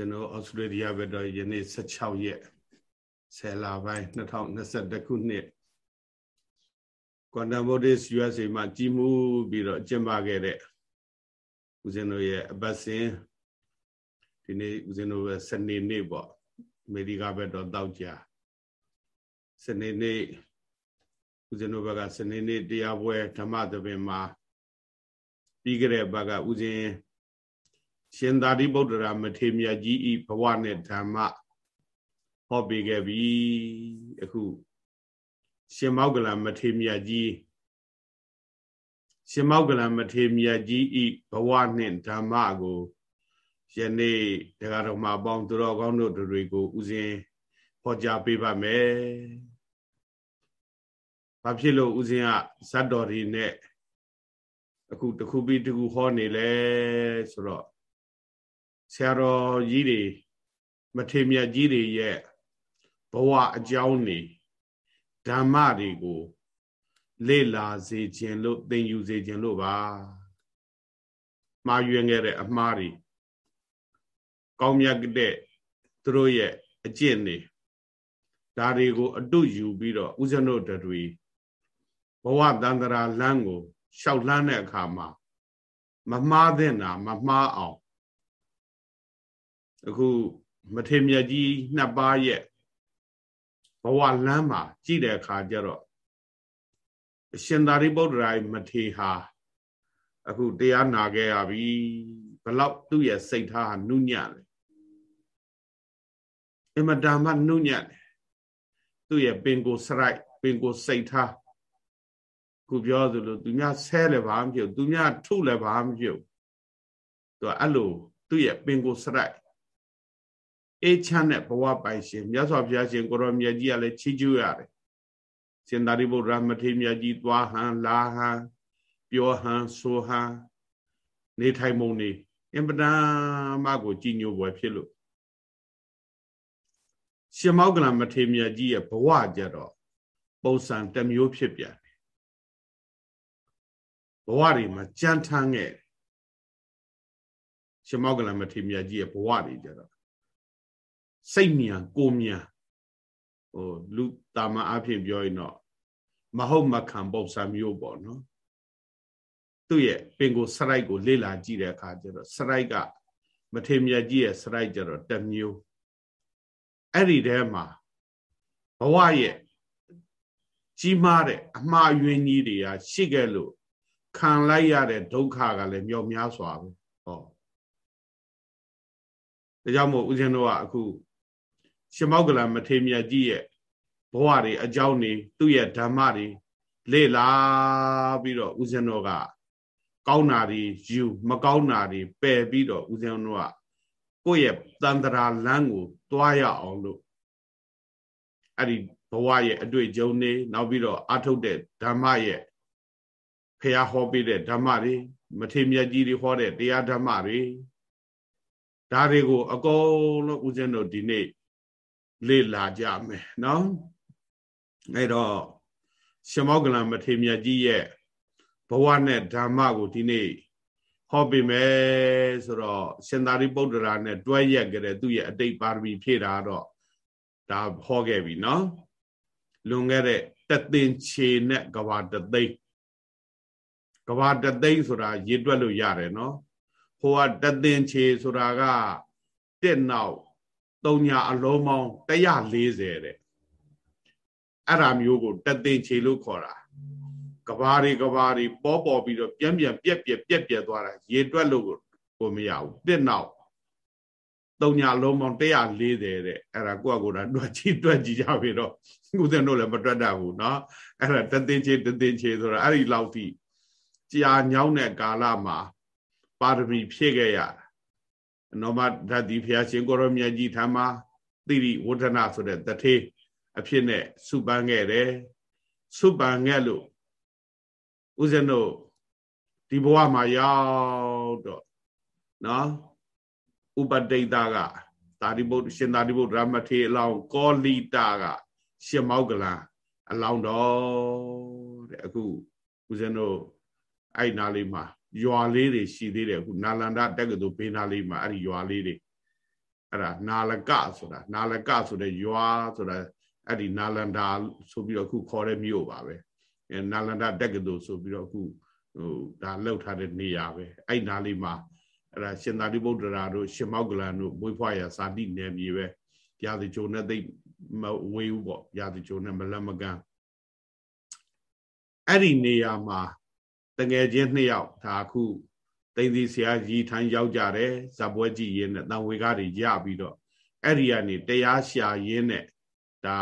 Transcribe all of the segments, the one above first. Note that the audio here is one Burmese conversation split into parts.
ကျွန်တော်ဩစတြေးလျဘက်တော့ယနေ့16ရက်10လပိုင်း2021ခုနှစ် Quantum Buddhist USA မှာကြီးမှုပြီးတော့ကျင်းပခဲ့တဲ့ဦးဇင်းတို့ရဲ့အပတ်စဉ်ဒီနေ့ဦးဇင်းတို့ရဲ့စနေနေ့ပေါ့အမေရိကဘက်တော့တောက်ကြစနေနေ့ဦးဇင်းတို့ဘက်ကစနေနေ့တရားပွဲဓမ္မသဘင်မှာပြီးကြတဲ့ဘက်ကဦးဇင်း ရှင်သာရိပုတ္တရာမထေမြတ်ကြီးဤဘဝနဲ့ဓမ္မဟောပေးခဲ့ပြီအခုရှင်မောက္ကလမထေမြတ်ကြီးရှင်မောက္ကလမထေမြတ်ကြီးဤဘဝနှင့်ဓမ္မကိုယနေ့တရားတော်မှာပေါင်းသူတော်ကောင်းတို့တွေကိုဥစဉ်ဟောကြားပေးပါမယ်။ဘာဖြစ်လို့ဥစဉ်ကဇတ်တော်တွေနဲ့အခုတခုပြီးတခုဟောနေလဲဆိုတော့ ဆရာတော်ကြီးတွေမထေမြတ်ကြီးတွေရဲ့ဘဝအကြောင်းနေဓမ္မတွေကိုလေ့လာစေခြင်းလို့သင်ယူစေခြင်းလို့ပါမှားယွင်းခဲ့တဲ့အမှားတွေကောင်းမြတ်တဲ့သူတို့ရဲ့အကျင့်တွေဒါတွေကိုအတုယူပြီးတော့ဥဇနုတတွေဘဝတန္တရာလမ်းကိုရှောက်လှမ်းတဲ့အခါမှာမမှားတဲ့နာမမှားအောင် အခုမထေမြတ်ကြီးနှစ်ပါးရဲ့ဘဝလမ်းမှာကြည့်တဲ့အခါကျတော့အရှင်သာရိပုတ္တရာမထေဟာ အခုတရားနာခဲ့ရပြီဘလောက်သူ့ရဲ့စိတ်ထားဟာနုညံ့တယ်အမတန်မှနုညံ့တယ်သူ့ရဲ့ပင်ကိုစရိုက်ပင်ကိုစိတ်ထားခုပြောသလိုသူများဆဲလည်းဘာမှမဖြစ်သူများထုလည်းဘာမှမဖြစ်သူကအဲ့လိုသူ့ရဲ့ပင်ကိုစရိုက် အေးချမ်းတဲ့ဘဝပိုင်ရှင်မြတ်စွာဘုရားရှင်ကိုရောမြတ်ကြီးကလည်းချီးကျူးရတယ်ရှင်သာရိပုတ္တရာမထေရမြတ်ကြီးသွားဟန်လာဟန်ပြောဟန်ဆိုဟန်နေထိုင်မုံနေအင်ပဒံမကိုကြည်ညိုပွဲဖြစ်လို့ရှင်မောက္ကလမထေရမြတ်ကြီးရဲ့ဘဝကြတော့ပုံစံတစ်မျိုးဖြစ်ပြန်တယ်ဘဝတွေမှာကြမ်းထမ်းခဲ့ရှင်မောက္ကလမထေရမြတ်ကြီးရဲ့ဘဝတွေကြတော့ စိတ်မြန်ကိုမြန်ဟိုလူတာမအဖြစ်ပြောရင်တော့မဟုတ်မခံပုံစံမျိုးပေါ့နော်သူ့ရဲ့ပင်ကိုစရိုက်ကိုလေ့လာကြည့်တဲ့အခါကျတော့စရိုက်ကမထေမြတ်ကြီးရဲ့စရိုက်ကျတော့တမျိုးအဲ့ဒီထဲမှာဘဝရဲ့ကြီးမားတဲ့အမှားယွင်းကြီးတွေကရှိခဲ့လို့ခံလိုက်ရတဲ့ဒုက္ခကလည်းမြောက်များစွာပဲဟောဒါကြောင့်မို့ဦးဇင်းတို့ကအခု ရှမောက်ကလမထေမြတ်ကြီးရဲ့ဘဝတွေအကြောင်းတွေသူ့ရဲ့ဓမ္မတွေလေ့လာပြီးတော့ဦးဇင်းတော်ကကောင်းတာတွေယူမကောင်းတာတွေပယ်ပြီးတော့ဦးဇင်းတော်ကကိုယ့်ရဲ့တန်တရာလမ်းကိုတွားရအောင်လို့အဲ့ဒီဘဝရဲ့အတွေ့အကြုံတွေနောက်ပြီးတော့အထုတ်တဲ့ဓမ္မရဲ့ဖះဟောပေးတဲ့ဓမ္မတွေမထေမြတ်ကြီးတွေဟောတဲ့တရားဓမ္မတွေဒါတွေကိုအကုန်လုံးဦးဇင်းတို့ဒီနေ့ လေ့လာကြမယ်နော်အဲ့တော့ရှမောကလံမထေမြတ်ကြီးရဲ့ဘဝနဲ့ဓမ္မကိုဒီနေ့ဟောပေးမယ်ဆိုတော့ရှင်သာရိပုတ္တရာနဲ့တွဲရက်ကြတဲ့သူ့ရဲ့အတိတ်ပါရမီဖြည့်တာတော့ဒါဟောခဲ့ပြီနော်လွန်ခဲ့တဲ့တသိင်ခြေနဲ့ကဘာတသိန်းကဘာတသိန်းဆိုတာရေးတွက်လို့ရတယ်နော်ဟိုကတသိင်ခြေဆိုတာကတက်နောက် သုံးညာအလုံးပေါင်း140တဲ့အဲ့ဒါမျိုးကိုတသိင်ခြေလို့ခေါ်တာကဘာတွေကဘာတွေပေါ်ပေါ်ပြီးတော့ပြန်ပြန်ပြက်ပြက်ပြက်ပြက်သွားတာရေတွက်လို့ကိုမရဘူးတစ်နောက်သုံးညာလုံးပေါင်း140တဲ့အဲ့ဒါကိုယ့်အကိုယ်တော့တွက်ကြည့်တွက်ကြည့်ကြပြီတော့ခုတဲ့တို့လည်းမတွက်တတ်ဘူးเนาะအဲ့ဒါတသိင်ခြေတသိင်ခြေဆိုတာအဲ့ဒီလောက်ထိကြာညောင်းတဲ့ကာလမှာပါရမီဖြည့်ခဲ့ရတာ ာ နောမဓာတိဖျားရှင်ကိုရောမြတ်ကြီးထာမတိရိဝဋ္ဌနာဆိုတဲ့တထေးအဖြစ်နဲ့စုပန်းခဲ့တယ်စုပန်းခဲ့လို့ဦးဇင်းတို့ဒီဘဝမှာရောက်တော့နော်ဥပတိတ်တာကသာရိပုတ္တရှင်သာရိပုတ္တရမထေရအလောင်းကောလိတာက ရှင်မောက်ကလံအလောင်းတော်တဲ့အခုဦးဇင်းတို့အဲ့နာလေးမှာ ရွာလေးတွေရှိသေးတယ်အခုနာလန္ဒတက္ကသိုလ်ဘေးနာလေးမှာအဲ့ဒီရွာလေးတွေအဲ့ဒါနာလကဆိုတာနာလကဆိုတဲ့ရွာဆိုတာအဲ့ဒီနာလန္ဒာဆိုပြီးတော့အခုခေါ်တဲ့မြို့ပါပဲအဲနာလန္ဒာတက္ကသိုလ်ဆိုပြီးတော့အခုဟိုဒါလောက်ထားတဲ့နေရာပဲအဲ့နာလေးမှာအဲ့ဒါရှင်သာရိပုတ္တရာတို့ရှင်မောက္ကလန်တို့မွေးဖွားရာစာတိနယ်မြေပဲရာဇဂျုံနဲ့သိမဝေးဘူးပေါ့ရာဇဂျုံနဲ့မလတ်မကန်းအဲ့ဒီနေရာမှာ တငယ်ချင်းနှစ်ယောက်ဒါအခုသိသိဆရာကြီးထိုင်ရောက်ကြတယ်ဇပွဲကြည့်ရင်းနဲ့တန်ဝေကားတွေရပြီးတော့အဲ့ဒီကနေတရားရှာရင်းနဲ့ဒါ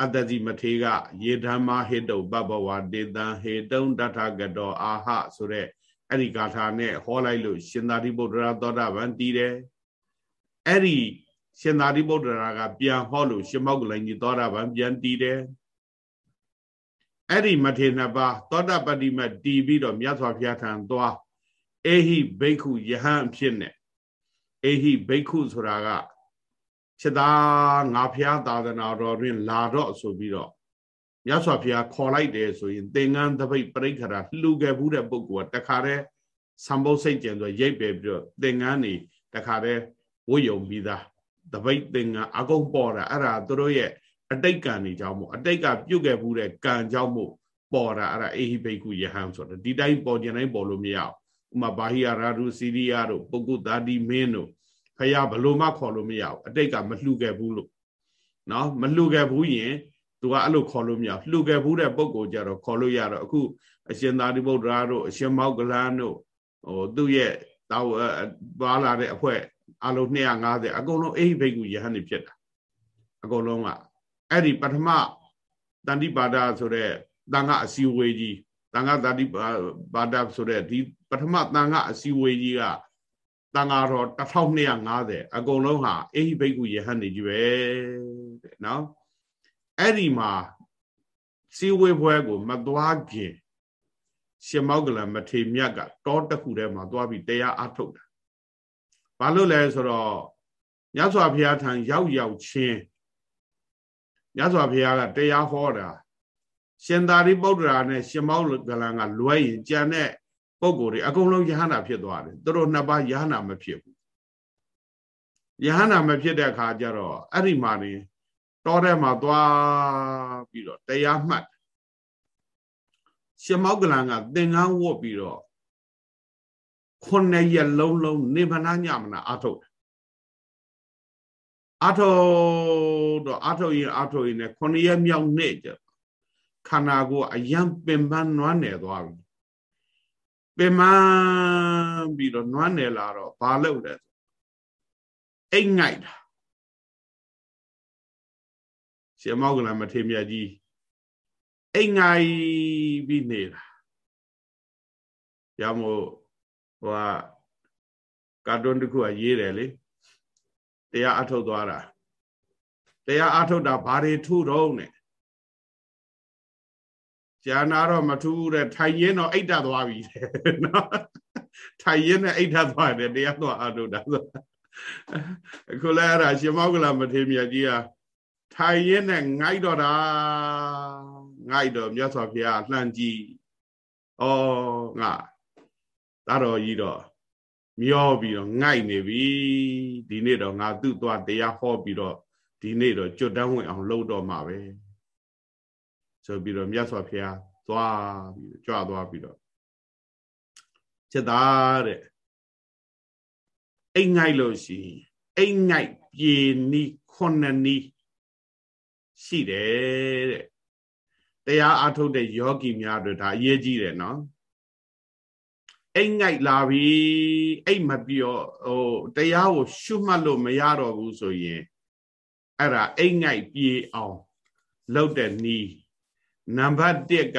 အတ္တတိမထေကယေဓမ္မာဟေတုပပဝတေတံဟေတုံတထကတောအာဟဆိုတဲ့အဲ့ဒီဂါထာနဲ့ဟောလိုက်လို့ရှင်သာရိပုတ္တရာသောတာပန်တည်တယ်အဲ့ဒီရှင်သာရိပုတ္တရာကပြန်ဟောလို့ရှင်မောက္ကလင်ကြီးသောတာပန်ပြန်တည်တယ် အဲ့ဒီမထေနှစ်ပါးသောတာပတိမတည်ပြီးတော့မြတ်စွာဘုရားထံသွားအေဟိဘိက္ခုယဟန်ဖြစ်နေအေဟိဘိက္ခုဆိုတာကချက်သားငါဖျားသာသနာတော်တွင် လာတော့ဆိုပြီးတော့မြတ်စွာဘုရားခေါ်လိုက်တယ်ဆိုရင်သင်္ကန်းတပိတ်ပြိခရာလှူခဲ့ဘူးတဲ့ပုဂ္ဂိုလ်ကတခါတည်းသံပုတ်စိတ်ကျင်ဆိုရိပ်ပဲပြီးတော့သင်္ကန်းနေတခါတည်းဝတ်ယုံပြီးသားတပိတ်သင်္ကန်းအကုန်ပေါ်တာအဲ့ဒါသူတို့ရဲ့ အတိတ်ကံနေကြောင်းမို့အတိတ်ကပြုတ်ခဲ့ဘူးတဲ့ကံကြောင့်မို့ပေါ်တာအဲ့ဒါအေဟိဘိက္ခုယဟန်ဆိုတာဒီတိုင်းပေါ်ကျင်တိုင်းပေါ်လို့မရဘူးဥမာဘာဟိယရာဓုစီရိယတို့ပုဂ္ဂုတာတိမင်းတို့ဖះဘလို့မှခေါ်လို့မရဘူးအတိတ်ကမလှူခဲ့ဘူးလို့နော်မလှူခဲ့ဘူးရင်သူကအဲ့လိုခေါ်လို့မရလှူခဲ့ဘူးတဲ့ပုဂ္ဂိုလ်ကြတော့ခေါ်လို့ရတော့အခုအရှင်သာရိပုတ္တရာတို့အရှင်မောက္ကလန်တို့ဟိုသူ့ရဲ့တောက်ပါလာတဲ့အဖွဲ့အလုံး250အကုန်လုံးအိဟိဘိက္ခုယဟန်နေဖြစ်တာအကုန်လုံးက အဲ့ဒီပထမတန်တိပါဒဆိုတဲ့တန်ခါအစည်းအဝေးကြီးတန်ခါတန်တိပါဒဆိုတဲ့ဒီပထမတန်ခါအစည်းအဝေးကြီးကတန်ဃာတော်1250အကုန်လုံးဟာအေဟိဘိက္ခုယဟန်နေကြီးပဲတဲ့နော်အဲ့ဒီမှာစီဝေပွဲကိုမသွားခင်ရှင်မောက္ကလမထေမြတ်ကတောတခုထဲမှာသွားပြီးတရားအားထုတ်တာဘာလို့လဲဆိုတော့မြတ်စွာဘုရားထံရောက်ရောက်ချင်း မြတ်စွာဘုရားကတရားဟောတာရှင်သာရိပုတ္တရာနဲ့ရှင်မောက္ကလန်ကလွဲရင်ကြံတဲ့ပုံကိုယ်တွေအကုန်လုံးယဟနာဖြစ်သွားတယ်သူတို့နှစ်ပါးယဟနာမဖြစ်ဘူးယဟနာမဖြစ်တဲ့အခါကျတော့အဲ့ဒီမှာနေတောထဲမှာသွားပြီးတော့တရားမှတ်ရှင်မောက္ကလန်ကသင်္ကန်းဝတ်ပြီးတော့ခုနှစ်ရက်လုံးလုံးနေမနာညမနာအထုတ် အထုတ်တော့အထုတ်ရင်အထုတ်ရင်လည်းခုနှစ်ရက်မြောက်နေ့ကျခန္ဓာကိုယ်အယံပင်ပန်းနွမ်းနယ်သွားပြီပင်မပြီးတော့နွမ်းနယ်လာတော့ဘာလုပ်လဲအိတ်ငိုက်တာရှင်မောကလမထေမြတ်ကြီးအိတ်ငိုက်ပြီးနေတာရမို့ဟိုကကာတွန်းတစ်ခုကရေးတယ်လေ တရားအထုတ်သွားတာတရားအထုတ်တာဘာတွေထုတော့နဲ့ကြာနာတော့မထူးတဲ့ထိုင်ရင်တော့အိတ်တသွားပြီနော်ထိုင်ရင်နဲ့အိတ်ထသွားတယ်တရားတော့အထုတ်တာဆိုအခုလည်းအဲ့ဒါရှင်မောကလမထေရမြတ်ကြီးကထိုင်ရင်နဲ့ငိုက်တော့တာငိုက်တော့မြတ်စွာဘုရားလှမ်းကြည့်ဩငါသာတော်ကြီးတော့ မျောပြီးတော့ငိုက်နေပြီဒီနေ့တော့ငါသူ့သွားတရားဟောပြီးတော့ဒီနေ့တော့ကြွတန်းဝင်အောင်လုပ်တော့မှာပဲဆိုပြီးတော့မြတ်စွာဘုရားသွားပြီးကြွသွားပြီးတော့ချက်သားတဲ့အိမ်ငိုက်လို့ရှိရင်အိမ်ငိုက်ပြေနီးခုနှစ်နီးရှိတယ်တဲ့တရားအားထုတ်တဲ့ယောဂီများတို့ဒါအရေးကြီးတယ်နော် အိမ်ငိုက်လာပြီအိမ်မပြောဟိုတရားကိုရှုမှတ်လို့မရတော့ဘူးဆိုရင်အဲ့ဒါအိမ်ငိုက်ပြေအောင်လုပ်တဲ့နီးနံပါတ်1က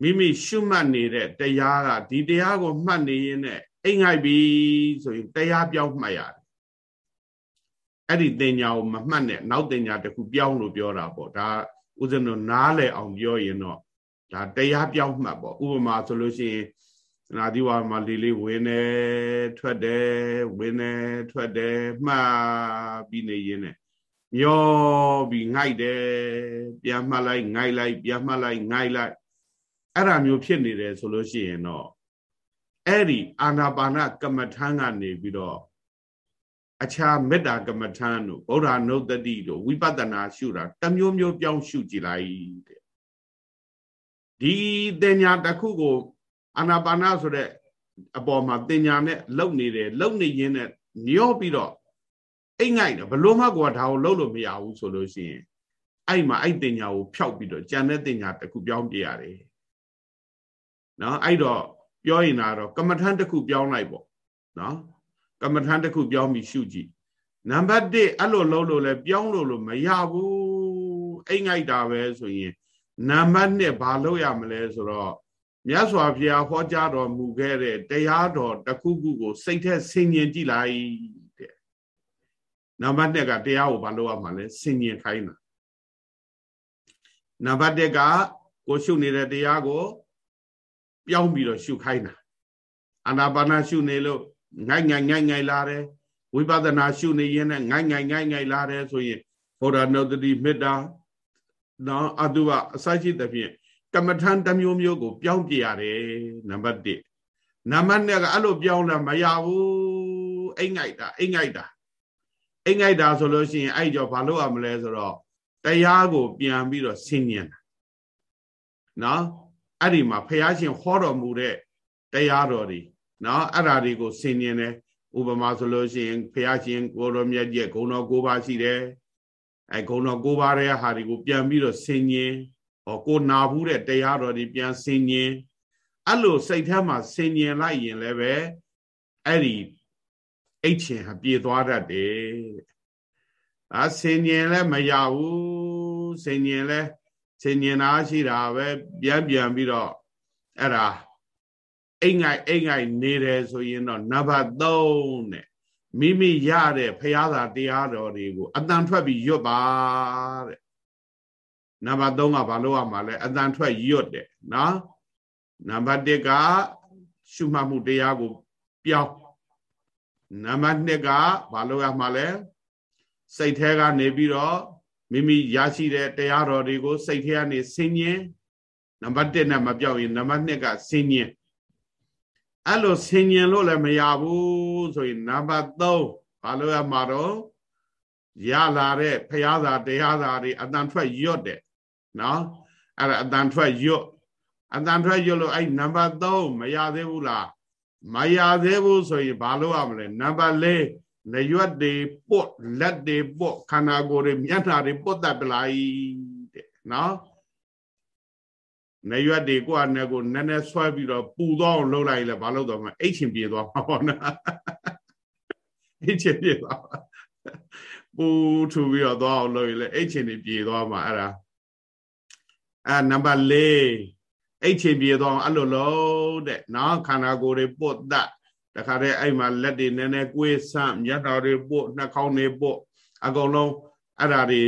မိမိရှုမှတ်နေတဲ့တရားကဒီတရားကိုမှတ်နေရင်နဲ့အိမ်ငိုက်ပြီဆိုရင်တရားပြောင်းမှတ်ရတယ်အဲ့ဒီတင်ညာကိုမမှတ်နဲ့နောက်တင်ညာတစ်ခုပြောင်းလို့ပြောတာပေါ့ဒါဥစဉ်တို့နားလည်အောင်ပြောရင်တော့ ဒါတရားပြောင်းမှတ်ပေါ့ဥပမာဆိုလို့ရှိရင်နာဒီဝါမှာလေးလေးဝင်နေထွက်တယ်ဝင်နေထွက်တယ်မှတ်ပြီးနေရင်နဲ့မျောပြီးငိုက်တယ်ပြန်မှတ်လိုက်ငိုက်လိုက်ပြန်မှတ်လိုက်ငိုက်လိုက်အဲ့ဒါမျိုးဖြစ်နေတယ်ဆိုလို့ရှိရင်တော့အဲ့ဒီအာနာပါနကမ္မထံကနေပြီးတော့အခြားမေတ္တာကမ္မထံတို့ဗုဒ္ဓနုတ္တိတို့ဝိပဿနာရှုတာတမျိုးမျိုးပြောင်းရှုကြည့်လိုက်တဲ့ ဒီတင်ညာတစ်ခုကိုအာနာပါနဆိုတဲ့အပေါ်မှာတင်ညာနဲ့လုံနေတယ်လုံနေရင်းနဲ့ညောပြီးတော့အိတ်ငိုက်တယ်ဘလို့မှကိုကဒါကိုလုံလို့မရဘူးဆိုလို့ရှိရင်အဲ့မှာအဲ့တင်ညာကိုဖျောက်ပြီးတော့ကြံတဲ့တင်ညာတစ်ခုပြောင်းပြရတယ်နော်အဲ့တော့ပြောရင်တော့ကမ္မထန်တစ်ခုပြောင်းလိုက်ပေါ့နော်ကမ္မထန်တစ်ခုပြောင်းပြီးရှုကြည့်နံပါတ်1အဲ့လိုလုံးလို့လဲပြောင်းလို့လို့မရဘူးအိတ်ငိုက်တာပဲဆိုရင် နံပါတ်2ဘာလုပ်ရမလဲဆိုတော့မြတ်စွာဘုရားဟောကြားတော်မူခဲ့တဲ့တရားတော်တစ်ခုခုကိုစိတ်ထဲဆင်ញင်ကြည့်လိုက်တဲ့နံပါတ်1ကတရားကိုဘာလုပ်ရမှာလဲဆင်ញင်ခိုင်းတာနံပါတ်1ကကိုရှုနေတဲ့တရားကို ပြောင်းပြီးတော့ရှုခိုင်းတာအာနာပါနာရှုနေလို့ငိုက်ငိုက်ငိုက်ငိုက်လာတယ်ဝိပဿနာရှုနေရင်လည်းငိုက်ငိုက်ငိုက်ငိုက်လာတယ်ဆိုရင်ဘုရားနုတ္တိမေတ္တာ နော်အတုပအစရှိသဖြင့်ကမ္မထံတစ်မျိုးမျိုးကို ပြောင်းပြရတယ်နံပါတ်1နံပါတ်2ကအဲ့လိုပြောင်းလာမရဘူးအိမ်ငိုက်တာအိမ်ငိုက်တာအိမ်ငိုက်တာဆိုလို့ရှိရင်အဲ့ကြောဘာလို့ရမလဲဆိုတော့တရားကို ပြန်ပြီးတော့ဆင်ញင်တာနော်အဲ့ဒီမှာဖះရှင်ဟောတော်မူတဲ့တရားတော်တွေနော်အဲ့ဓာတွေကိုဆင်ញင်တယ်ဥပမာဆိုလို့ရှိရင်ဖះရှင်ကိုတော်မြတ်ကြီးဂုဏတော်၉ပါးရှိတယ် အဲဂုဏတော်၉ပါးရဲ့ဟာတွေကိုပြန်ပြီးတော့ဆင်ញင်ဟောကိုနာဘူးတဲ့တရားတော်တွေပြန်ဆင်ញင်အဲ့လိုစိတ်ထဲမှာဆင်ញင်လိုက်ရင်လည်းပဲအဲ့ဒီအိတ်ချင်ဟာပြေသွားတတ်တယ်အာဆင်ញင်လည်းမရဘူးဆင်ញင်လည်းဆင်ញင်တာရှိတာပဲပြန်ပြန်ပြီးတော့အဲ့ဒါအိမ်ငိုင်အိမ်ငိုင်နေတယ်ဆိုရင်တော့နံပါတ်3တဲ့ မိမိရတဲ့ဖရာသာတရားတော်တွေကိုအတန်ထွက်ပြီးရွတ်ပါတဲ့နံပါတ်3ကဘာလို့ရမှာလဲအတန်ထွက်ရွတ်တယ်နော်နံပါတ်1ကရှုမှတ်မှုတရားကိုပြောင်းနံပါတ်2ကဘာလို့ရမှာလဲစိတ်แท้ကနေပြီးတော့မိမိရရှိတဲ့တရားတော်တွေကို စိတ်ထဲကနေဆင်ញင်နံပါတ်1နဲ့မပြောက်ရင်နံပါတ်2ကဆင်ញင် အဲ့လိုဆင်ញင်လို့လည်းမရဘူးဆိုရင်နံပါတ်3ဘာလို့ရမှာတော့ရလာတဲ့ဖရာသာတရားသာတွေအတန်ထွက်ရွတ်တယ်နော်အဲ့ဒါအတန်ထွက်ရွတ်အတန်ထွက်ရွတ်လို့အဲ့နံပါတ်3မရသေးဘူးလားမရသေးဘူးဆိုရင်ဘာလို့ရမလဲနံပါတ်4လရွက်တွေပုတ်လက်တွေပုတ်ခန္ဓာကိုယ်တွေမျက်နှာတွေပုတ်တတ်ပလိုက်တဲ့နော် နေရွက်တွေကိုယ့်အနေကိုနည်းနည်းဆွဲပြီးတော့ပူသွားအောင်လုပ်လိုက်လဲဘာလို့တော့မအိတ်ချင်ပြေသွားမှာပေါ့နော်အိတ်ချင်ပြေသွားပူထူပြီးတော့သွားအောင်လုပ်ရင်လဲအိတ်ချင်နေပြေသွားမှာအဲ့ဒါအဲနံပါတ်၄အိတ်ချင်ပြေသွားအောင်အဲ့လိုလုပ်တဲ့နော်ခန္ဓာကိုယ်တွေပုတ်တတ်တခါတည်းအဲ့မှာလက်တွေနည်းနည်းကိုယ်ဆန့်မျက်နှာတွေပုတ်နှာခေါင်းတွေပုတ်အကုန်လုံးအဲ့ဒါတွေ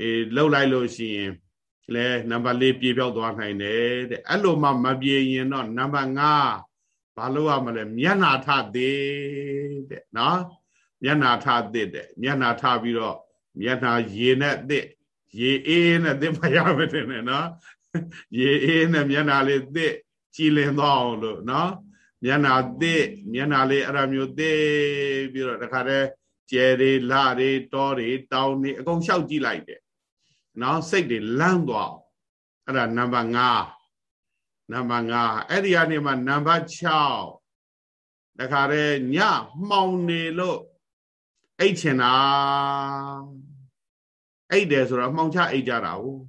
အေးလှုပ်လိုက်လို့ရှိရင် လဲနံပါတ်၄ပြေပြောက်သွားနိုင်တယ်တဲ့အဲ့လိုမှမပြေရင်တော့နံပါတ်5ဘာလို့ရမလဲမျက်နာထသေးတဲ့နော်မျက်နာထသစ်တဲ့မျက်နာထပြီးတော့မျက်နာရေနဲ့သစ်ရေအေးနဲ့သစ်မရမယ်တဲ့နော်ရေအေးနဲ့မျက်နာလေးသစ်ကြည်လင်သွားအောင်လို့နော်မျက်နာသစ်မျက်နာလေးအဲ့ဒါမျိုးသစ်ပြီးတော့တခါတည်းကျဲတွေလတွေတောတွေတောင်းတွေအကုန်လျှောက်ကြည့်လိုက်တယ် နော်စိတ်တွေလန့်သွားအဲ့ဒါနံပါတ်5နံပါတ်5အဲ့ဒီကနေမှနံပါတ်6တခါတည်းညမှောင်နေလို့အိတ်ချင်တာအိတ်တယ်ဆိုတော့မှောင်ချအိတ်ကြတာဟုတ်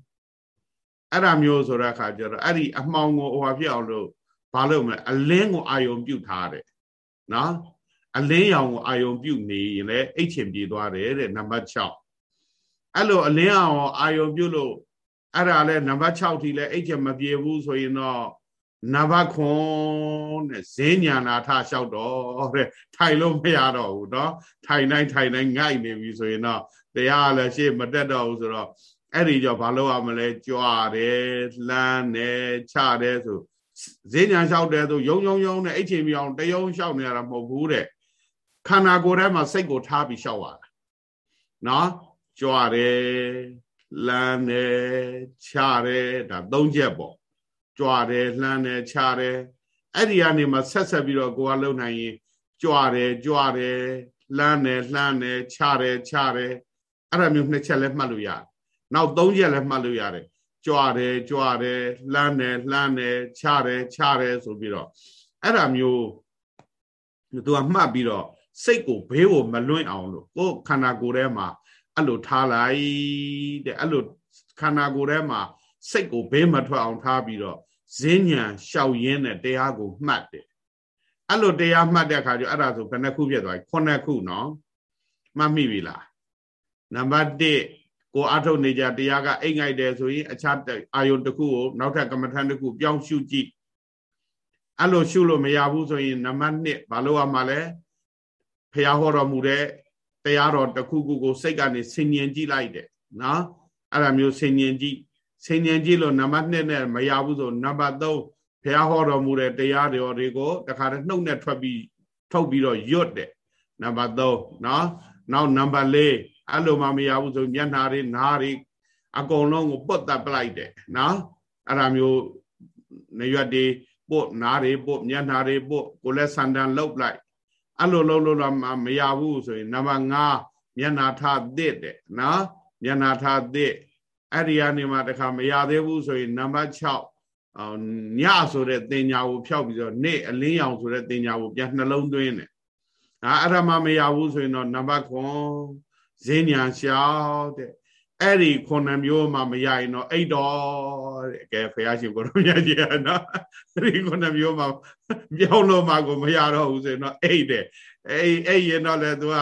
အဲ့ဒါမျိုးဆိုတဲ့အခါကျတော့အဲ့ဒီအမှောင်ကိုဟိုဟာဖြစ်အောင်လို့ဘာလို့မလဲအလင်းကိုအာယုံပြုတ်ထားတယ်နော်အလင်းရောင်ကိုအာယုံပြုတ်နေရင်လည်းအိတ်ချင်ပြေသွားတယ်တဲ့နံပါတ်6 အဲ့လိုအလင်းအောင်အာယုံပြုတ်လို့အဲ့ဒါလဲနံပါတ်6ထိလဲအိတ်ချင်မပြေဘူးဆိုရင်တော့နံပါတ်9တဲ့ဈဉ္ညာနာထလျှောက်တော့တဲ့ထိုင်လို့မရတော့ဘူးเนาะထိုင်တိုင်းထိုင်တိုင်းငိုက်နေပြီဆိုရင်တော့တရားလည်းရှေ့မတက်တော့ဘူးဆိုတော့အဲ့ဒီကြောင့်ဘာလို့ရမလဲကြွားတယ်လှမ်းတယ်ချတယ်ဆိုဈဉ္ညာလျှောက်တယ်ဆိုယုံယုံယုံနဲ့အိတ်ချင်မြောင်တယုံလျှောက်နေရတာမဟုတ်ဘူးတဲ့ခန္ဓာကိုယ်ထဲမှာစိတ်ကိုထားပြီးလျှောက်ရတာနော် ကြွားတယ်လှမ်းတယ်ချတယ်ဒါသုံးချက်ပေါ့ကြွားတယ်လှမ်းတယ်ချတယ်အဲ့ဒီကနေမှဆက်ဆက်ပြီးတော့ကိုကလုံနိုင်ရင်ကြွတယ်ကြွတယ်လှမ်းတယ်လှမ်းတယ်ခြားတယ်ခြားတယ်အဲ့ဒါမျိုးနှစ်ချက်လည်းမှတ်လို့ရတယ်နောက်သုံးချက်လည်းမှတ်လို့ရတယ်ကြွတယ်ကြွတယ်လှမ်းတယ်လှမ်းတယ်ခြားတယ်ခြားတယ်ဆိုပြီးတော့အဲ့ဒါမျိုးသူကမှတ်ပြီးတော့စိတ်ကိုဘေးကိုမလွင့်အောင်လို့ကိုယ်ခန္ဓာကိုယ်ထဲမှာ အဲ့လိုထားလိုက်တဲ့အဲ့လိုခန္ဓာကိုယ်ထဲမှာစိတ်ကိုဘေးမထွက်အောင်ထားပြီးတော့ဈဉ္ဉံရှောက်ရင်းတဲ့တရားကိုမှတ်တယ်အဲ့လိုတရားမှတ်တဲ့အခါကျအဲ့ဒါဆိုဘယ်နှခုဖြစ်သွားပြီခုနှစ်ခုနော်မှတ်မိပြီလားနံပါတ်1ကိုအထုတ်နေကြတရားကအိတ်ငိုက်တယ်ဆိုရင်အခြားအာယုန်တစ်ခုကိုနောက်ထပ်ကမ္မထန်တစ်ခုပြောင်းရှုကြည့်အဲ့လိုရှုလို့မရဘူးဆိုရင်နံပါတ်1ဘာလို့ရမှာလဲဖះဟောတော်မူတဲ့ တရားတော်တစ်ခုခုကိုစိတ်ကနေဆင်ញင်ကြည့်လိုက်တယ်နော်အဲ့ဒါမျိုးဆင်ញင်ကြည့်ဆင်ញင်ကြည့်လို့နံပါတ်2နဲ့မရဘူးဆိုနံပါတ်3ဘုရားဟောတော်မူတဲ့တရားတွေကိုတခါတည်းနှုတ်နဲ့ထွက်ပြီးထုတ်ပြီးတော့ရွတ်တယ်နံပါတ်3နော်နောက်နံပါတ်4အဲ့လိုမှမရဘူးဆိုမျက်နှာတွေနားတွေအကုန်လုံးကိုပုတ်တက်ပလိုက်တယ်နော်အဲ့ဒါမျိုးနေရွက်တွေပုတ်နားတွေပုတ်မျက်နှာတွေပုတ်ကိုလည်းဆန်တန်လုတ်လိုက် အဲ့လိုလုံးလို့တော့မရဘူးဆိုရင်နံပါတ်5မျက်နှာထားသစ်တယ်နော်မျက်နှာထားသစ်အဲ့ဒီကနေမှတခါမရသေးဘူးဆိုရင်နံပါတ်6အောင်ညဆိုတဲ့တင်ညာကိုဖျောက်ပြီးတော့နေ့အလင်းရောင်ဆိုတဲ့တင်ညာကိုပြန်နှလုံးသွင်းတယ်ဟာအဲ့ဒါမှမရဘူးဆိုရင်တော့နံပါတ်9ဈဉ္ညာရှောက်တဲ့ အဲ့ဒီခုနှစ်မျိုးမှမရရင်တော့အိတ်တော်တဲ့ကဲဖះရှင်ကိုတော့မြတ်ကြီးอ่ะနော်အဲ့ဒီခုနှစ်မျိုးမှပြောင်းလို့မှကိုမရတော့ဘူးဆိုရင်တော့အိတ်တဲ့အဲ့အဲ့ရင်တော့လေ तू က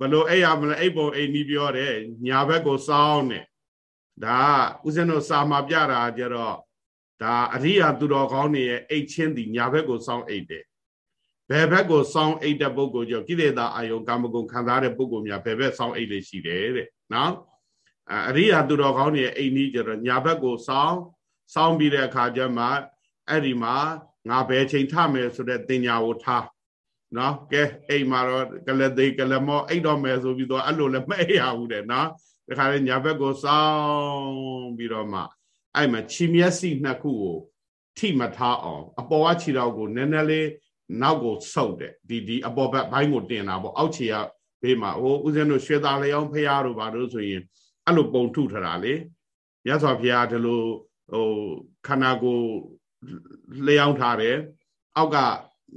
ဘလို့အိတ်ရမလဲအိတ်ပုံအိတ်နီးပြောတယ်ညာဘက်ကိုစောင်းတယ်ဒါဥစဉ်တို့စာမှာပြတာကြတော့ဒါအရိယာသူတော်ကောင်းတွေရဲ့အိတ်ချင်းသည်ညာဘက်ကိုစောင်းအိတ်တယ်ဘယ်ဘက်ကိုစောင်းအိတ်တဲ့ပုဂ္ဂိုလ်ကြောင့်ကိလေသာအာယုံကာမဂုဏ်ခံစားတဲ့ပုဂ္ဂိုလ်များဘယ်ဘက်စောင်းအိတ်လေးရှိတယ်တဲ့နော် အရိယာသူတော်ကောင်းတွေရဲ့အိတ်နည်းကြတော့ညာဘက်ကိုစောင်းစောင်းပြီးတဲ့အခါကျမှအဲ့ဒီမှာငါဘယ်ချိန်ထမယ်ဆိုတဲ့တင်ညာကိုထားနော်ကဲအိမ်မှာတော့ကလသိကလမောအိတ်တော့မယ်ဆိုပြီးတော့အဲ့လိုလည်းမအိပ်ရဘူးတဲ့နော်တခါလေညာဘက်ကိုစောင်းပြီးတော့မှအဲ့မှာခြေမျက်စိနှစ်ခုကိုထိမထားအောင်အပေါ်ကခြေတော်ကိုနည်းနည်းလေးနောက်ကိုဆုပ်တယ်ဒီဒီအပေါ်ဘက်ဘိုင်းကိုတင်တာပေါ့အောက်ခြေကဘေးမှာဟိုဦးဇင်းတို့ရွှေသားလျောင်းဖျားတို့ဘာလို့ဆိုရင် အဲ့လိုပုံထုထတာလေမြတ်စွာဘုရားဒီလိုဟိုခန္ဓာကိုယ်လျောင်းထားတယ်အောက်က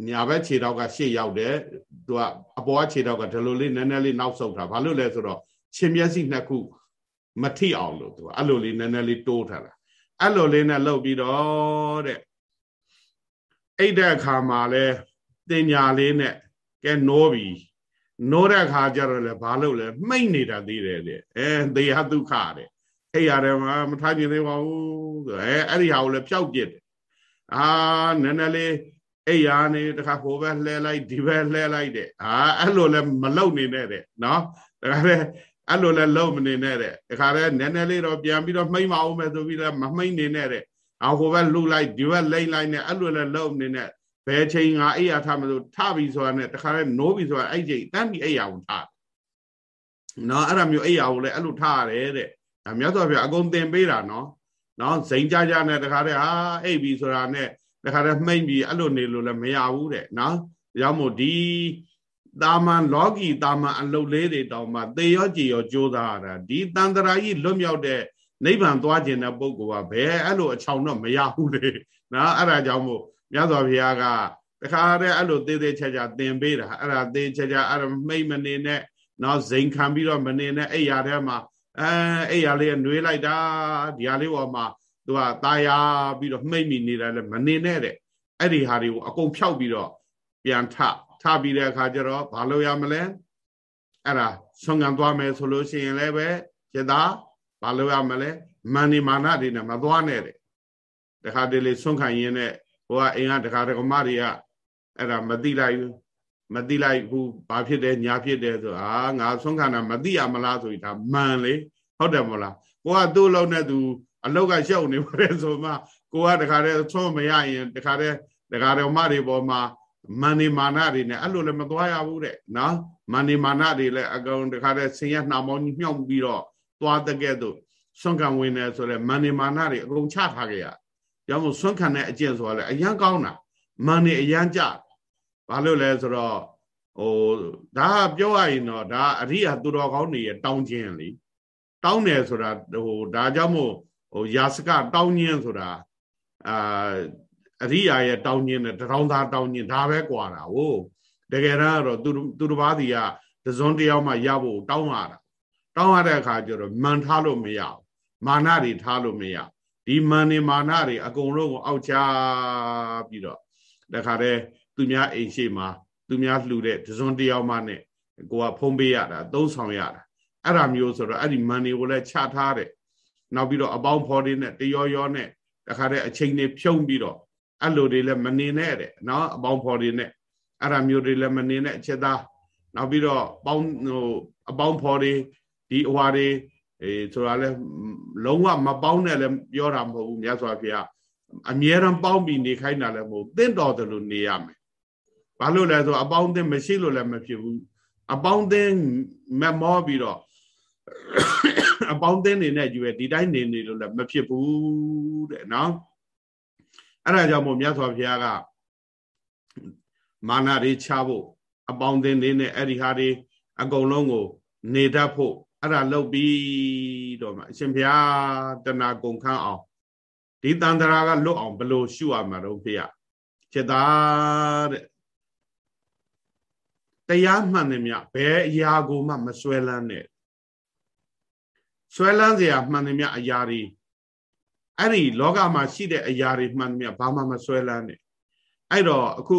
ညာဘက်ခြေတော့ကရှေ့ရောက်တယ်သူကအပေါ်ကခြေတော့ကဒီလိုလေးနည်းနည်းလေးနောက်ဆုပ်တာဘာလို့လဲဆိုတော့ရှင်မျက်စိနှစ်ခုမထိအောင်လို့သူကအဲ့လိုလေးနည်းနည်းလေးတိုးထားတာအဲ့လိုလေးနဲ့လှုပ်ပြီးတော့တဲ့အိတ်တဲ့အခါမှာလဲတင်ညာလေးနဲ့ကဲနိုးပြီ နိုးတဲ့အခါကျတော့လေဘာလို့လဲမှိတ်နေတာသေးတယ်တဲ့အဲသေဟဒုက္ခတဲ့အဲ့ရတယ်မှာမထားကျင်သေးပါဘူးဆိုအဲအဲ့ဒီဟာကိုလည်းဖျောက်ပြစ်တယ်အာနည်းနည်းလေးအိယာနေတခါဟိုဘက်လှဲလိုက်ဒီဘက်လှဲလိုက်တဲ့အာအဲ့လိုလဲမလုံနေနဲ့တဲ့နော်တခါလဲအဲ့လိုလဲလုံမနေနဲ့တဲ့တခါလဲနည်းနည်းလေးတော့ပြန်ပြီးတော့မှိမ့်မအောင်မယ်ဆိုပြီးလဲမမှိမ့်နေနဲ့တဲ့အော်ဟိုဘက်လှုပ်လိုက်ဒီဘက်လိမ့်လိုက်နဲ့အဲ့လိုလဲလုံမနေနဲ့ ဘယ်ချိန်ငါအိယာထားမလို့ထပြီဆိုတာနဲ့တခါလဲနိုးပြီဆိုတာအဲ့ချိန်တန်းပြီးအိယာကိုထားနော်အဲ့ဒါမျိုးအိယာကိုလဲအဲ့လိုထားရတယ်တဲ့ဒါမြတ်စွာဘုရားအကုန်သင်ပေးတာနော်နော်ဇိမ်ကြကြနဲ့တခါတည်းဟာအိပ်ပြီဆိုတာနဲ့တခါတည်းမှိမ့်ပြီးအဲ့လိုနေလို့လည်းမရဘူးတဲ့နော်ဒါကြောင့်မို့ဒီတာမန်လောကီတာမန်အလုတ်လေးတွေတောင်မှသေရောကြည်ရောကြိုးစားရတာဒီတန်တရာကြီးလွတ်မြောက်တဲ့နိဗ္ဗာန်သွားခြင်းတဲ့ပုဂ္ဂိုလ်ကဘယ်အဲ့လိုအချောင်တော့မရဘူးလေနော်အဲ့ဒါကြောင့်မို့ မြတ်စွာဘုရားကတခါတည်းအဲ့လိုသေးသေးချာချာသင်ပေးတာအဲ့ဒါသေးချာချာအဲ့ဒါမိတ်မနေနဲ့နော်ဇိမ်ခံပြီးတော့မနေနဲ့အဲ့ရထဲမှာအဲအဲ့ရလေးနှွေးလိုက်တာဒီဟာလေးပေါ်မှာသူကตายာပြီးတော့မှိတ်မိနေတယ်လည်းမနေနဲ့တဲ့အဲ့ဒီဟာတွေကိုအကုန်ဖြောက်ပြီးတော့ပြန်ထထပြီးတဲ့အခါကျတော့ဘာလို့ရမလဲအဲ့ဒါဆွမ်းခံသွားမယ်ဆိုလို့ရှိရင်လည်းပဲစေတာဘာလို့ရမလဲမန်နေမာနတွေနဲ့မသွားနဲ့တဲ့တခါတလေဆွမ်းခံရင်းနဲ့ ဟိုကအိမ်ကတခါတကမတွေကအဲ့ဒါမသိလိုက်ဘူးမသိလိုက်ဘူးဘာဖြစ်တယ်ညာဖြစ်တယ်ဆိုအာငါဆွမ်းခံတာမသိရမလားဆိုရင်ဒါမန်လေဟုတ်တယ်မဟုတ်လားကိုကသူ့လုံးနဲ့သူအလောက်ကရှောက်နေပါတယ်ဆိုမှကိုကတခါတည်းဆွမ်းမရရင်တခါတည်းတခါတော်မတွေပေါ်မှာမန္နေမာနတွေနဲ့အဲ့လိုလည်းမသွားရဘူးတဲ့နော်မန္နေမာနတွေလည်းအကောင်တခါတည်းဆင်းရဲနှာမောင်းညှောက်ပြီးတော့သွားတဲ့ကဲ့သို့ဆွမ်းခံဝင်နေဆိုတော့မန္နေမာနတွေအကုန်ချထားကြရ။ ကြောင့်မို့ဆွန့်ခံတဲ့အကျင့်ဆိုတာလေအရန်ကောင်းတာမန်နေအရန်ကြဘာလို့လဲဆိုတော့ဟိုဒါပြောရရင်တော့ဒါအရိယာသူတော်ကောင်းတွေတောင်းခြင်းလေတောင်းတယ်ဆိုတာဟိုဒါကြောင့်မို့ဟိုယာစကတောင်းခြင်းဆိုတာအာအရိယာရဲ့တောင်းခြင်းနဲ့တရောင်းသားတောင်းခြင်းဒါပဲကွာတာဟိုတကယ်တော့သူသူတစ်ပါးစီကတစွန်းတယောက်မှရဖို့တောင်းရတာတောင်းရတဲ့အခါကျတော့မန်ထားလို့မရဘူးမာနတွေထားလို့မရဘူး ဒီမန်နေမာနတွေအကုန်လုံးကိုအောက်ချပြီးတော့တခါတည်းသူများအိမ်ရှိမှာသူများလှူတဲ့တစွန်းတယောက်မှနဲ့ကိုကဖုံးပေးရတာသုံးဆောင်ရတာအဲ့ဒါမျိုးဆိုတော့အဲ့ဒီမန်တွေကိုလည်းချထားတယ်နောက်ပြီးတော့အပေါင်းဖော်တွေနဲ့တရောရောနဲ့တခါတည်းအချိန်တွေဖြုံးပြီးတော့အဲ့လိုတွေလည်းမနေနဲ့တဲ့နော်အပေါင်းဖော်တွေနဲ့အဲ့ဒါမျိုးတွေလည်းမနေနဲ့အချက်သားနောက်ပြီးတော့ပေါင်းဟိုအပေါင်းဖော်တွေဒီအဝါတွေ အေးဆိုတာလဲလုံးဝမပေါင်းနဲ့လည်းပြောတာမဟုတ်ဘူးမြတ်စွာဘုရားအမြဲတမ်းပေါင်းပြီးနေခိုင်းတာလည်းမဟုတ်သင့်တော်တယ်လို့နေရမယ်ဘာလို့လဲဆိုအပေါင်းအသင်းမရှိလို့လည်းမဖြစ်ဘူးအပေါင်းအသင်းမမောပြီးတော့အပေါင်းအသင်းနေနဲ့ယူရဒီတိုင်းနေနေလို့လည်းမဖြစ်ဘူးတဲ့နော်အဲ့ဒါကြောင့်မို့မြတ်စွာဘုရားကမာနတွေချဖို့အပေါင်းအသင်းနေနဲ့အဲ့ဒီဟာတွေအကုန်လုံးကို နေတတ်ဖို့ အဲ့ဒါလုပ်ပြီးတော့မှအရှင်ဘုရားတဏကုန်ခန်းအောင်ဒီတန်တရာကလွတ်အောင်ဘလို့ရှုရမှာတော့ဖေရจิตသားတဲ့တရားမှန်တယ်မြဘယ်အရာကိုမှမစွဲလန်းနဲ့စွဲလန်းစရာမှန်တယ်မြအရာတွေအဲ့ဒီလောကမှာရှိတဲ့အရာတွေမှန်တယ်မြဘာမှမစွဲလန်းနဲ့အဲ့တော့အခု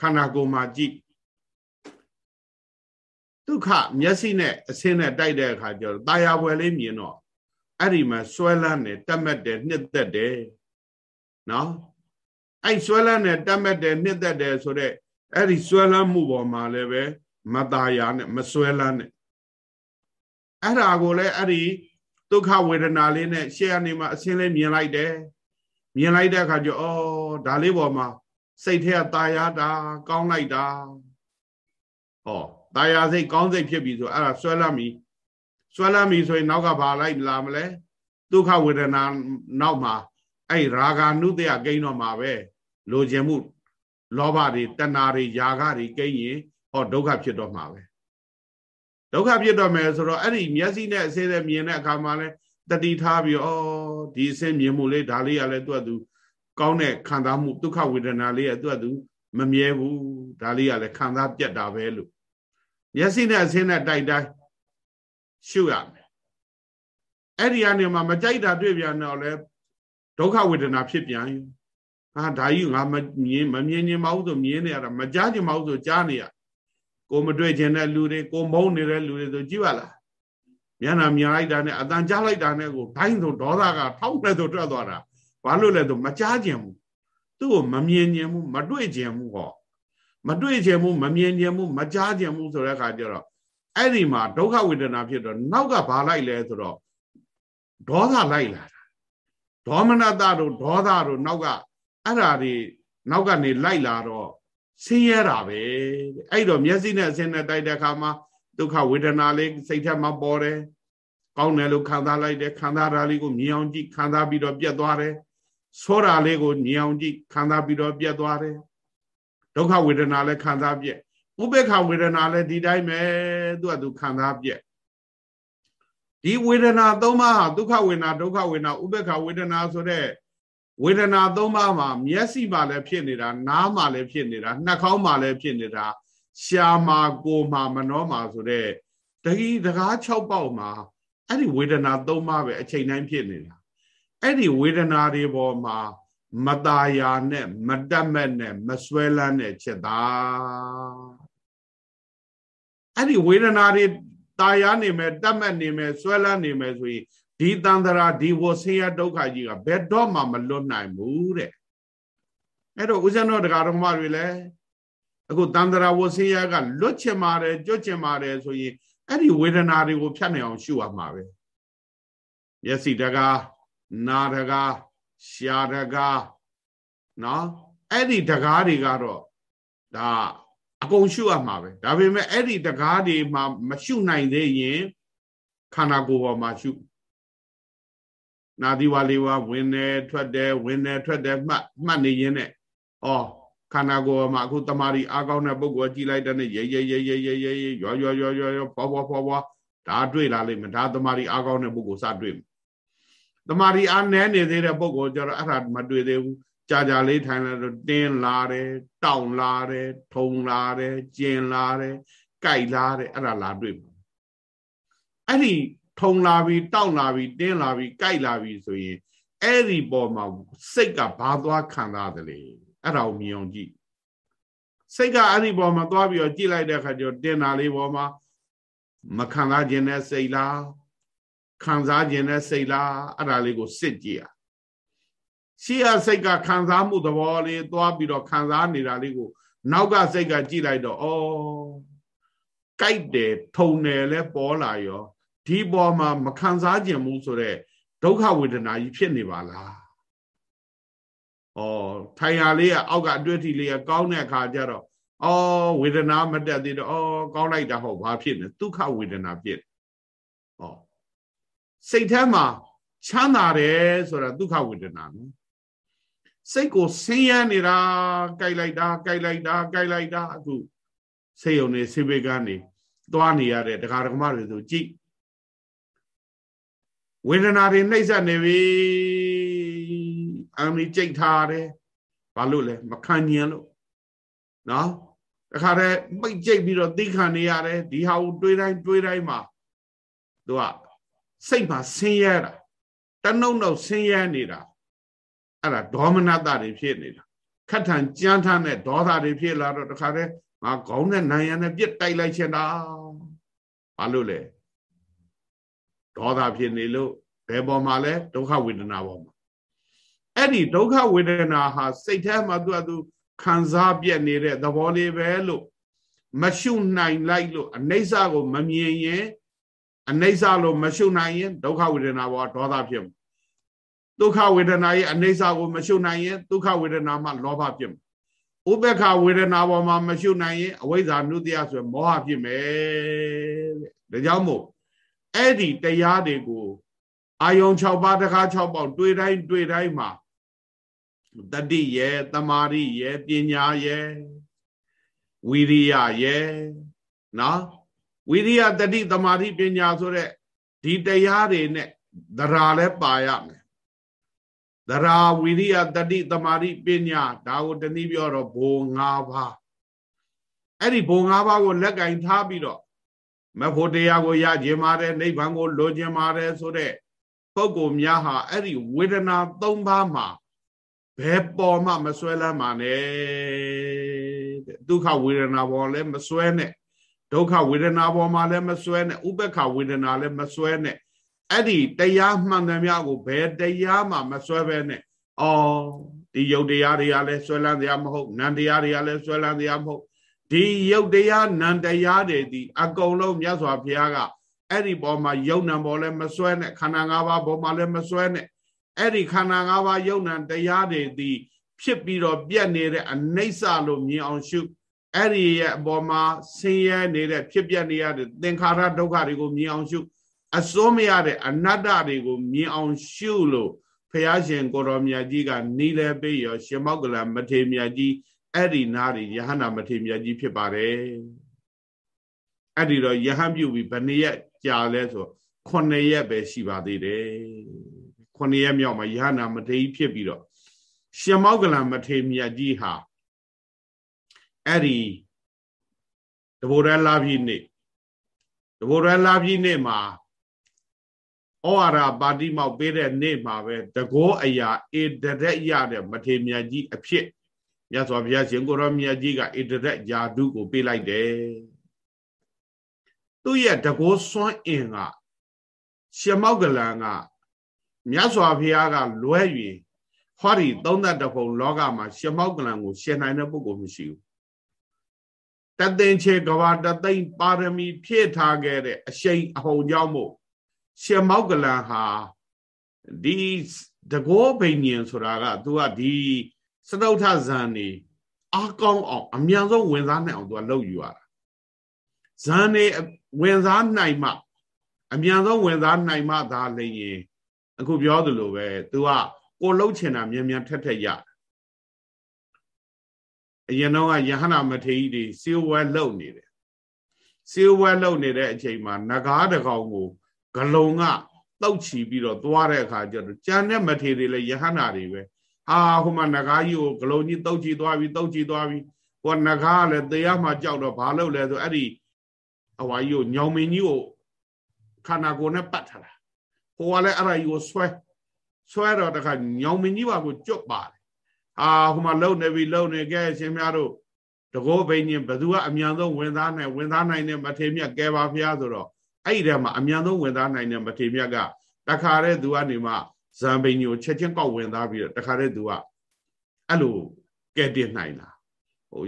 ခန္ဓာကိုယ်မှာကြည့် ဒုက္ခမျက်စိနဲ့အစင်းနဲ့တိုက်တဲ့အခါကျတော့ตายာပွဲလေးမြင်တော့အဲ့ဒီမှာဆွဲလန်းတယ်တက်မက်တယ်နှစ်သက်တယ်နော်အဲ့ဆွဲလန်းတယ်တက်မက်တယ်နှစ်သက်တယ်ဆိုတော့အဲ့ဒီဆွဲလန်းမှုပေါ်မှာလည်းပဲမตายာနဲ့မဆွဲလန်းနဲ့အဲ့ဒါကိုလည်းအဲ့ဒီဒုက္ခဝေဒနာလေးနဲ့ရှေ့ကနေမှအစင်းလေးမြင်လိုက်တယ်မြင်လိုက်တဲ့အခါကျအော်ဒါလေးပေါ်မှာစိတ်ထဲကตายာတာကောင်းလိုက်တာဟော တာယာစိတ်ကောင်းစိတ်ဖြစ်ပြီဆိုအဲ့ဒါဆွဲလမ်းပြီဆွဲလမ်းပြီဆိုရင်နောက်ကဘာလိုက်လာမလဲဒုက္ခဝေဒနာနောက်မှာအဲ့ရာဂာနုတ္တယကိန်းတော့မှာပဲလိုချင်မှုလောဘတွေတဏှာတွေຢာကတွေကိန်းရင်ဟောဒုက္ခဖြစ်တော့မှာပဲဒုက္ခဖြစ်တော့မယ်ဆိုတော့အဲ့ဒီမျက်စိနဲ့အစေးနဲ့မြင်တဲ့အခါမှာလဲတတိထားပြီးဩဒီအစေးမြင်မှုလေးဒါလေးကလည်းသူ့အတူကောင်းတဲ့ခံစားမှုဒုက္ခဝေဒနာလေးကသူ့အတူမမြဲဘူးဒါလေးကလည်းခံစားပြတ်တာပဲလို့ မျက်စိနဲ့အဆင်းနဲ့တိုက်တိုင်းရှုရမယ်အဲ့ဒီကနေမှမကြိုက်တာတွေ့ပြန်တော့လဲဒုက္ခဝေဒနာဖြစ်ပြန်ယူဟာဒါကြီးငါမမြင်မမြင်ခြင်းမဟုတ်ဆိုမြင်နေရတာမကြားခြင်းမဟုတ်ဆိုကြားနေရကိုမတွေ့ခြင်းတဲ့လူတွေကိုမုန်းနေတဲ့လူတွေဆိုကြည့်ပါလားမျက်နှာမြင်လိုက်တာနဲ့အတန်ကြားလိုက်တာနဲ့ကိုဘိုင်းဆိုဒေါသကထောက်တဲ့ဆိုထွက်သွားတာဘာလို့လဲဆိုမကြားခြင်းဘူးသူ့ကိုမမြင်ခြင်းဘူးမတွေ့ခြင်းဘူးဟော မတွေ့ခြင်းမှုမမြင်ခြင်းမှုမကြားခြင်းမှုဆိုတဲ့အခါကျတော့အဲ့ဒီမှာဒုက္ခဝေဒနာဖြစ်တော့နောက်ကဘာလိုက်လဲဆိုတော့ဒေါသလိုက်လာတာဒေါမနတတို့ဒေါသတို့နောက်ကအဲ့ဓာတွေနောက်ကနေလိုက်လာတော့ဆင်းရဲတာပဲအဲ့တော့မျက်စိနဲ့အစင်းနဲ့တိုက်တဲ့အခါမှာဒုက္ခဝေဒနာလေးစိတ်ထဲမှာပေါ်တယ်ကောင်းတယ်လို့ခံစားလိုက်တယ်ခံစားတာလေးကိုမြင်အောင်ကြည့်ခံစားပြီးတော့ပြတ်သွားတယ်ဆိုးတာလေးကိုမြင်အောင်ကြည့်ခံစားပြီးတော့ပြတ်သွားတယ် ဒုက္ခဝေဒနာလည်းခံစားပြက်ဥပေက္ခဝေဒနာလည်းဒီတိုင်းပဲသူကသူခံစားပြက်ဒီဝေဒနာသုံးပါးဟာဒုက္ခဝေဒနာဒုက္ခဝေဒနာဥပေက္ခဝေဒနာဆိုတဲ့ဝေဒနာသုံးပါးမှာမျက်စိမှာလည်းဖြစ်နေတာနားမှာလည်းဖြစ်နေတာနှာခေါင်းမှာလည်းဖြစ်နေတာရှားမှာကိုယ်မှာမနှောမှာဆိုတဲ့တတိတကား6ပေါက်မှာအဲ့ဒီဝေဒနာသုံးပါးပဲအချိန်တိုင်းဖြစ်နေတာအဲ့ဒီဝေဒนาတွေပေါ်မှာ မตาယာနဲ့မတတ်မဲ့နဲ့မဆွဲလန်းတဲ့ချက်သားအဲ့ဒီဝေဒနာတွေตาယာနေမယ်တတ်မဲ့နေမယ်ဆွဲလန်းနေမယ်ဆိုရင်ဒီတန်တရာဒီဝဆင်းရဲဒုက္ခကြီးကဘယ်တော့မှမလွတ်နိုင်ဘူးတဲ့အဲ့တော့ဦးဇင်းတော်တရားတော်မတွေလည်းအခုတန်တရာဝဆင်းရဲကလွတ်ချင်ပါတယ်ကြွချင်ပါတယ်ဆိုရင်အဲ့ဒီဝေဒနာတွေကိုဖြတ်နိုင်အောင်ရှုရမှာပဲမျက်စိတကားနာတကား ရှာတကားနော်အဲ့ဒီတကားတွေကတော့ဒါအကုန်ရှုရမှာပဲဒါပေမဲ့အဲ့ဒီတကားတွေမှာမရှုနိုင်သေးရင်ခန္ဓာကိုယ်ပေါ်မှာရှုနာသီဝါလေးဝါဝင်တယ်ထွက်တယ်ဝင်တယ်ထွက်တယ်မှတ်မှတ်နေရင်းနဲ့ဩခန္ဓာကိုယ်မှာအခုတမာရီအားကောင်းတဲ့ပုဂ္ဂိုလ်ကြည်လိုက်တဲ့နဲ့ရေရေရေရေရေရေရေရွာရွာရွာရွာရွာဖွာဖွာဖွာဖွာဒါတွေ့လာလိမ့်မယ်ဒါတမာရီအားကောင်းတဲ့ပုဂ္ဂိုလ်စတွေ့မယ် တမာရီအားနည်းနေသေးတဲ့ပုဂ္ဂိုလ်ကျတော့အဲ့ဒါမတွေ့သေးဘူးကြာကြာလေးထိုင်လိုက်တော့တင်းလာတယ်တောင့်လာတယ်ထုံလာတယ်ကျင်လာတယ်ကြိုက်လာတယ်အဲ့ဒါလာတွေ့မှာအဲ့ဒီထုံလာပြီတောင့်လာပြီတင်းလာပြီကြိုက်လာပြီဆိုရင်အဲ့ဒီပေါ်မှာစိတ်ကဘာသွားခံစားတယ်လေအဲ့ဒါကိုမြင်အောင်ကြည့်စိတ်ကအဲ့ဒီပေါ်မှာသွားပြီးတော့ကြည့်လိုက်တဲ့အခါကျတော့တင်တာလေးပေါ်မှာမခံစားခြင်းနဲ့စိတ်လား ခံစားခြင်းနဲ့စိတ်လားအဲ့ဒါလေးကိုစစ်ကြည့်ရရှေ့ရစိတ်ကခံစားမှုသဘောလေးသွားပြီးတော့ခံစားနေတာလေးကိုနောက်ကစိတ်ကကြည့်လိုက်တော့ဩကြိုက်တယ်ထုံတယ်လဲပေါ်လာရောဒီပေါ်မှာမခံစားခြင်းဘူးဆိုတော့ဒုက္ခဝေဒနာကြီးဖြစ်နေပါလားဩထိုင်ရလေးကအောက်ကအတွေ့အထိလေးကကောင်းတဲ့အခါကျတော့ဩဝေဒနာမတက်သေးတော့ဩကောင်းလိုက်တာဟုတ်ဘာဖြစ်နေဒုက္ခဝေဒနာဖြစ်ဩ စိတ်ထဲမှာချမ်းသာတယ်ဆိုတာဒုက္ခဝေဒနာနော်စိတ်ကိုဆင်းရဲနေတာကြိုက်လိုက်တာကြိုက်လိုက်တာကြိုက်လိုက်တာအခုစိတ်ုံနေစိဘေကနေသွားနေရတဲ့တရားဓမ္မတွေဆိုကြည့်ဝေဒနာတွေနှိမ့်ဆက်နေပြီအမီကြိတ်ထားတယ်ဘာလို့လဲမခံညင်လို့နော်တခါတည်းပိတ်ကြိတ်ပြီးတော့သိခံနေရတယ်ဒီဟာကိုတွေးတိုင်းတွေးတိုင်းမှာသူက စိတ်မှာဆင်းရဲတာတနှုတ်နှုတ်ဆင်းရဲနေတာအဲ့ဒါဒေါမနတတွေဖြစ်နေတာခက်ထန်ကြမ်းထမ်းတဲ့ဒေါသတွေဖြစ်လာတော့တခါတည်းငါခေါင်းနဲ့နိုင်ရနဲ့ပြစ်တိုက်လိုက်ချင်တာဘာလို့လဲဒေါသဖြစ်နေလို့ဘယ်ပေါ်မှာလဲဒုက္ခဝေဒနာပေါ်မှာအဲ့ဒီဒုက္ခဝေဒနာဟာစိတ်ထဲမှာသူ့အတူခံစားပြက်နေတဲ့သဘောလေးပဲလို့မရှုနိုင်လိုက်လို့အနိစ္စကိုမမြင်ရင် အနိစ္စလို့မရှုနိုင်ရင်ဒုက္ခဝေဒနာပေါ်ဒေါသဖြစ်မှာဒုက္ခဝေဒနာရဲ့အနိစ္စကိုမရှုနိုင်ရင်ဒုက္ခဝေဒနာမှလောဘဖြစ်မှာဥပေက္ခဝေဒနာပေါ်မှာမရှုနိုင်ရင်အဝိဇ္ဇာနုတ္တိယဆိုမောဟဖြစ်မယ်တဲ့ဒါကြောင့်မို့အဲ့ဒီတရားတွေကိုအာယုံ6ပါးတခါ6ပေါက်တွေ့တိုင်းတွေ့တိုင်းမှာတတိရဲ့တမာရိရဲ့ပညာရဲ့ဝိရိယရဲ့နော် ဝိရိယတတိတမာရိပညာဆိုတဲ့ဒီတရားတွေနဲ့သရာလဲပါရမယ်သရာဝိရိယတတိတမာရိပညာဒါကိုတနည်းပြောတော့ဘိုး၅ပါးအဲ့ဒီဘိုး၅ပါးကိုလက်ကင်ထားပြီးတော့မဖို့တရားကိုရခြင်းပါတယ်နိဗ္ဗာန်ကိုလိုခြင်းပါတယ်ဆိုတဲ့ပုဂ္ဂိုလ်များဟာအဲ့ဒီဝေဒနာ၃ပါးမှာဘယ်ပေါ်မှမစွဲလမ်းပါနဲ့တဲ့ဒုက္ခဝေဒနာပေါ်လည်းမစွဲနဲ့ ဒုက္ခဝေဒနာပေါ်မှာလည်းမစွဲနဲ့ဥပ္ပခဝေဒနာလည်းမစွဲနဲ့အဲ့ဒီတရားမှန်သမျှကိုဘယ်တရားမှမစွဲဘဲနဲ့အော်ဒီယုတ်တရားတွေကလည်းစွဲလန်းတရားမဟုတ်နံတရားတွေကလည်းစွဲလန်းတရားမဟုတ်ဒီယုတ်တရားနံတရားတွေဒီအကုန်လုံးမြတ်စွာဘုရားကအဲ့ဒီပေါ်မှာယုံနံပေါ်လည်းမစွဲနဲ့ခန္ဓာ၅ပါးပေါ်မှာလည်းမစွဲနဲ့အဲ့ဒီခန္ဓာ၅ပါးယုံနံတရားတွေဒီဖြစ်ပြီးတော့ပြက်နေတဲ့အနိစ္စလို့မြင်အောင်ရှု အဲ့ဒီရဲ့အပေါ်မှာဆင်းရဲနေတဲ့ဖြစ်ပြနေရတဲ့သင်္ခါရဒုက္ခတွေကိုမြင်အောင်ရှုအစိုးမရတဲ့အနတ္တတွေကိုမြင်အောင်ရှုလို့ဖះရှင်ကိုတော်မြတ်ကြီးကနီးလဲပေးရောရှင်မောက္ကလမထေမြတ်ကြီးအဲ့ဒီနာရီယဟန္တာမထေမြတ်ကြီးဖြစ်ပါတယ်အဲ့ဒီတော့ယဟန်ပြုပြီးဘယ်နှစ်ရက်ကြာလဲဆို9ရက်ပဲရှိပါသေးတယ်9ရက်မြောက်မှာယဟန္တာမထေကြီးဖြစ်ပြီးတော့ရှင်မောက္ကလမထေမြတ်ကြီးဟာ အဲ့ဒီတဘောရလာပြီနေ့တဘောရလာပြီနေ့မှာဩဝါဒပါတိမောက်ပေးတဲ့နေ့မှာပဲတကောအရာဧတရက်ရတဲ့မထေမြတ်ကြီးအဖြစ်မြတ်စွာဘုရားရှင်ကိုရောမြတ်ကြီးကဧတရက်ယာဓုကိုပေးလိုက်တယ်သူ့ရဲ့တကောစွန့်အင်ကရှင်မောက္ကလန်ကမြတ်စွာဘုရားကလွဲ၍ဟောဒီသုံးသက်တဖုံလောကမှာရှင်မောက္ကလန်ကိုရှင်နိုင်တဲ့ပုဂ္ဂိုလ်မရှိဘူး တသင်္ချေကဘာတသိမ့်ပါရမီဖြည့်ထားခဲ့တဲ့အရှိန်အဟုန်ကြောင့်မို့ရှင်မောက်ကလန်ဟာဒီတကောဘိညင်ဆိုတာက तू ကဒီစတုထဇန်နေအကောင်းအောင်အမြန်ဆုံးဝင်စားနိုင်အောင် तू ကလုပ်ယူရတာဇန်နေဝင်စားနိုင်မှအမြန်ဆုံးဝင်စားနိုင်မှသာလျင်အခုပြောသလိုပဲ तू ကကိုလှုပ်ချင်တာမြန်မြန်ထက်ထက်ရ အရင်တော့ကယဟနာမထေကြီးတွေစေဝဲလုံနေတယ်စေဝဲလုံနေတဲ့အချိန်မှာနဂါးတကောင်ကိုဂလုံကတောက်ချီပြီးတော့သွားတဲ့အခါကျတော့ကြံတဲ့မထေတွေလည်းယဟနာတွေပဲဟာဟိုမှာနဂါးကြီးကိုဂလုံကြီးတောက်ချီသွားပြီးတောက်ချီသွားပြီးဟိုနဂါးကလည်းတရားမှကြောက်တော့ဘာလုပ်လဲဆိုအဲ့ဒီအဝါကြီးကိုညောင်မင်းကြီးကိုခန္ဓာကိုယ်နဲ့ပတ်ထားတာဟိုကလည်းအဲ့ဒါကြီးကိုဆွဲဆွဲတော့တခါညောင်မင်းကြီးပါကိုကြွတ်ပါတယ် အာဟိုမှာလုံနေပြီလုံနေကြရှင်များတို့တကောဘိန်းရင်ဘသူကအမြန်ဆုံးဝင်သားနိုင်ဝင်သားနိုင်တဲ့မထေမြတ်ကဲပါဖျားဆိုတော့အဲ့ဒီထဲမှာအမြန်ဆုံးဝင်သားနိုင်တဲ့မထေမြတ်ကတခါတည်းသူကနေမှဇံဘိန်းကိုချက်ချင်းကောက်ဝင်သားပြီးတော့တခါတည်းသူကအဲ့လိုကဲတင်နိုင်တာဟို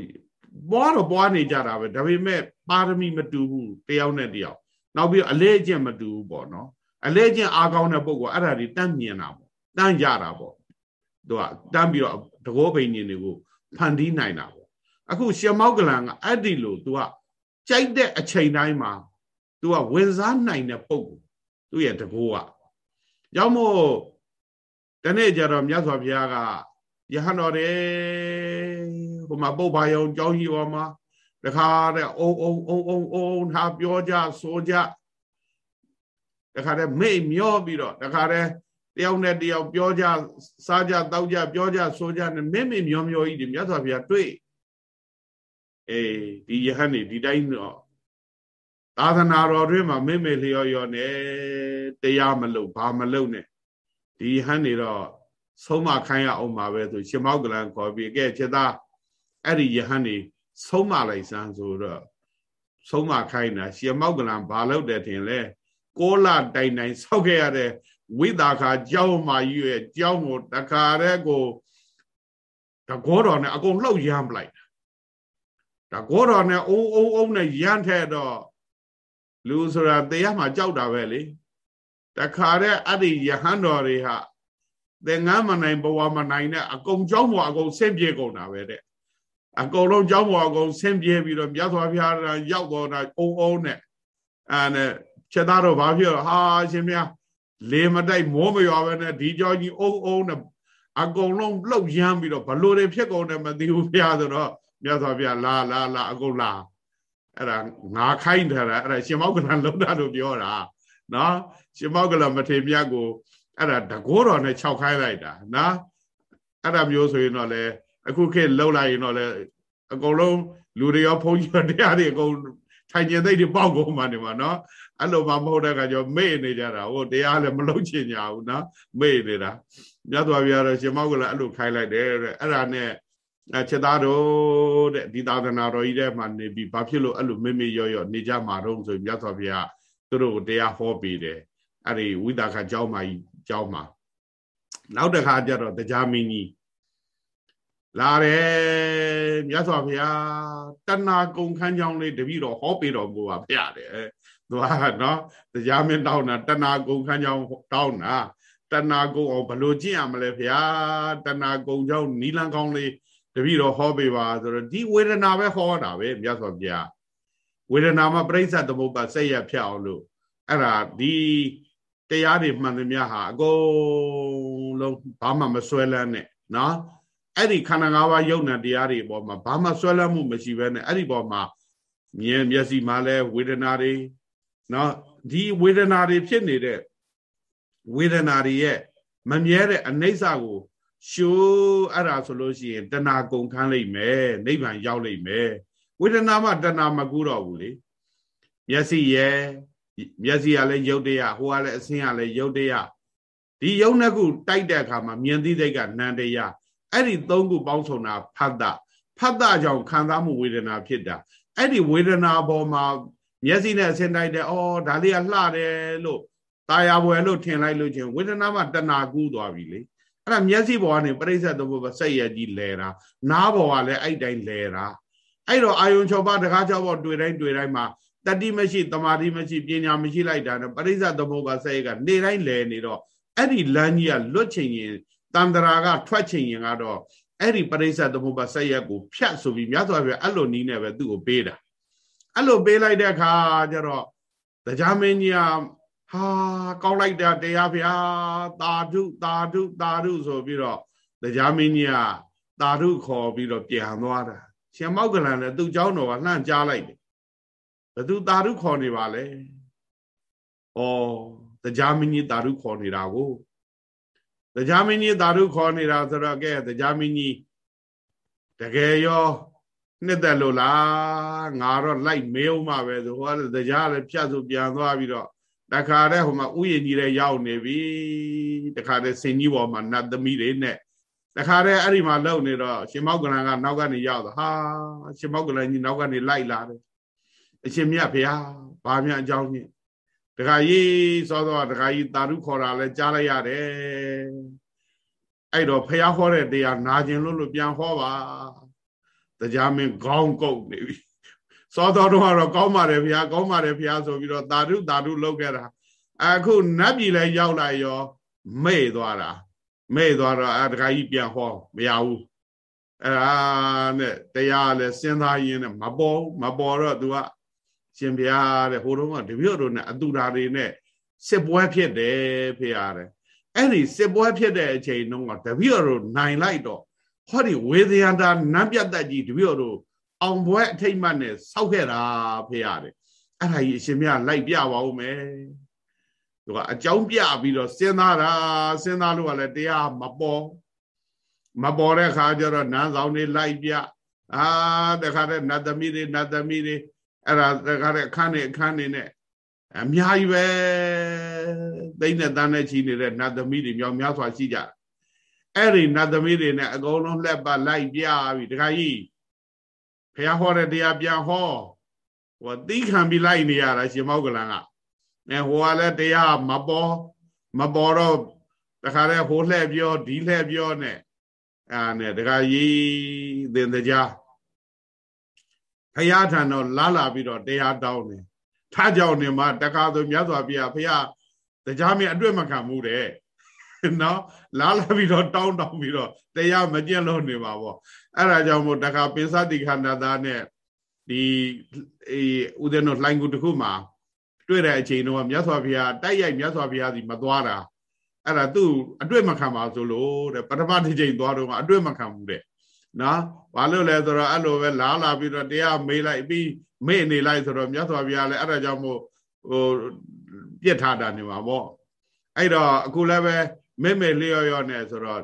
ပွားတော့ပွားနေကြတာပဲဒါပေမဲ့ပါရမီမတူဘူးတယောက်နဲ့တယောက်နောက်ပြီးအလေးအကျင့်မတူဘူးပေါ့နော်အလေးအကျင့်အားကောင်းတဲ့ပုဂ္ဂိုလ်အဲ့ဒါတွေတန့်မြင်တာပေါ့တန့်ကြတာပေါ့သူကတန့်ပြီးတော့ တကောဘိန်းရင်တွေကိုဖန်တီးနိုင်တာပေါ့အခုရှမောက်ကလန်ကအဲ့ဒီလို तू ကကြိုက်တဲ့အချိန်တိုင်းမှာ तू ကဝင်စားနိုင်တဲ့ပုဂ္ဂိုလ်သူ့ရဲ့တကောကရောက်မို့တနေ့ကျတော့မြတ်စွာဘုရားကယဟန်တော်တယ်ဟိုမှာပုပ္ပါယုံကြောင်းကြီးပေါ်မှာတခါတဲ့အုံအုံအုံအုံအုံထားပြောကြဆိုကြတခါတဲ့မိတ်မျောပြီးတော့တခါတဲ့ တယောက်နဲ့တယောက်ပြောကြစားကြတောက်ကြပြောကြဆိုကြနဲ့မိမိမျောမျောကြီးဒီမြတ်စွာဘုရားတွေ့အေးဒီယဟန်နေဒီတိုင်းတော့သာသနာတော်တွင်မှာမိမိလျော်ရော်နဲ့တရားမလုပ်ဘာမလုပ်နဲ့ဒီဟန်နေတော့ဆုံးမခိုင်းရအောင်ပါပဲဆိုရှင်မောက်ကလန်ခေါ်ပြီးကဲချက်သားအဲ့ဒီယဟန်နေဆုံးမလိုက်စမ်းဆိုတော့ဆုံးမခိုင်းတာရှင်မောက်ကလန်ဘာလုပ်တယ်ထင်လဲကိုလာတိုင်တိုင်ဆောက်ခဲ့ရတဲ့ ဝိတာခာကြောင်းမာကြီးရဲ့ကြောင်းကိုတခါတည်းကိုတကောတော်နဲ့အကုန်လှုပ်ရမ်းပလိုက်တာတကောတော်နဲ့အုံအုံအုံနဲ့ရမ်းထဲတော့လူဆိုတာတရားမှကြောက်တာပဲလေတခါတည်းအဲ့ဒီယဟန်တော်တွေဟာသင်္ကန်းမနိုင်ဘဝမနိုင်နဲ့အကုန်ကြောင်းပေါ်အကုန်ဆင်းပြေကုန်တာပဲတဲ့အကုန်လုံးကြောင်းပေါ်အကုန်ဆင်းပြေပြီးတော့မြတ်စွာဘုရားရောက်တော့တာအုံအုံနဲ့အဲ့နဲ့ချက်သားတော့ဘာဖြစ်ဟာရှင်မြတ် လေမတိုက်မိုးမရွာပဲနဲ့ဒီကြောကြီးအုံအုံနဲ့အကုန်လုံးလှုပ်ရမ်းပြီးတော့ဘလို့တွေဖြစ်ကုန်တယ်မသိဘူးဘုရားဆိုတော့မြတ်စွာဘုရားလာလာလာအကုန်လာအဲ့ဒါငါခိုင်းထားတာအဲ့ဒါရှင်မောက်ကလန်လုံးတာလို့ပြောတာနော်ရှင်မောက်ကလန်မထေမြတ်ကိုအဲ့ဒါတကိုးတော်နဲ့၆ခိုင်းလိုက်တာနော်အဲ့ဒါမျိုးဆိုရင်တော့လေအခုခေတ်လှုပ်လိုက်ရင်တော့လေအကုန်လုံးလူတွေရောဘုန်းကြီးတရားတွေအကုန်ထိုင်ကျင်သိတွေပေါက်ကုန်မှနေမှာနော် အဲ့လိုမှမဟုတ်တဲ့အခါကျမေ့နေကြတာဟိုတရားလည်းမလုံးချင်ကြဘူးနော်မေ့နေတာမြတ်စွာဘုရားတော့ရှင်မောက်ကလည်းအဲ့လိုခိုင်းလိုက်တယ်တဲ့အဲ့ဒါနဲ့အချက်သားတို့တဲ့ဒီသာသနာတော်ကြီးထဲမှာနေပြီးဘာဖြစ်လို့အဲ့လိုမေ့မေ့ရော့ရော့နေကြမှာတော့ဆိုမြတ်စွာဘုရားသူတို့ကိုတရားဟောပေးတယ်အဲ့ဒီဝိသခအကြောင်းမှာကျောင်းမှာနောက်တစ်ခါကျတော့တရားမင်းကြီးလာတယ်မြတ်စွာဘုရားတဏှာကုံခန်းကြောင်းလေးတပည့်တော်ဟောပေးတော်မူပါဖရတယ် သူကနော်တရားမင်းတောင်းတာတဏှာကုံခန်းကြောင်းတောင်းတာတဏှာကုံအောင်ဘလို့ကျင့်ရမလဲဖရာတဏှာကုံကြောင်းနီလန်းကောင်းလေးတပည့်တော်ဟောပေးပါဆိုတော့ဒီဝေဒနာပဲဟောတာပဲမြတ်စွာဘုရားဝေဒနာမှာပြိဿသမုပ္ပါစိတ်ရဖြတ်အောင်လို့အဲ့ဒါဒီတရားတွေမှန်သမျှဟာအကုန်လုံးဘာမှမဆွဲလန်းနဲ့နော်အဲ့ဒီခန္ဓာ၅ပါးယုံနာတရားတွေပေါ်မှာဘာမှဆွဲလန်းမှုမရှိဘဲနဲ့အဲ့ဒီပေါ်မှာမြင်မျက်စိမှာလဲဝေဒနာတွေ နော်ဒီဝေဒနာတွေဖြစ်နေတဲ့ဝေဒနာတွေရဲ့မမြဲတဲ့အနိစ္စကိုရှိုးအဲ့ဒါဆိုလို့ရှိရင်တဏှာကုန်ခန်းလိမ့်မယ်နိဗ္ဗာန်ရောက်လိမ့်မယ်ဝေဒနာမှတဏှာမကူတော့ဘူးလေမျက်စိရဲ့မျက်စိကလည်းယုတ်တရားဟိုကလည်းအဆင်းကလည်းယုတ်တရားဒီယုတ်နှစ်ခုတိုက်တဲ့အခါမှာမြင်သိတဲ့ကနန္တရားအဲ့ဒီသုံးခုပေါင်းစုံတာဖတ်တာဖတ်တာကြောင့်ခံစားမှုဝေဒနာဖြစ်တာအဲ့ဒီဝေဒနာပေါ်မှာ မျက်စိနဲ့အဆင်းတိုက်တယ်အော်ဒါလေးကလှတယ်လို့ตาရပွဲလို့ထင်လိုက်လို့ချင်းဝေဒနာမှာတဏှာကူးသွားပြီလေအဲ့ဒါမျက်စိပေါ်ကနေပြိဿသဘောကစိတ်ရကြီးလဲတာနားပေါ်ကလည်းအဲ့တိုင်းလဲတာအဲ့တော့အာယုံ၆ပါးတကား၆ပါးတွေ့တိုင်းတွေ့တိုင်းမှာတတိမရှိတမာတိမရှိပညာမရှိလိုက်တာနဲ့ပရိစ္ဆသမုပ္ပါစိတ်ကနေတိုင်းလဲနေတော့အဲ့ဒီလမ်းကြီးကလွတ်ချင်ရင်တန္တရာကထွက်ချင်ရင်ကတော့အဲ့ဒီပရိစ္ဆသမုပ္ပါစိတ်ရက်ကိုဖြတ်ဆိုပြီးမြတ်စွာဘုရားအဲ့လိုနီးနေပဲသူ့ကိုပေးတာ အဲ့လိုပေးလိုက်တဲ့အခါကျတော့တရားမင်းကြီးကဟာကောက်လိုက်တာတရားဗျာတာဓုတာဓုတာဓုဆိုပြီးတော့တရားမင်းကြီးကတာဓုခေါ်ပြီးတော့ပြန်သွားတာ ရှင်မောက်ကလန်လည်းသူ့เจ้าတော်ကလှမ်းကြားလိုက်တယ်ဘသူတာရုခေါ်နေပါလဲဩတရားမင်းကြီးတာရုခေါ်နေတာကိုတရားမင်းကြီးတာရုခေါ်နေတာဆိုတော့ကဲတရားမင်းကြီးတကယ်ရော နှစ်သက်လို့လားငါတော့လိုက်မေးဦးမှာပဲဆိုဟောတရားလည်းဖြတ်ဆိုပြန်သွားပြီးတော့တခါတည်းဟိုမှာဥယျာဉ်ကြီးလည်းရောက်နေပြီတခါတည်းစင်ကြီးပေါ်မှာနတ်သမီးတွေနဲ့တခါတည်းအဲ့ဒီမှာလုံနေတော့ရှင်မောက်ကလန်ကနောက်ကနေရောက်တော့ဟာရှင်မောက်ကလန်ကြီးနောက်ကနေလိုက်လာတယ်အရှင်မြတ်ဖေဟာဘာမြအကြောင်းကြီးတခါကြီးစောစောတခါကြီးတာရုခေါ်တာလဲကြားလိုက်ရတယ်အဲ့တော့ဖះဟောတဲ့တရားနာကျင်လို့လို့ပြန်ဟောပါ တရားမင်းခေါင်းကုတ်နေပြီစောတော်တော့ကတော့ကောင်းပါတယ်ဗျာကောင်းပါတယ်ဗျာဆိုပြီးတော့တာဓုတာဓုလောက်ခဲ့တာအခုနတ်ပြည်လည်းရောက်လာရောမေ့သွားတာမေ့သွားတော့အဲတခါကြီးပြန်ဟောမရဘူးအဲ့ဒါနဲ့တရားလည်းစဉ်းစားရင်းနဲ့မပေါ်မပေါ်တော့ तू ကရှင်ဘုရားတဲ့ဟိုတုန်းကတပည့်တော်နဲ့အတူဓာတွေနဲ့စစ်ပွဲဖြစ်တယ်ဖေရတယ်အဲ့ဒီစစ်ပွဲဖြစ်တဲ့အချိန်တုန်းကတပည့်တော်နိုင်လိုက်တော့ ဟောဒီဝေဒယန္တာနတ်ပြတ်တက်ကြီးတပည့်တော်အောင်ပွဲအထိတ်မှတ်နဲ့စောက်ခဲ့တာဖေရတယ်အဲ့ဒါကြီးအရှင်မြတ်လိုက်ပြပါဦးမယ်သူကအကြောင်းပြပြီးတော့စဉ်းစားတာစဉ်းစားလို့ကလည်းတရားမပေါ်မပေါ်တဲ့ခါကျတော့နန်းဆောင်တွေလိုက်ပြအာတခါတည်းနတ်သမီးတွေနတ်သမီးတွေအဲ့ဒါတခါတည်းအခန်းနေအခန်းနေနဲ့အများကြီးပဲသိတဲ့တန်းနဲ့ချီနေတဲ့နတ်သမီးတွေမြောင်များစွာရှိကြ အဲ့ဒီနတ်သမီးတွေနဲ့အကုန်လုံးလှက်ပါလိုက်ပြပြီးတခါကြီးဖះဟောတဲ့တရားပြန်ဟောဟိုသီးခံပြီးလိုက်နေရတာရှင်မောက်ကလန်ကအဲဟိုကလည်းတရားမပေါ်မပေါ်တော့တခါတည်းဟိုလှဲ့ပြောဒီလှဲ့ပြောနဲ့အာနဲ့တခါကြီးသင်တရားဖះထံတော့လာလာပြီးတော့တရားတောင်းတယ်ထားကြောင်နေမှာတခါဆိုမြတ်စွာဘုရားဖះတရားမင်းအတွေ့မခံမှုတဲ့ နော်လာလာပြီးတော့တောင်းတောင်းပြီးတော့တရားမကျင့်လို့နေပါပေါ့အဲ့ဒါကြောင့်မို့တခါပိသတိခန္ဓာသားနဲ့ဒီအေးဥဒ္ဒနောလှိုင်းကူတစ်ခုမှာတွေ့တဲ့အချိန်တော့မြတ်စွာဘုရားတိုက်ရိုက်မြတ်စွာဘုရားစီမသွားတာအဲ့ဒါသူ့အတွေ့မခံပါဆိုလို့တဲ့ပထမတစ်ချိန်သွားတော့အတွေ့မခံဘူးတဲ့နော်ဘာလို့လဲဆိုတော့အဲ့လိုပဲလာလာပြီးတော့တရားမေးလိုက်ပြီးမေ့နေလိုက်ဆိုတော့မြတ်စွာဘုရားလည်းအဲ့ဒါကြောင့်မို့ဟိုပြစ်ထားတာနေမှာပေါ့အဲ့တော့အခုလည်းပဲ မေ့မေ့လျော့လျော့နဲ့ဆိုတော့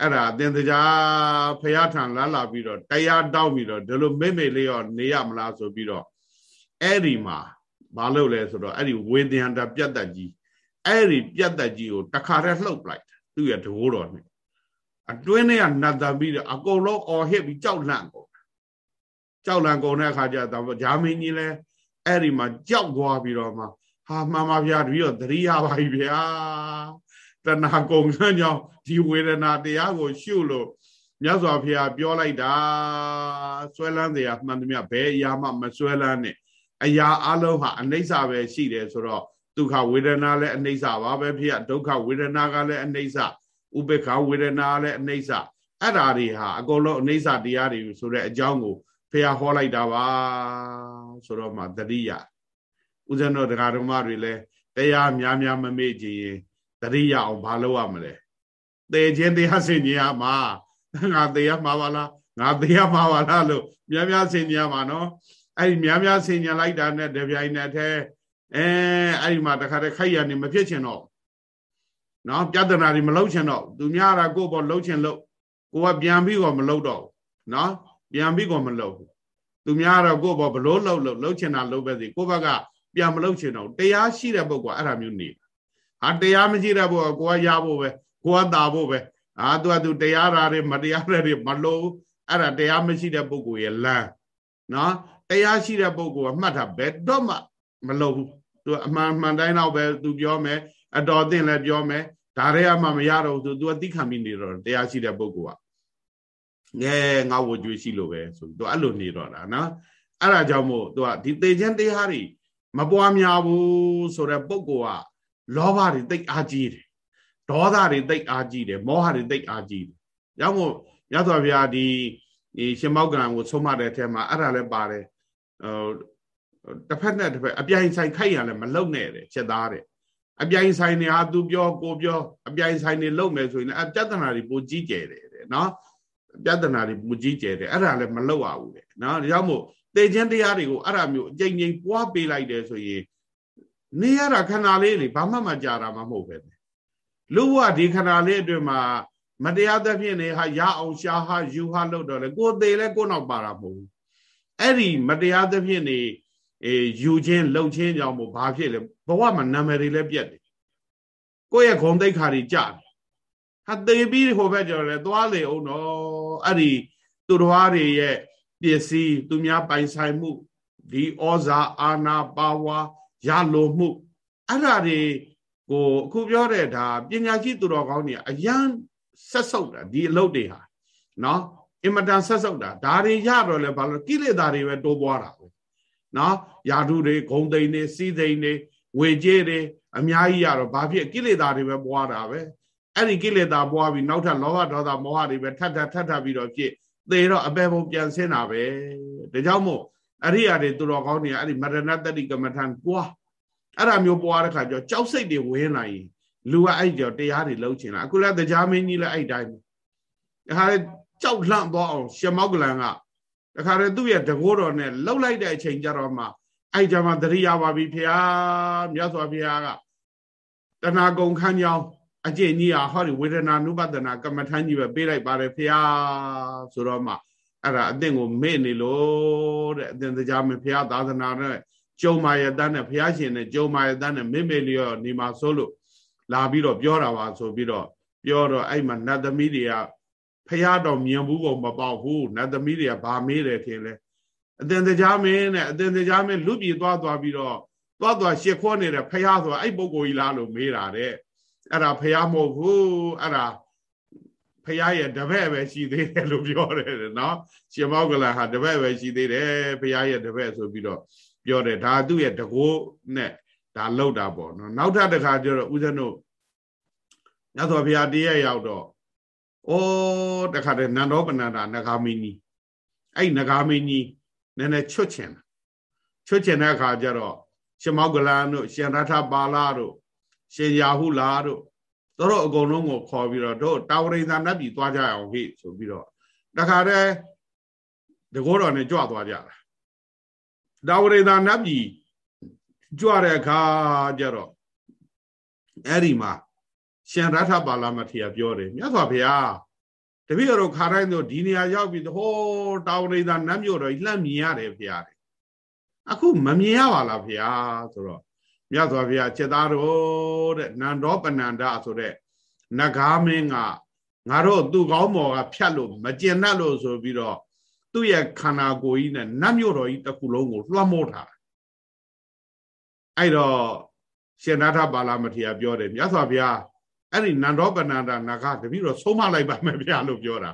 အဲ့ဒါအသင်တရားဖရာထံလာလာပြီးတော့တရားတောက်ပြီးတော့ဒီလိုမေ့မေ့လျော့နေရမလားဆိုပြီးတော့အဲ့ဒီမှာဘာလုပ်လဲဆိုတော့အဲ့ဒီဝေဒယန္တပြတ်တက်ကြီးအဲ့ဒီပြတ်တက်ကြီးကိုတခါတည်းလှုပ်လိုက်သူ့ရဲ့တဘိုးတော်နဲ့အတွင်းထဲကနတ်တပြီးတော့အကုန်လုံးအော်ဟစ်ပြီးကြောက်လန့်ကုန်ကြောက်လန့်ကုန်တဲ့အခါကျတော့ဂျာမင်းကြီးလဲအဲ့ဒီမှာကြောက်သွားပြီးတော့မှဟာမှန်ပါဗျာတပည့်တော်သတိရပါပြီဗျာ တဏှာကုံဆန်းကြောင့်ဒီဝေဒနာတရားကို ရှုလို့မြတ်စွာဘုရားပြောလိုက်တာဆွဲလန်းတရားမှန်သမျှဘယ်အရာမှမဆွဲလန်းနဲ့အရာအလုံးဟာအနိစ္စပဲရှိတယ်ဆိုတော့ဒုက္ခဝေဒနာလည်းအနိစ္စပါပဲဖြစ်ဒုက္ခဝေဒနာကလည်းအနိစ္စဥပေက္ခဝေဒနာလည်းအနိစ္စအဲ့ဓာတွေဟာအကုန်လုံးအနိစ္စတရားတွေဆိုတဲ့အကြောင်းကိုဘုရားဟောလိုက်တာပါဆိုတော့မှတတိယဦးဇင်းတို့တရားဓမ္မတွေလည်းတရားများများမမေ့ကြရင် တတိယအောင်ဘာလုပ်ရမလဲသေခြင်းတရားစင်ကြီးရမှာငါသေရမှာပါလားငါသေရမှာပါလားလို့များများစင်ကြီးရမှာနော်အဲ့ဒီများများစင်ကြီးလိုက်တာနဲ့တပြိုင်နက်တည်းအဲအဲ့ဒီမှာတခါတည်းခိုက်ရနေမဖြစ်ချင်တော့နော်ပြဿနာတွေမလုပ်ချင်တော့သူများကကိုယ့်ဘောလှုပ်ချင်လို့ကိုကပြန်ပြီးတော့မလှုပ်တော့နော်ပြန်ပြီးတော့မလှုပ်ဘူးသူများတော့ကိုယ့်ဘောဘလို့လှုပ်လှုပ်လှုပ်ချင်တာလှုပ်ပဲစီကိုယ့်ဘက်ကပြန်မလှုပ်ချင်တော့တရားရှိတဲ့ပုဂ္ဂိုလ်အဲ့ဒါမျိုးနေ ဟာတရားမရှိတဲ့ပုဂ္ဂိုလ်ကိုကရဖို့ပဲကိုကတာဖို့ပဲအာသူကသူတရားဓာတ်တွေမတရားတွေမလို့အဲ့ဒါတရားမရှိတဲ့ပုဂ္ဂိုလ်ရဲ့လမ်းနော်တရားရှိတဲ့ပုဂ္ဂိုလ်ကမှတ်တာဘယ်တော့မှမလုပ်ဘူးသူအမှန်မှန်တိုင်းတော့ပဲသူပြောမယ်အတော်သိလည်းပြောမယ်ဒါတွေကမှမရတော့ဘူးသူသူကသိခံပြီးနေတော့တရားရှိတဲ့ပုဂ္ဂိုလ်ကငဲငါဝကြွေးရှိလို့ပဲဆိုသူအဲ့လိုနေတော့တာနော်အဲ့ဒါကြောင့်မို့သူကဒီသေခြင်းတရားတွေမပွားများဘူးဆိုတဲ့ပုဂ္ဂိုလ်က လောဘတွေတိတ်အားကြီးတယ်ဒေါသတွေတိတ်အားကြီးတယ်မောဟတွေတိတ်အားကြီးတယ်။ကြောင့်မို့ရသော်ဗျာဒီဒီရှင်မောက်ကံကိုဆုံးမတဲ့အထက်မှာအဲ့ဒါလည်းပါတယ်ဟိုတစ်ဖက်နဲ့တစ်ဖက်အပြိုင်ဆိုင်ခိုက်ရလဲမလုံနဲ့တဲ့ချက်သားတဲ့အပြိုင်ဆိုင်နေဟာသူပြောကိုပြောအပြိုင်ဆိုင်နေလုံမယ်ဆိုရင်အပြဿနာတွေပိုကြီးကျယ်တယ်တဲ့နော်ပြဿနာတွေပူကြီးကျယ်တယ်အဲ့ဒါလည်းမလောက်ရဘူးလေနော်ဒါကြောင့်မို့တေခြင်းတရားတွေကိုအဲ့ဒါမျိုးအကြိမ်ကြိမ်ပွားပေးလိုက်တယ်ဆိုရင် နေရတာခဏလေးလေဘာမှမကြတာမှမဟုတ်ပဲလူဘဝဒီခဏလေးအတွင်းမှာမတရားသဖြင့်နေဟာရအောင်ရှာဟာယူဟာလို့တော့လေကိုသေးလဲကိုနောက်ပါတာမဟုတ်ဘူးအဲ့ဒီမတရားသဖြင့်နေအေးယူခြင်းလှုပ်ခြင်းကြောင့်မို့ဘာဖြစ်လဲဘဝမှာနာမည်တွေလည်းပြတ်တယ်ကိုယ့်ရဲ့ဂုံတိတ်ခါတွေကြတယ်ဟာသေပြီးဟိုဘက်ကျော်လဲသွားလေအောင်တော့အဲ့ဒီသူတော်တွေရဲ့ပစ္စည်းသူများပိုင်ဆိုင်မှုဒီဩဇာအာနာပါဝါ ရလိုမှုအဲ့ဒါတွေကိုအခုပြောတဲ့ဒါပညာရှိသူတော်ကောင်းတွေအယံဆက်ဆုပ်တာဒီအလုပ်တွေဟာနော်အင်မတန်ဆက်ဆုပ်တာဒါတွေရတော့လဲဘာလို့ကိလေသာတွေပဲတိုးပွားတာပဲနော်ယာဓုတွေဂုံသိန်းတွေစီးသိန်းတွေဝေကျေးတွေအများကြီးရတော့ဘာဖြစ်ကိလေသာတွေပဲပွားတာပဲအဲ့ဒီကိလေသာပွားပြီးနောက်ထပ်လောဘဒေါသမောဟတွေပဲထပ်ထပ်ထပ်ထပ်ပြီးတော့ဖြစ်သေတော့အပေပုံပြန်ဆင်းတာပဲဒါကြောင့်မို့ အရိယာတွေသူတော်ကောင်းတွေအဲ့ဒီမရဏတတိကမ္မထံပွားအဲ့ဒါမျိုးပွားတဲ့ခါကျတော့ကြောက်စိတ်တွေဝင်လာရင်လူကအဲ့ကြောတရားတွေလုံးချင်လာအခုလည်းတရားမင်းကြီးလည်းအဲ့တိုင်းဒါခါလေကြောက်လှန့်သွားအောင်ရှမောက်ကလန်ကဒါခါလေသူ့ရဲ့တကိုးတော်နဲ့လှုပ်လိုက်တဲ့အချိန်ကျတော့မှအဲ့ကြမှာတရိယာပါပြီဖုရားမြတ်စွာဘုရားကတဏှာကုံခန်းကြောင်းအကျင့်ကြီးဟာဟောဒီဝေဒနာနုပဒနာကမ္မထမ်းကြီးပဲပေးလိုက်ပါတယ်ဖုရားဆိုတော့မှ အဲ့ဒါအသင်ကိုမေ့နေလို့တဲ့အသင်တရားမဖုရားသာသနာနဲ့ကျုံမာရတန်းနဲ့ဘုရားရှင်နဲ့ကျုံမာရတန်းနဲ့မေ့မေ့လျော့နေမှာဆိုလို့လာပြီးတော့ပြောတာပါဆိုပြီးတော့ပြောတော့အဲ့မှာနတ်သမီးတွေကဖះတော်မြင်ဘူးကုန်မပေါက်ဘူးနတ်သမီးတွေကဘာမေးတယ်ထင်လဲအတင်တရားမင်းနဲ့အတင်တရားမင်းလူပြည်သွားသွားပြီးတော့သွားသွားရှ िख ောနေတဲ့ဖះဆိုတာအဲ့ပုဂ္ဂိုလ်ကြီးလားလို့မေးတာတဲ့အဲ့ဒါဖះမဟုတ်ဘူးအဲ့ဒါ ဖះရဲ့တပည့်ပဲရှိသေးတယ်လို့ပြောတယ်နော်ရှင်မောကလဟာတပည့်ပဲရှိသေးတယ်ဖះရဲ့တပည့်ဆိုပြီးတော့ပြောတယ်ဒါသူ့ရဲ့တကိုးနဲ့ဒါလောက်တာပေါ့နော်နောက်ထပ်တစ်ခါကျတော့ဦးဇင်းတို့ညသောဘုရားတည့်ရရောက်တော့ဩတခါတည်းနန္ဒောပနန္ဒာနဂါမင်းကြီးအဲ့နဂါမင်းကြီးနည်းနည်းချွတ်ချင်ချွတ်ချင်တဲ့အခါကျတော့ရှင်မောကလန်တို့ရှင်ရထပါလာတို့ရှင်ရာဟုလာတို့ တို့အကုန်လုံးကိုခေါ်ပြီးတော့တို့တာဝရိန်သာနတ်ပြည်သွားကြအောင်ဟိဆိုပြီးတော့တခါတည်းတကောတော်နဲ့ကြွသွားကြတာတာဝရိန်သာနတ်ပြည်ကြွတဲ့အခါကျတော့အဲ့ဒီမှာရှင်ရထပါလာမထေရပြောတယ်မြတ်စွာဘုရားတပည့်တော်ခါတိုင်းတို့ဒီနေရာရောက်ပြီးဟိုးတောင်ရိသာနတ်မြို့တော်လှမ်းမြင်ရတယ်ဘုရားတဲ့အခုမမြင်ရပါလားဘုရားဆိုတော့ မြတ်စွာဘုရားချက်သားတော်တဲ့နန္ဒောပနန္ဒဆိုတဲ့နဂါမင်းကငါတို့သူ့ကောင်းမော်ကဖြတ်လို့မကျင်တတ်လို့ဆိုပြီးတော့သူ့ရဲ့ခန္ဓာကိုယ်ကြီးနဲ့နတ်မြို့တော်ကြီးတစ်ခုလုံးကိုလွှမ်းမိုးထားအဲ့တော့ရှင်နာထပါလာမထေရပြောတယ်မြတ်စွာဘုရားအဲ့ဒီနန္ဒောပနန္ဒနာကတပည့်တော်ဆုံးမလိုက်ပါမယ်ဗျာလို့ပြောတာ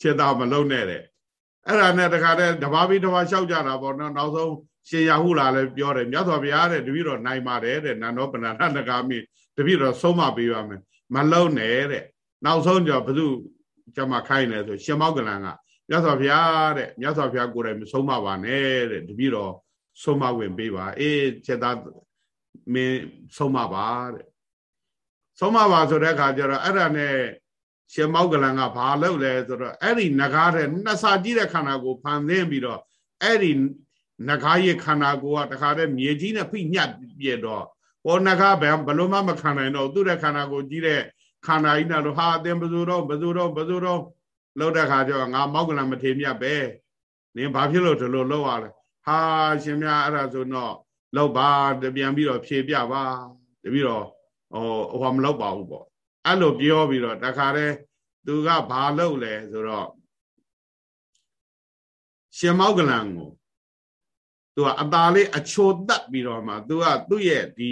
ခြေသားမလုံးနဲ့တဲ့အဲ့ဒါနဲ့တခါတည်းတဘာဘီတဘာလျှောက်ကြတာပေါ့နော်နောက်ဆုံး ရှင်ရဟုလာလည်းပြောတယ်မြတ်စွာဘုရားတဲ့တပည့်တော်နိုင်ပါတယ်တဲ့နန္ဒောပနန္ဒနာကမိတပည့်တော်ဆုံးမပေးပါမယ်မလုံးနဲ့တဲ့နောက်ဆုံးကြောဘုသူကျမခိုင်းတယ်ဆိုရှင်မောက်ကလန်ကမြတ်စွာဘုရားတဲ့မြတ်စွာဘုရားကိုယ်တိုင်မဆုံးမပါနဲ့တဲ့တပည့်တော်ဆုံးမဝင်ပေးပါအေးချက်သားမင်းဆုံးမပါတဲ့ဆုံးမပါဆိုတဲ့အခါကျတော့အဲ့ဒါနဲ့ရှင်မောက်ကလန်ကဘာလုပ်လဲဆိုတော့အဲ့ဒီနဂါတဲ့နှစ်စာကြည့်တဲ့ခန္ဓာကိုဖန်သင်းပြီးတော့အဲ့ဒီ နဂါရဲ့ခန္ဓာကိုကတခါတည်းမြေကြီးနဲ့ဖိညတ်ပြတော့ဟောနဂါဘယ်ဘလို့မှမခံနိုင်တော့သူ့ရဲ့ခန္ဓာကိုကြည့်တဲ့ခန္ဓာကြီးနဲ့တော့ဟာအတင်ဘဇူတော့ဘဇူတော့ဘဇူတော့လောက်တဲ့ခါကျတော့ငါမောက်ကလန်မထေမြတ်ပဲနင်ဘာဖြစ်လို့ဒီလိုလောက်ရလဲဟာရှင်များအဲ့ဒါဆိုတော့လောက်ပါပြန်ပြီးတော့ဖြေပြပါတပြီးတော့ဟိုဟိုမလောက်ပါဘူးပေါ့အဲ့လိုပြောပြီးတော့တခါတည်းသူကဘာလုပ်လဲဆိုတော့ရှင်မောက်ကလန်ကို သူကအตาလေးအချိုတက်ပြီးတော့မှသူကသူ့ရဲ့ဒီ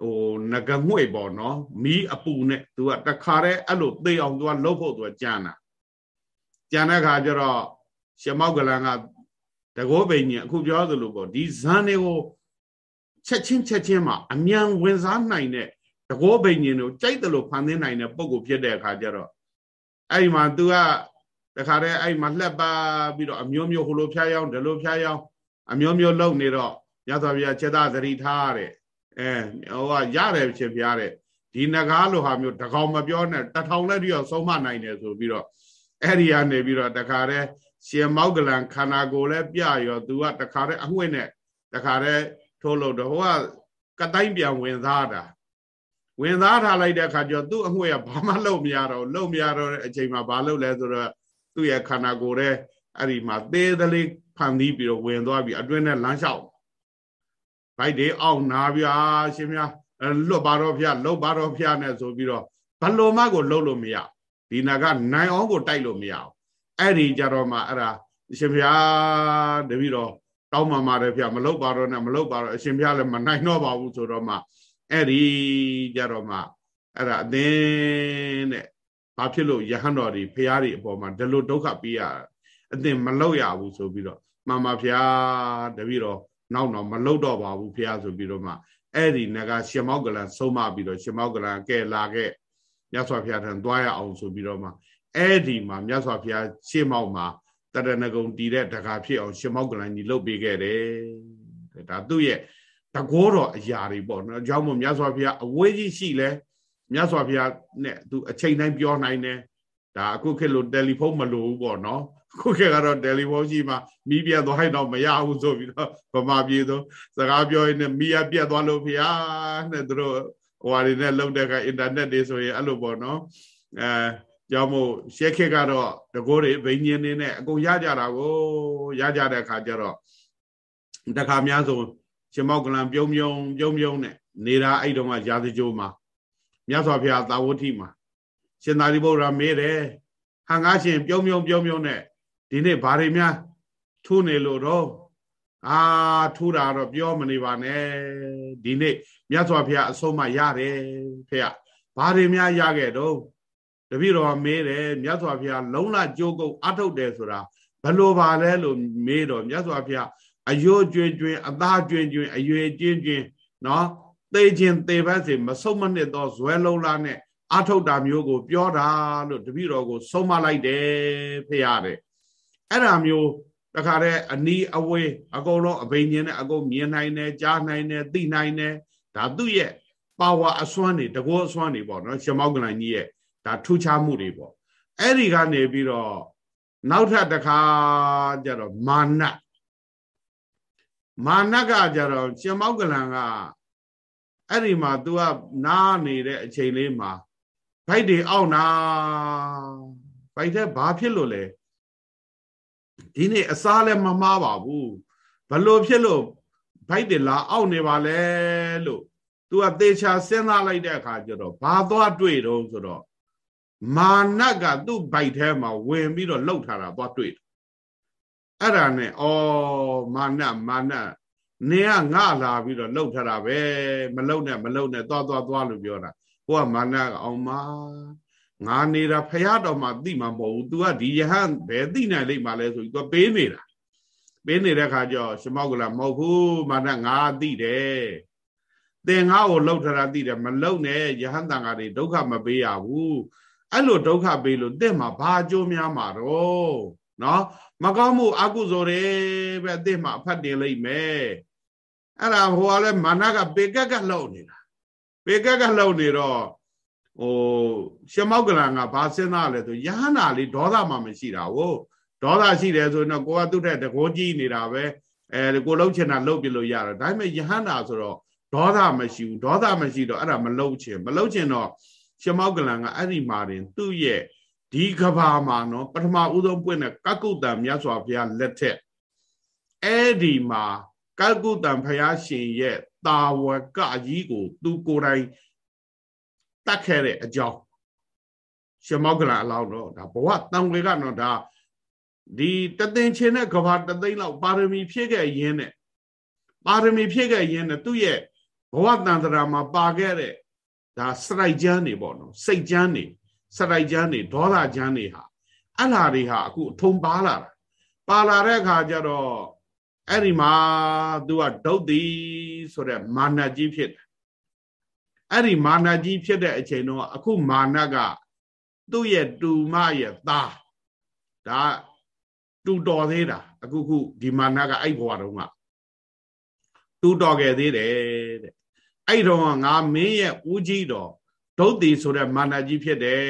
ဟိုငကငွေ့ပေါ့နော်မီးအပူနဲ့သူကတခါတည်းအဲ့လိုသိအောင်သူကလှုပ်ဖို့သူကကြံတာကြံတဲ့ခါကျတော့ရှင်မောက်ကလန်ကတကောပိန်ကြီးအခုပြောသလိုပေါ့ဒီဇန်တွေကိုချက်ချင်းချက်ချင်းမှာအမြန်ဝင်စားနိုင်တဲ့တကောပိန်ကြီးတို့ကြိုက်တယ်လို့ဖန်သင်းနိုင်တဲ့ပုံကိုဖြစ်တဲ့အခါကျတော့အဲ့ဒီမှာ तू ကတခါတည်းအဲ့မှာလှက်ပါပြီးတော့အမျိုးမျိုးဟိုလိုဖျားယောင်းဒီလိုဖျားယောင်း အမျိုးမျိုးလုံနေတော့ရသော်ဗျာခြေသားသတိထားတဲ့အဲဟိုကရတယ်ဖြစ်ဖျားတဲ့ဒီနဂါးလိုဟာမျိုးတကောင်မပြောနဲ့တထောင်လက်တည်းဆုံးမနိုင်တယ်ဆိုပြီးတော့အဲ့ဒီကနေပြီးတော့တခါတည်းရှင်မောက်ကလန်ခန္ဓာကိုယ်လည်းပြရောသူကတခါတည်းအငွေ့နဲ့တခါတည်းထိုးလို့တော့ဟိုကကတိုင်းပြန်ဝင်သားတာဝင်သားထားလိုက်တဲ့အခါကျတော့သူ့အငွေ့ကဘာမှလုပ်မရတော့လုပ်မရတော့တဲ့အချိန်မှာဘာလုပ်လဲဆိုတော့သူ့ရဲ့ခန္ဓာကိုယ်ရဲ့အဲ့ဒီမှာသေးသလေးဖ န်ပြီးပြီးတော့ဝင်သွားပြီးအတွင်းနဲ့လမ်းလျှောက်ဘိုက်တွေအောက်နာဗျာရှင်များလွတ်ပါတော့ဖျားလှုပ်ပါတော့ဖျားနဲ့ဆိုပြီးတော့ဘလုံးမကိုလှုပ်လို့မရဒီနာကနိုင်အောင်ကိုတိုက်လို့မရအောင်အဲ့ဒီကြတော့မှအဲ့ဒါအရှင်ဘုရားတပည့်တော်တောင်းမှမာတယ်ဖျားမလှုပ်ပါတော့နဲ့မလှုပ်ပါတော့အရှင်ဘုရားလည်းမနိုင်တော့ပါဘူးဆိုတော့မှအဲ့ဒီကြတော့မှအဲ့ဒါအသင်းတဲ့ဘာဖြစ်လို့ယဟန်တော်တွေဖရာတွေအပေါ်မှာဒီလိုဒုက္ခပေးရအသင်မလောက်ရဘူးဆိုပြီးတော့ မှန်ပါဖရာတပည့်တော်နောက်တော့မလောက်တော့ပါဘူးဖရာဆိုပြီးတော့မှအဲ့ဒီငကရှင်မောက်ကလန်ဆုံးမပြီးတော့ရှင်မောက်ကလန်ကဲလာခဲ့မြတ်စွာဘုရားထံသွားရအောင်ဆိုပြီးတော့မှအဲ့ဒီမှာမြတ်စွာဘုရားရှေ့မောက်မှာတရဏဂုံတည်တဲ့တကာဖြစ်အောင်ရှင်မောက်ကလန်ကြီးလှုပ်ပေးခဲ့တယ်ဒါသူ့ရဲ့တကောတော်အရာတွေပေါ့နော်အကြောင်းမို့မြတ်စွာဘုရားအဝေးကြီးရှိလဲမြတ်စွာဘုရားနဲ့သူအချိန်တိုင်းပြောနိုင်တယ်ဒါအခုခေတ်လိုတယ်လီဖုန်းမလိုဘူးပေါ့နော် ခုခေတ်ကတော့တယ်လီဖုန်းရှိမှမီးပြတ်သွားရင်တော့မရဘူးဆိုပြီးတော့ဗမာပြည်သို့စကားပြောရင်းနဲ့မီးရပြတ်သွားလို့ဖျားနဲ့သူတို့ဟိုဟာတွေနဲ့လုံတဲ့ကအင်တာနက်တွေဆိုရင်အဲ့လိုပေါ့နော်အဲကြောင့်မို့ရှက်ခေတ်ကတော့တကိုးတွေဘိန်းင်းနေနဲ့အကုန်ရကြတာကိုရကြတဲ့အခါကျတော့တခါများဆိုရှင်မောက်ကလန်ပြုံးပြုံးပြုံးပြုံးနဲ့နေတာအဲ့တုန်းကရာဇကြိုးမှာမြတ်စွာဘုရားသာဝတိမှာရှင်သာရိပုတ္တရာမေးတယ်ဟန်ကားရှင်ပြုံးပြုံးပြုံးပြုံးနဲ့ ဒီနေ့ဘာတွေများထိုးနေလို့တော့အာထိုးတာတော့ပြောမနေပါနဲ့ဒီနေ့မြတ်စွာဘုရားအဆုံးမရတယ်ဖေရဘာတွေများရခဲ့တော့တပည့်တော်မေးတယ်မြတ်စွာဘုရားလုံးလကြိုးကုပ်အထုတ်တယ်ဆိုတာဘလို့ပါလဲလို့မေးတော့မြတ်စွာဘုရားအယိုးကျွင်ကျွင်အသားကျွင်ကျွင်အရွယ်ကျင်းကျင်းနော်သေခြင်းသေဘက်စီမဆုံးမနစ်သောဇွဲလုံးလားနဲ့အထုတ်တာမျိုးကို ပြောတာလို့တပည့်တော်ကိုဆုံးမလိုက်တယ်ဖေရတယ် အဲ့ဒါမျိုးတခါတည်းအနီးအဝေးအကုန်လုံးအဘိညာဉ်နဲ့အကုန်မြင်နိုင်တယ်ကြားနိုင်တယ်သိနိုင်တယ်ဒါသူ့ရဲ့ပါဝါအစွမ်းတွေတကောအစွမ်းတွေပေါ့နော်ရှမောက်ကလန်ကြီးရဲ့ဒါထူးခြားမှုတွေပေါ့အဲ့ဒီကနေပြီးတော့နောက်ထပ်တစ်ခါကျတော့မာနမာနကကြတော့ရှမောက်ကလန်ကအဲ့ဒီမှာ तू ကနားနေတဲ့အချိန်လေးမှာဗိုက်တွေအောက်နာဗိုက်တဲ့ဘာဖြစ်လို့လဲ ဒီနေ့အစားလည်းမမှားပါဘူးဘလို့ဖြစ်လို့ဗိုက်တွေလာအောက်နေပါလဲလို့ तू ကသေချာစဉ်းစားလိုက်တဲ့အခါကျတော့ဘာသွားတွေ့တော့ဆိုတော့မာနကသူ့ဗိုက်ထဲမှာဝင်ပြီးတော့လှုပ်ထားတာသွားတွေ့တယ်အဲ့ဒါနဲ့ဩမာနမာနနင်ကငါလာပြီးတော့လှုပ်ထားတာပဲမလှုပ်နဲ့မလှုပ်နဲ့သွားသွားသွားလို့ပြောတာကိုကမာနကအောင်မ ငါနေတာဖရတော်မှသိမှာမဟုတ်ဘူး तू ကဒီယဟန်ဘယ်သိနိုင်လိမ့်မှာလဲဆိုပြီး तू ပေးနေတာပေးနေတဲ့ခါကျတော့ရှမောက်ကလာမဟုတ်ဘူးမာနငါသိတယ်သင်ငါ့ကိုလှုပ်ထားတာသိတယ်မလှုပ်နဲ့ယဟန်တန်ဃာတွေဒုက္ခမပေးရဘူးအဲ့လိုဒုက္ခပေးလို့တဲ့မှာဘာအကျိုးများမှာတော့နော်မကောင်းမှုအကုသိုလ်တွေပဲတဲ့မှာအဖတ်တင်လိုက်မယ်အဲ့ဒါဟိုကလည်းမာနကပေကက်ကလှုပ်နေတာပေကက်ကလှုပ်နေတော့ ဟိုရှမောက်ကလန်ကဘာစဉ်းစားလဲဆိုယဟနာလေးဒေါသမှမရှိတာဟုတ်ဒေါသရှိတယ်ဆိုတော့ကိုကသူ့ထက်တကိုးကြီးနေတာပဲအဲကိုလှုပ်ချင်တာလှုပ်ပြလို့ရတယ်ဒါပေမဲ့ယဟနာဆိုတော့ဒေါသမရှိဘူးဒေါသမရှိတော့အဲ့ဒါမလှုပ်ချင်မလှုပ်ချင်တော့ရှမောက်ကလန်ကအဲ့ဒီမှာတင်သူ့ရဲ့ဒီကဘာမှာနော်ပထမဦးဆုံးပွင့်တဲ့ကကုတ္တံမြတ်စွာဘုရားလက်ထက်အဲ့ဒီမှာကကုတ္တံဘုရားရှင်ရဲ့တာဝကကြီးကို သူကိုယ်တိုင် တတ်ခဲ့တဲ့အကြောင်းရှမောက်ကလန်အလောင်းတော့ဒါဘဝတန်ွေကတော့ဒါဒီတသိန်းချင်းတဲ့ကဘာတသိန်းလောက်ပါရမီဖြည့်ခဲ့ရင်းနဲ့ပါရမီဖြည့်ခဲ့ရင်းနဲ့သူ့ရဲ့ဘဝတန်တရာမှာပါခဲ့တဲ့ဒါစရိုက်ချမ်းနေပေါ့နော်စိတ်ချမ်းနေစရိုက်ချမ်းနေဒေါသချမ်းနေဟာအဲ့လာတွေဟာအခုအထုံပါလာတာပါလာတဲ့အခါကျတော့အဲ့ဒီမှာသူကဒုတ်တိဆိုတဲ့မာနကြီးဖြစ်တယ် အဲ့ဒီမာနကြီးဖြစ်တဲ့အချိန်တော့အခုမာနကသူ့ရဲ့တူမရဲ့သားဒါတူတော်သေးတာအခုခုဒီမာနကအဲ့ဘဝတုန်းကတူတော်ခဲ့သေးတယ်တဲ့အဲ့တော့ငါမင်းရဲ့ဦးကြီးတော်ဒုတ်တိဆိုတဲ့မာနကြီးဖြစ်တယ်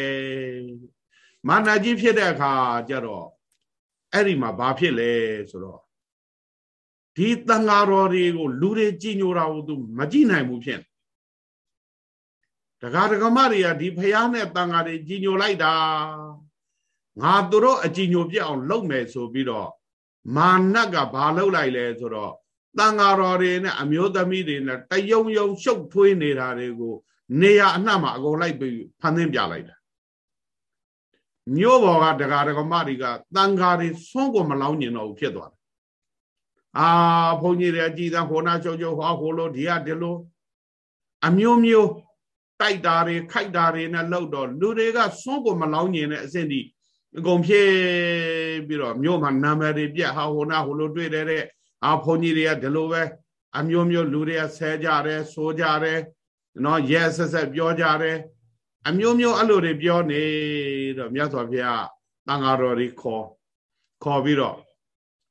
မာနကြီးဖြစ်တဲ့အခါကျတော့အဲ့ဒီမှာဘာဖြစ်လဲဆိုတော့ဒီတန်ဃာတော်တွေကိုလူတွေကြည်ညိုတာကိုသူမကြည့်နိုင်ဘူးဖြစ် ဒကာဒကမတွေကဒီဖះနဲ့တန်ဃာတွေကြည်ညိုလိုက်တာငါသူတို့အကြည်ညိုပြအောင်လုပ်မယ်ဆိုပြီးတော့မာနကဘာလုပ်လိုက်လဲဆိုတော့တန်ဃာတော်တွေနဲ့အမျိုးသမီးတွေနဲ့တယုံယုံရှုပ်ထွေးနေတာတွေကို နေရအနှံ့မှာအကုန်လိုက်ပြီးဖန်သင်းပြလိုက်တာမြို့ပေါ်ကဒကာဒကမတွေကတန်ဃာတွေဆွန့်ကိုမလောင်းကျင်တော့ဘူးဖြစ်သွားတယ်အာဘုန်းကြီးတွေအကြည်သာဟိုနာချုပ်ချုပ်ဟောဟိုလိုဒီကဒီလိုအမျိုးမျိုး တိုက်တာတွေခိုက်တာတွေနဲ့လှုပ်တော့လူတွေကစွန့်ကိုမလောင်းညင်တဲ့အဆင့်ဒီအကုန်ဖြစ်ပြီးတော့မြို့မှာနာမည်တွေပြက်ဟာဟိုနာဟိုလိုတွေ့တယ်တဲ့အာဘုန်းကြီးတွေကဒီလိုပဲအမျိုးမျိုးလူတွေကဆဲကြတယ်ဆိုကြတယ်နော်ရဲဆက်ဆက်ပြောကြတယ်အမျိုးမျိုးအဲ့လိုတွေပြောနေတော့မြတ်စွာဘုရားတန်ဃာတော်တွေခေါ်ခေါ်ပြီးတော့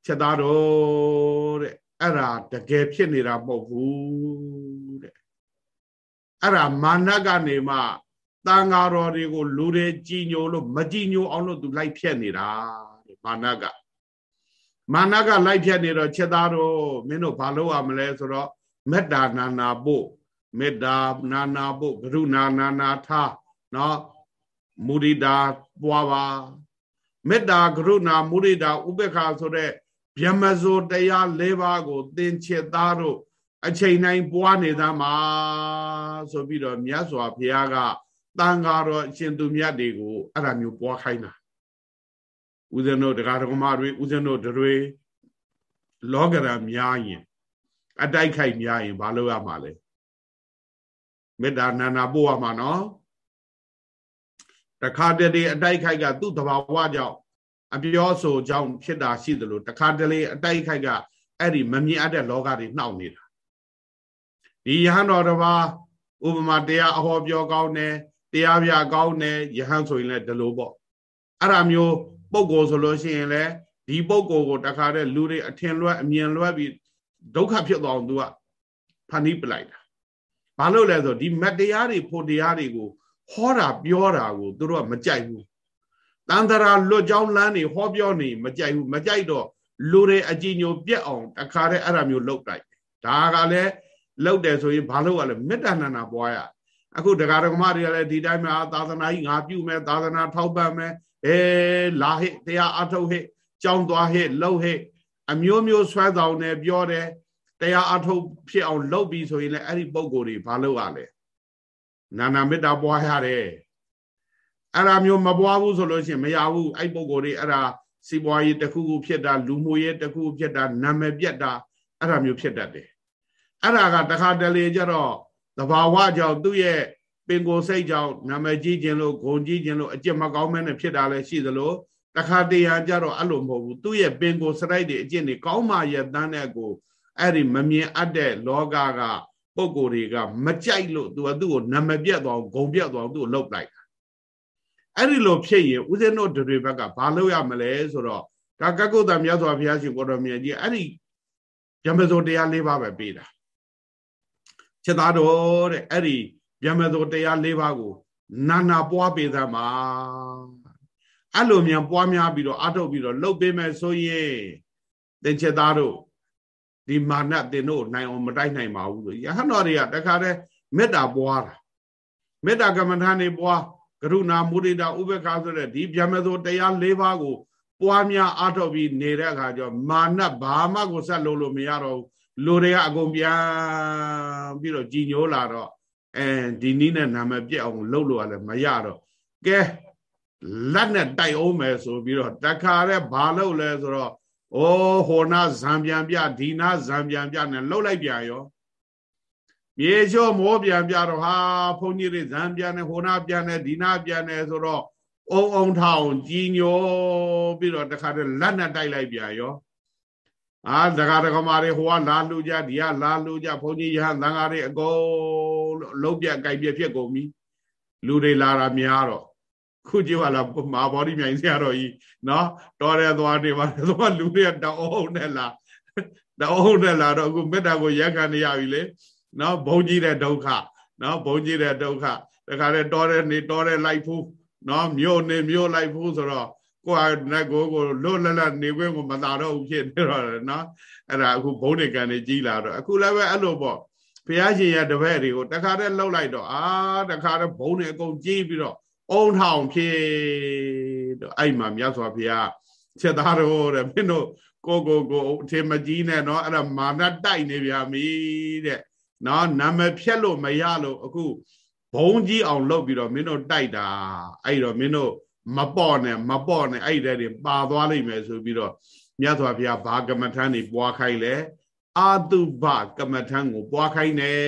ချက်သားတော်တဲ့အဲ့ဒါတကယ်ဖြစ်နေတာမဟုတ်ဘူးတဲ့ အဲ့ဒါမာနကနေမှတန်ဃာတော်တွေကိုလူတွေကြည်ညိုလို့မကြည်ညိုအောင်လို့သူလိုက်ဖြတ်နေတာတဲ့မာနကမာနကလိုက်ဖြတ်နေတော့ချက်သားတော်မင်းတို့ဘာလုပ်ရမလဲဆိုတော့မေတ္တာနာနာဖို့မေတ္တာနာနာဖို့ကရုဏာနာနာထားနော်မုဒိတာပွားပါမေတ္တာကရုဏာမုဒိတာဥပေက္ခဆိုတဲ့ဗျမဇိုတရား၄ပါးကိုသင်ချစ်သားတို့ အချိန်တိုင်းပွားနေသားမှာဆိုပြီးတော့မြတ်စွာဘုရားကတန်ဃာတော်အရှင်သူမြတ်တွေကိုအဲ့ဒါမျိုးပွားခိုင်းတာဦးဇင်းတို့တရားတော်မတွေဦးဇင်းတို့တွေလောကရန်များရင်အတိုက်ခိုက်များရင်ဘာလုပ်ရမှာလဲမေတ္တာနာနာပို့ရမှာနော်တခါတည်းအတိုက်ခိုက်ကသူ့တဘာဝကြောင့်အပြောဆိုကြောင့်ဖြစ်တာရှိသလိုတခါတလေအတိုက်ခိုက်ကအဲ့ဒီမမြင်အပ်တဲ့လောကတွေနှောက်နေတာ ဒီယဟန်တော်တစ်ပါးဥပမာတရားအဟောပြောကောင်းတယ်တရားပြကောင်းတယ်ယဟန်ဆိုရင်လည်းဒီလိုပေါ့အဲ့ဒါမျိုးပုံကိုဆိုလို့ရှိရင်လည်းဒီပုံကိုကိုတခါတည်းလူတွေအထင်လွဲအမြင်လွဲပြီးဒုက္ခဖြစ်သွားအောင်သူကဖန်တီးပလိုက်တာဘာလို့လဲဆိုဒီမတရားတွေဖို့တရားတွေကိုဟောတာပြောတာကိုသူတို့ကမကြိုက်ဘူးတန်တရာလွတ်ကြောင်းလမ်းနေဟောပြောနေမကြိုက်ဘူးမကြိုက်တော့လူတွေအကြည်ညိုပြက်အောင်တခါတည်းအဲ့ဒါမျိုးလုပ်တိုက်ဒါကလည်း လုပ်တယ်ဆိုရင်ဘာလို့ ਆ လဲမေတ္တာနာနာပွားရအခုတရားဓမ္မတွေကလည်းဒီတိုင်းမှာသာသနာကြီးငါပြုမယ်သာသနာထောက်ပံ့မယ်အဲလာဟိတရားအထုတ်ဟိကြောင်းသွားဟိလှုပ်ဟိအမျိုးမျိုးဆွဲဆောင်နေပြောတယ်တရားအထုတ်ဖြစ်အောင်လုပ်ပြီးဆိုရင်လည်းအဲ့ဒီပုံကိုယ်တွေဘာလို့ ਆ လဲနာနာမေတ္တာပွားရတယ်အဲ့ဒါမျိုးမပွားဘူးဆိုလို့ရှိရင်မရဘူးအဲ့ပုံကိုယ်တွေအဲ့ဒါစီးပွားရေးတစ်ခုခုဖြစ်တာလူမှုရေးတစ်ခုဖြစ်တာနာမည်ပြတ်တာအဲ့ဒါမျိုးဖြစ်တတ်တယ် အဲ့ဒါကတခါတလေကျတော့သဘာဝကြောင့်သူ့ရဲ့ပင်ကိုယ်စိတ်ကြောင့်နာမည်ကြီးခြင်းလို့ဂုံကြီးခြင်းလို့အကျင့်မကောင်းမဲနဲ့ဖြစ်တာလည်းရှိသလိုတခါတရံကျတော့အဲ့လိုမဟုတ်ဘူးသူ့ရဲ့ပင်ကိုယ်စရိုက်တွေအကျင့်တွေကောင်းမှရဲ့တန်းတဲ့ကိုအဲ့ဒီမမြင်အပ်တဲ့လောကကပုံကိုယ်တွေကမကြိုက်လို့သူကသူ့ကိုနာမည်ပြတ်သွားအောင်ဂုံပြတ်သွားအောင်သူ့ကိုလှုပ်လိုက်အဲ့ဒီလိုဖြစ်ရင်ဦးဇင်းတို့တွေဘက်ကဘာလုပ်ရမလဲဆိုတော့ဒါကကုတ်တမြတ်စွာဘုရားရှင်ကိုတော်မြတ်ကြီးအဲ့ဒီဗျမဇောတရား၄ပါးပဲပေးတာ ချက်သားတော်တဲ့အဲ့ဒီဗျမဇောတရား၄ပါးကိုနာနာပွားပေးသမှာအဲ့လိုမြန်ပွားများပြီးတော့အထုတ်ပြီးတော့လှုပ်ပေးမယ်ဆိုရင်သင်ချက်သားတို့ဒီမာနတင်တို့နိုင်အောင်မတိုက်နိုင်ပါဘူးဆိုယဟန်တော်တွေကတခါတည်းမေတ္တာပွားတာမေတ္တာကမ္မထာနေပွားကရုဏာမုဒိတာဥပ္ပခါဆိုတဲ့ဒီဗျမသောတရား၄ပါးကိုပွားများအားထုတ်ပြီးနေတဲ့အခါကျတော့မာနဘာမှကိုဆက်လို့လို့မရတော့ဘူး လူတွေကအကုန်ပြန်ပြီးတော့ကြည်ညိုလာတော့အဲဒီနည်းနဲ့နာမည်ပြက်အောင်လှုပ်လို့ရလဲမရတော့ကဲလက်နဲ့တိုက်အောင်မယ်ဆိုပြီးတော့တခါတည်းဘာလုပ်လဲဆိုတော့ဩဟိုနာဇံပြန်ပြဒီနာဇံပြန်ပြနဲ့လှုပ်လိုက်ပြန်ရောမြေလျှော့မောပြန်ပြတော့ဟာဘုန်းကြီးတွေဇံပြန်နေဟိုနာပြန်နေဒီနာပြန်နေဆိုတော့အုံအုံထောင်ကြီးညိုပြီးတော့တခါတည်းလက်နဲ့တိုက်လိုက်ပြန်ရော အာဒကာဒကမာတွေဟိုကလာလူကြဒီကလာလူကြဘုန်းကြီးရဟန်းသံဃာတွေအကုန်လုံးပြကြိုက်ပြဖြစ်ကုန်ပြီလူတွေလာတာများတော့ခုကြည့်ပါလားမာဘော်ဒီမြိုင်ဆရာတော်ကြီးနော်တော်ရဲသွားနေပါတော့လူတွေတောင်းအောင်နဲ့လာတောင်းအောင်နဲ့လာတော့အခုမေတ္တာကိုရက်ခံနေရပြီလေနော်ဘုံကြီးတဲ့ဒုက္ခနော်ဘုံကြီးတဲ့ဒုက္ခတခါတည်းတောတဲ့နေတောတဲ့လိုက်ဖူးနော်မြို့နေမြို့လိုက်ဖို့ဆိုတော့ ကိုယ်ကလက်ကိုကိုလွတ်လပ်လပ်နေခွင့်ကိုမသာတော့ဘူးဖြစ်နေတော့နော်အဲ့ဒါအခုဘုံနေကန်နေကြီးလာတော့အခုလည်းပဲအဲ့လိုပေါ့ဘုရားရှင်ရတပည့်တွေကိုတခါတည်းလှုပ်လိုက်တော့အာတခါတည်းဘုံနေအကုန်ကြီးပြီးတော့အုံထောင်ဖြစ်တော့အဲ့မှာမြတ်စွာဘုရားချက်သားတော်တဲ့မင်းတို့ကိုကိုကိုအထင်မကြီးနဲ့နော်အဲ့ဒါမာနတိုက်နေဗျာမီတဲ့နော်နာမည်ဖြက်လို့မရလို့အခုဘုံကြီးအောင်လုပ်ပြီးတော့မင်းတို့တိုက်တာအဲ့တော့မင်းတို့ မပေါ့နဲ့မပေါ့နဲ့အဲ့တဲ့တွေပါသွားလိမ့်မယ်ဆိုပြီးတော့မြတ်စွာဘုရားဘာကမ္မထမ်းနေပွားခိုင်းလဲအာတုဘကမ္မထမ်းကိုပွားခိုင်းတယ်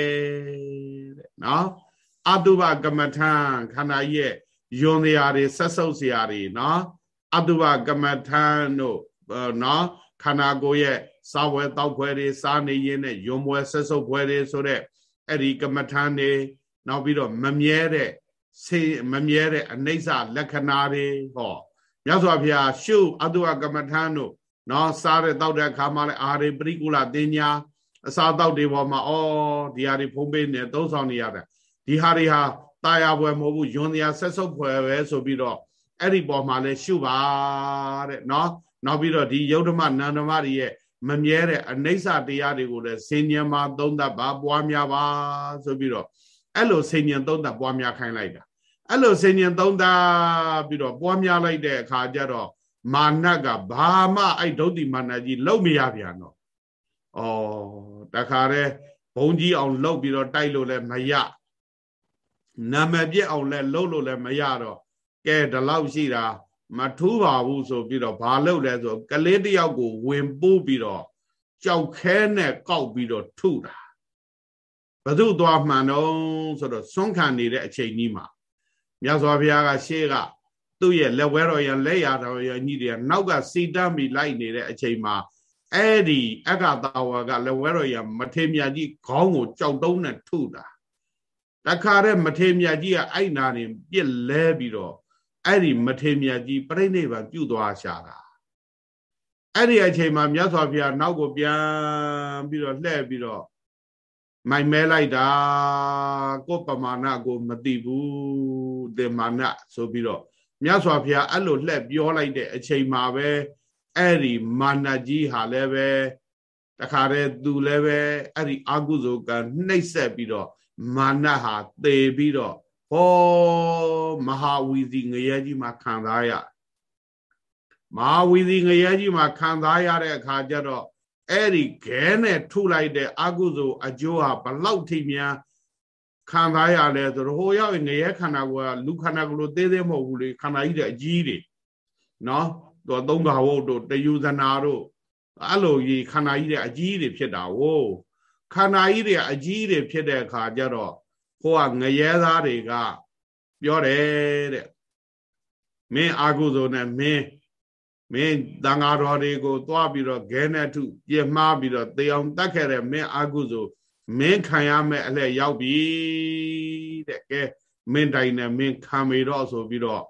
တဲ့နော်အာတုဘကမ္မထမ်းခန္ဓာရဲ့ယွန်စရာတွေဆက်ဆုပ်စရာတွေနော်အတုဘကမ္မထမ်းတို့နော်ခန္ဓာကိုယ်ရဲ့စားဝဲတောက်ဖွဲတွေစားနေရင်းနဲ့ယွန်ပွဲဆက်ဆုပ်ပွဲတွေဆိုတဲ့အဲ့ဒီကမ္မထမ်းတွေနောက်ပြီးတော့မမြဲတဲ့ စေမမြဲတဲ့အနိစ္စလက္ခဏာတွေဟောမြတ်စွာဘုရားရှုအတုဝကမ္မထမ်းတို့နော်စားတဲ့တောက်တဲ့အခါမှာလည်းအာရိပရိကုလတင်ညာအစာတောက်တွေပေါ်မှာဩဒီဟာတွေဖုံးပေးနေသုံးဆောင်နေရတယ်ဒီဟာတွေဟာတာယာပွဲမဟုတ်ဘူးယွန်တရားဆက်ဆုပ်ပွဲပဲဆိုပြီးတော့အဲ့ဒီပေါ်မှာလည်းရှုပါတဲ့နော်နောက်ပြီးတော့ဒီယုတ်ဓမ္မနန္ဓမတွေရဲ့မမြဲတဲ့အနိစ္စတရားတွေကိုလည်းစင်ញံမှာသုံးသပ်ပါပွားများပါဆိုပြီးတော့ အဲ့လိုစင်ញံသုံးသပ်ပွားများခိုင်းလိုက်တာအဲ့လိုစင်ញံသုံးသပ်ပြီးတော့ပွားများလိုက်တဲ့အခါကျတော့မာနကဘာမှအဲ့ဒုတ်တိမာနကြီးလုံမရပြန်တော့ဩတခါတည်းဘုံကြီးအောင်လှုပ်ပြီးတော့တိုက်လို့လည်းမရနာမည်ပြက်အောင်လည်းလှုပ်လို့လည်းမရတော့ကဲဒီလောက်ရှိတာမထူးပါဘူးဆိုပြီးတော့ဘာလုပ်လဲဆိုကလေးတယောက်ကိုဝင်ပိုးပြီးတော့ကြောက်ခဲနဲ့ကောက်ပြီးတော့ထုတာ ဘသူသွားမှန်တော့ဆိုတော့ဆွန့်ခံနေတဲ့အချိန်ကြီးမှာမြတ်စွာဘုရားကရှေ့ကသူ့ရဲ့လက်ဝဲတော်ရလက်ရတော်ရညီတွေကနောက်ကစီတမ်းပြီးလိုက်နေတဲ့အချိန်မှာအဲ့ဒီအက္ခတာဝါကလက်ဝဲတော်ရမထေမြတ်ကြီးခေါင်းကိုကြောက်တုံးနဲ့ထုတာတခါတည်းမထေမြတ်ကြီးကအဲ့နာနေပြစ်လဲပြီးတော့အဲ့ဒီမထေမြတ်ကြီးပြိဋိဘံပြုသွားရှာတာအဲ့ဒီအချိန်မှာမြတ်စွာဘုရားနောက်ကိုပြန်ပြီးတော့လှည့်ပြီးတော့ မိုင်မဲလိုက်တာကိုပမာဏကိုမသိဘူးတေမာဏဆိုပြီးတော့မြတ်စွာဘုရားအဲ့လိုလှည့်ပြောလိုက်တဲ့အချိန်မှာပဲအဲ့ဒီမာနကြီးဟာလည်းပဲတခါတည်းသူလည်းပဲအဲ့ဒီအာကုဇုကနှိပ်ဆက်ပြီးတော့မာနဟာသေပြီးတော့ဟောမဟာဝီစီငရဲကြီးမှာခံစားရမဟာဝီစီငရဲကြီးမှာခံစားရတဲ့အခါကျတော့ အဲ့ဒီခဲနဲ့ထုလိုက်တဲ့အကုသိုလ်အကျိုးဟာဘလောက်ထိများခံစားရလဲဆိုတော့ဟိုရောက်ငရဲခန္ဓာကိုယ်ကလူခန္ဓာကိုယ်လိုသေးသေးမဟုတ်ဘူးလေခန္ဓာကြီးတဲ့အကြီးတွေနော်သူသုံးခါဝုတ်တို့တယူဇနာတို့အဲ့လိုကြီးခန္ဓာကြီးတဲ့အကြီးတွေဖြစ်တာဝို့ခန္ဓာကြီးတွေအကြီးတွေဖြစ်တဲ့အခါကျတော့ဟိုကငရဲသားတွေကပြောတယ်တဲ့မင်းအာကုသိုလ်နဲ့မင်း မင်းတန်ဃာတော်တွေကိုသွားပြီးတော့ဂဲနဲ့ထုပြမှားပြီးတော့တေအောင်တတ်ခဲ့တဲ့မင်းအာကုသိုလ်မင်းခံရမဲ့အလှည့်ရောက်ပြီတဲ့ကဲမင်းတိုင်နဲ့မင်းခံမေတော့ဆိုပြီးတော့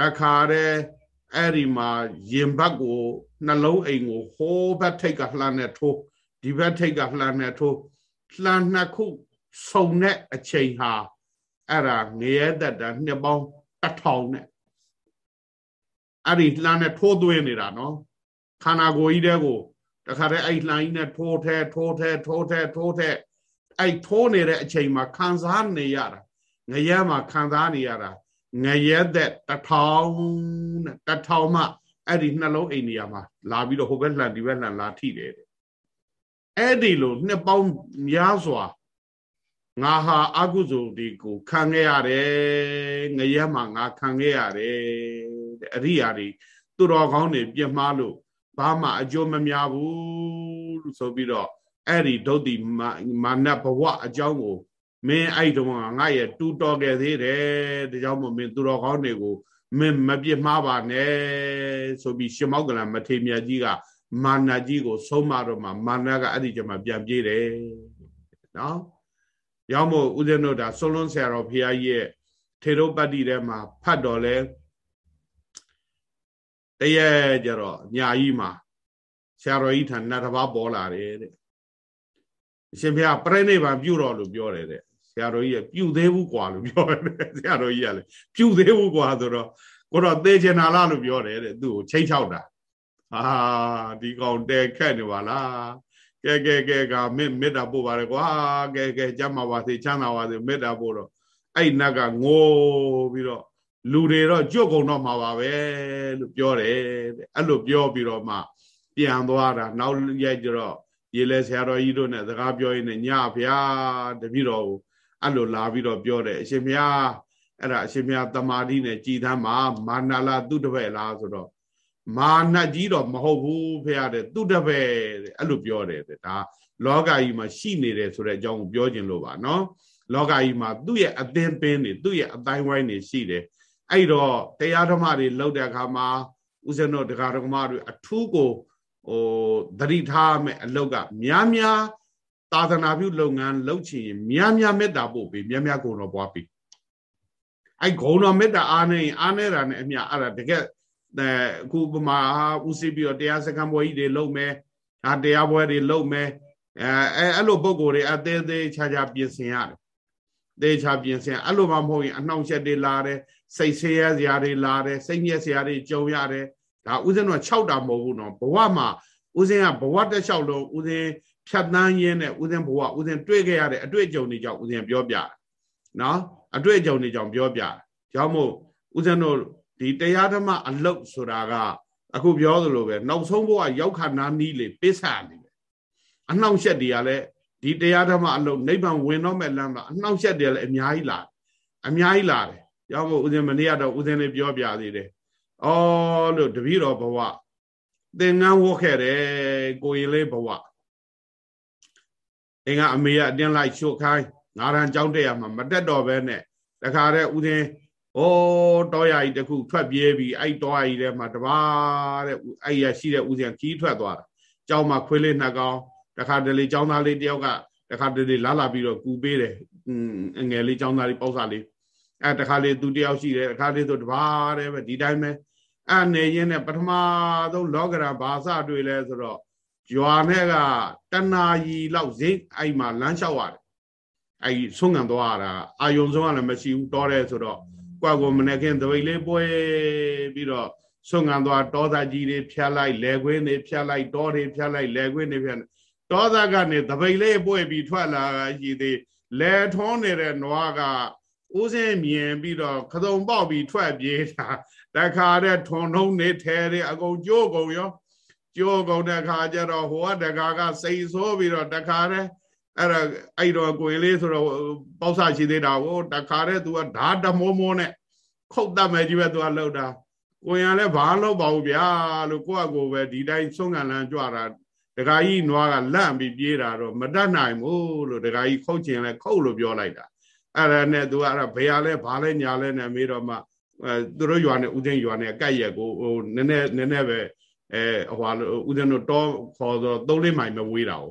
တခါတည်းအဲ့ဒီမှာရင်ဘတ်ကိုနှလုံးအိမ်ကိုဟိုးဘက်ထိတ်ကလှမ်းနဲ့ထိုးဒီဘက်ထိတ်ကလှမ်းနဲ့ထိုးလှမ်းနှစ်ခုစုံတဲ့အချိန်ဟာအဲ့ဒါငရဲတက်တာနှစ်ပေါင်းတစ်ထောင်နဲ့ အဲ့ဒီလှမ်းနဲ့ထိုးသွင်းနေတာနော်ခန္ဓာကိုယ်ကြီးတဲ့ကိုတခါတည်းအဲ့လှမ်းကြီးနဲ့ထိုးထဲထိုးထဲထိုးထဲထိုးထဲအဲ့ထိုးနေတဲ့အချိန်မှာခံစားနေရတာငရဲမှာခံစားနေရတာငရဲသက်တထောင်နဲ့တထောင်မှအဲ့ဒီနှလုံးအိမ်နေရာမှာလာပြီးတော့ဟိုဘက်လှန်ဒီဘက်လှန်လာထိတယ်အဲ့ဒီလိုနှစ်ပေါင်းများစွာငါဟာအကုသိုလ်တွေကိုခံခဲ့ရတယ်ငရဲမှာငါခံခဲ့ရတယ် တဲ့အရိယာတွေသူတော်ကောင်းတွေပြမှားလို့ဘာမှအကျိုးမများဘူးလို့ဆိုပြီးတော့အဲ့ဒီဒုတ်တိမာနဘဝအကြောင်းကိုမင်းအဲ့တုန်းကငါရဲ့တူတော်ခဲ့သေးတယ်ဒါကြောင့်မို့မင်းသူတော်ကောင်းတွေကိုမင်းမပြစ်မှားပါနဲ့ဆိုပြီးရှင်မောက်ကလမထေမြတ်ကြီးကမာနကြီးကို ဆုံးမတော့မှမာနကအဲ့ဒီကျမှပြန်ပြေးတယ်နော်ရောက်မို့ဦးဇင်းတို့ဒါဆွလွန်းဆရာတော်ဘုရားကြီးရဲ့ထေရုပတ္တိထဲမှာဖတ်တော်လဲ တရက်ကြတော့ညာကြီးမှာဆရာတော်ကြီးထံနတ်တစ်ပါးပေါ်လာတယ်တဲ့အရှင်ဘုရားပြိဋိဘံပြုတော်လို့ပြောတယ်တဲ့ဆ ရာတော်ကြီးကပြုတ်သေးဘူးกว่าလို့ပြောတယ်ဆရာတော်ကြီးကလည်းပြုတ်သေးဘူးกว่าဆိုတော့ကိုတော့သေချင်တာလားလို့ပြောတယ်တဲ့သူ့ကိုချိန်ချောက်တာအာဒီကောင်တဲခက်နေပါလားကဲကဲကဲကမေမေတ္တာပို့ပါလေကွာကဲကဲကြမ်းပါပါစေချမ်းသာပါစေမေတ္တာပို့တော့အဲ့နတ်ကငိုပြီးတော့ လူတွေတော့ကြွကုန်တော့မှာပါပဲလို့ပြောတယ်တဲ့အဲ့လိုပြောပြီးတော့မှပြန်သွားတာနောက်ရိုက်ကြတော့ရေလဲဆရာတော်ကြီးတို့နဲ့စကားပြောရင်းနဲ့ညဖျားတပည့်တော်ကိုအဲ့လိုလာပြီးတော့ပြောတယ်အရှင်ဘုရားအဲ့ဒါအရှင်ဘုရားတမာတိနဲ့ကြည်သမ်းမှာမာနာလာသူ့တပည့်လားဆိုတော့မာနကြီးတော့မဟုတ်ဘူးဖះတဲ့သူ့တပည့်တဲ့အဲ့လိုပြောတယ်တဲ့ဒါလောကကြီးမှာရှိနေတယ်ဆိုတဲ့အကြောင်းကိုပြောခြင်းလို့ပါနော်လောကကြီးမှာသူ့ရဲ့အသင်ပင်းတွေသူ့ရဲ့အတိုင်းဝိုင်းတွေရှိတယ် အဲ့တော့တရားဓမ္မတွေလောက်တဲ့အခါမှာဦးဇင်းတို့တရားဓမ္မတွေအထူးကိုဟိုသတိထားမယ်အလုတ်ကများများသာသနာပြုလုပ်ငန်းလုပ်ချင်ရင်များများမေတ္တာပို့ပြီးများများကိုတော်ပွားပြီးအဲ့ဂုံတော်မေတ္တာအားနေအားနေတာနဲ့အမြအဲ့ဒါတကယ်အခုပမာဦးစီးပြီးတော့တရားစခန်းပွဲကြီးတွေလုပ်မယ်ဒါတရားပွဲတွေလုပ်မယ်အဲအဲ့လိုပုံကိုယ်တွေအသေးသေးချာချာပြင်ဆင်ရတယ်သေချာပြင်ဆင်အဲ့လိုမှမဟုတ်ရင်အနှောင့်အယှက်တွေလာတယ် စိတ်ဆင်းရဲစရာတွေလာတယ်စိတ်ညစ်စရာတွေကြုံရတယ်ဒါဥစဉ်တော့6တာမဟုတ်ဘူးနော်ဘဝမှာဥစဉ်ကဘဝတစ်လျှောက်လုံးဥစဉ်ဖြတ်တန်းရင်းနဲ့ဥစဉ်ဘဝဥစဉ်တွေ့ခဲ့ရတဲ့အတွေ့အကြုံတွေကြောင့်ဥစဉ်ပြောပြတယ်နော်အတွေ့အကြုံတွေကြောင့်ပြောပြတယ်ကြောင့်မို့ဥစဉ်တို့ဒီတရားဓမ္မအလုတ်ဆိုတာကအခုပြောသလိုပဲနောက်ဆုံးဘဝရောက်ခနာနီးလေပိဿာနေပဲအနှောင့်အယှက်တွေကလည်းဒီတရားဓမ္မအလုတ်နိဗ္ဗာန်ဝင်တော့မဲ့လမ်းမှာအနှောင့်အယှက်တွေလည်းအများကြီးလာအများကြီးလာတယ် ကြောင့်မို့ဥစဉ်မနေ့ကတော့ဥစဉ်လေးပြောပြသေးတယ်။အော်လို့တပည့်တော်ဘဝသင်္ကန်းဝတ်ခဲ့တယ်ကိုရင်လေးဘဝအင်ကအမေကအတင်းလိုက်ရှုတ်ခိုင်းငါးရန်ကြောင်းတက်ရမှာမတက်တော့ပဲနဲ့တခါတည်းဥစဉ်ဩတောရကြီးတခုထွက်ပြေးပြီးအဲ့တောရကြီးထဲမှာတပါးတဲ့အဲ့ရရှိတဲ့ဥစဉ်ခီးထွက်သွားတာ။ကြောင်းမှာခွေးလေးနှစ်ကောင်တခါတလေចောင်းသားလေးတယောက်ကတခါတလေလာလာပြီးတော့ကူပေးတယ်။အငယ်လေးចောင်းသားလေးပေါ့စားလေး အဲတခါလေသူတယောက်ရှိတယ်တခါလေဆိုတပါးတည်းပဲဒီတိုင်းပဲအဲနေရင်းနဲ့ပထမဆုံးလောကရာဘာစတွေ့လဲဆိုတော့ရွာနဲ့ကတဏှာကြီးလောက်ဈေးအဲ့မှာလမ်းလျှောက်ရတယ်အဲ့ဆုံးငံသွားတာအာယုံဆုံးကလည်းမရှိဘူးတောတယ်ဆိုတော့ကွာကိုမနေ့ကင်းတပိတ်လေးပွဲပြီးတော့ဆုံးငံသွားတောသားကြီးတွေဖြတ်လိုက်လဲခွင်းတွေဖြတ်လိုက်တောတွေဖြတ်လိုက်လဲခွင်းတွေဖြတ်တောသားကနေတပိတ်လေးပွဲပြီးထွက်လာရှိသေးလဲထွန်းနေတဲ့နွားက ဦးစင်းမြင်ပြီးတော့ခစုံပေါက်ပြီးထွက်ပြေးတာတခါတဲ့ထွန်ထုံးနေထဲတယ်အကုန်ကြိုးကုန်ရောကြိုးကုန်တဲ့ခါကျတော့ဟိုကတခါကစိတ်ဆိုးပြီးတော့တခါတဲ့အဲ့ဒါအဲ့တော့ကိုယ်လေးဆိုတော့ပေါက်ဆရှိသေးတာကိုတခါတဲ့သူကဓာတမိုးမိုးနဲ့ခုတ်တတ်မယ်ကြီးပဲသူကလှုပ်တာကိုရင်လည်းဘာလို့ပါဘူးဗျာလို့ကိုယ့်အကိုပဲဒီတိုင်းဆုံးခံလန်းကြွတာဒကာကြီးနွားကလန့်ပြီးပြေးတာတော့မတတ်နိုင်ဘူးလို့ဒကာကြီးခုတ်ချင်လဲခုတ်လို့ပြောလိုက်တာ အဲ့ဒါနဲ့သူကအဲ့ဒါဘယ်ဟာလဲဘာလဲညာလဲနဲ့မေးတော့မှအဲသူတို့ရွာနဲ့ဦးသိန်းရွာနဲ့ကတ်ရက်ကိုဟိုနည်းနည်းနည်းနည်းပဲအဲဟိုဦးသိန်းတို့တောခေါ်တော့သုံးလေးမိုင်မဝေးတာ哦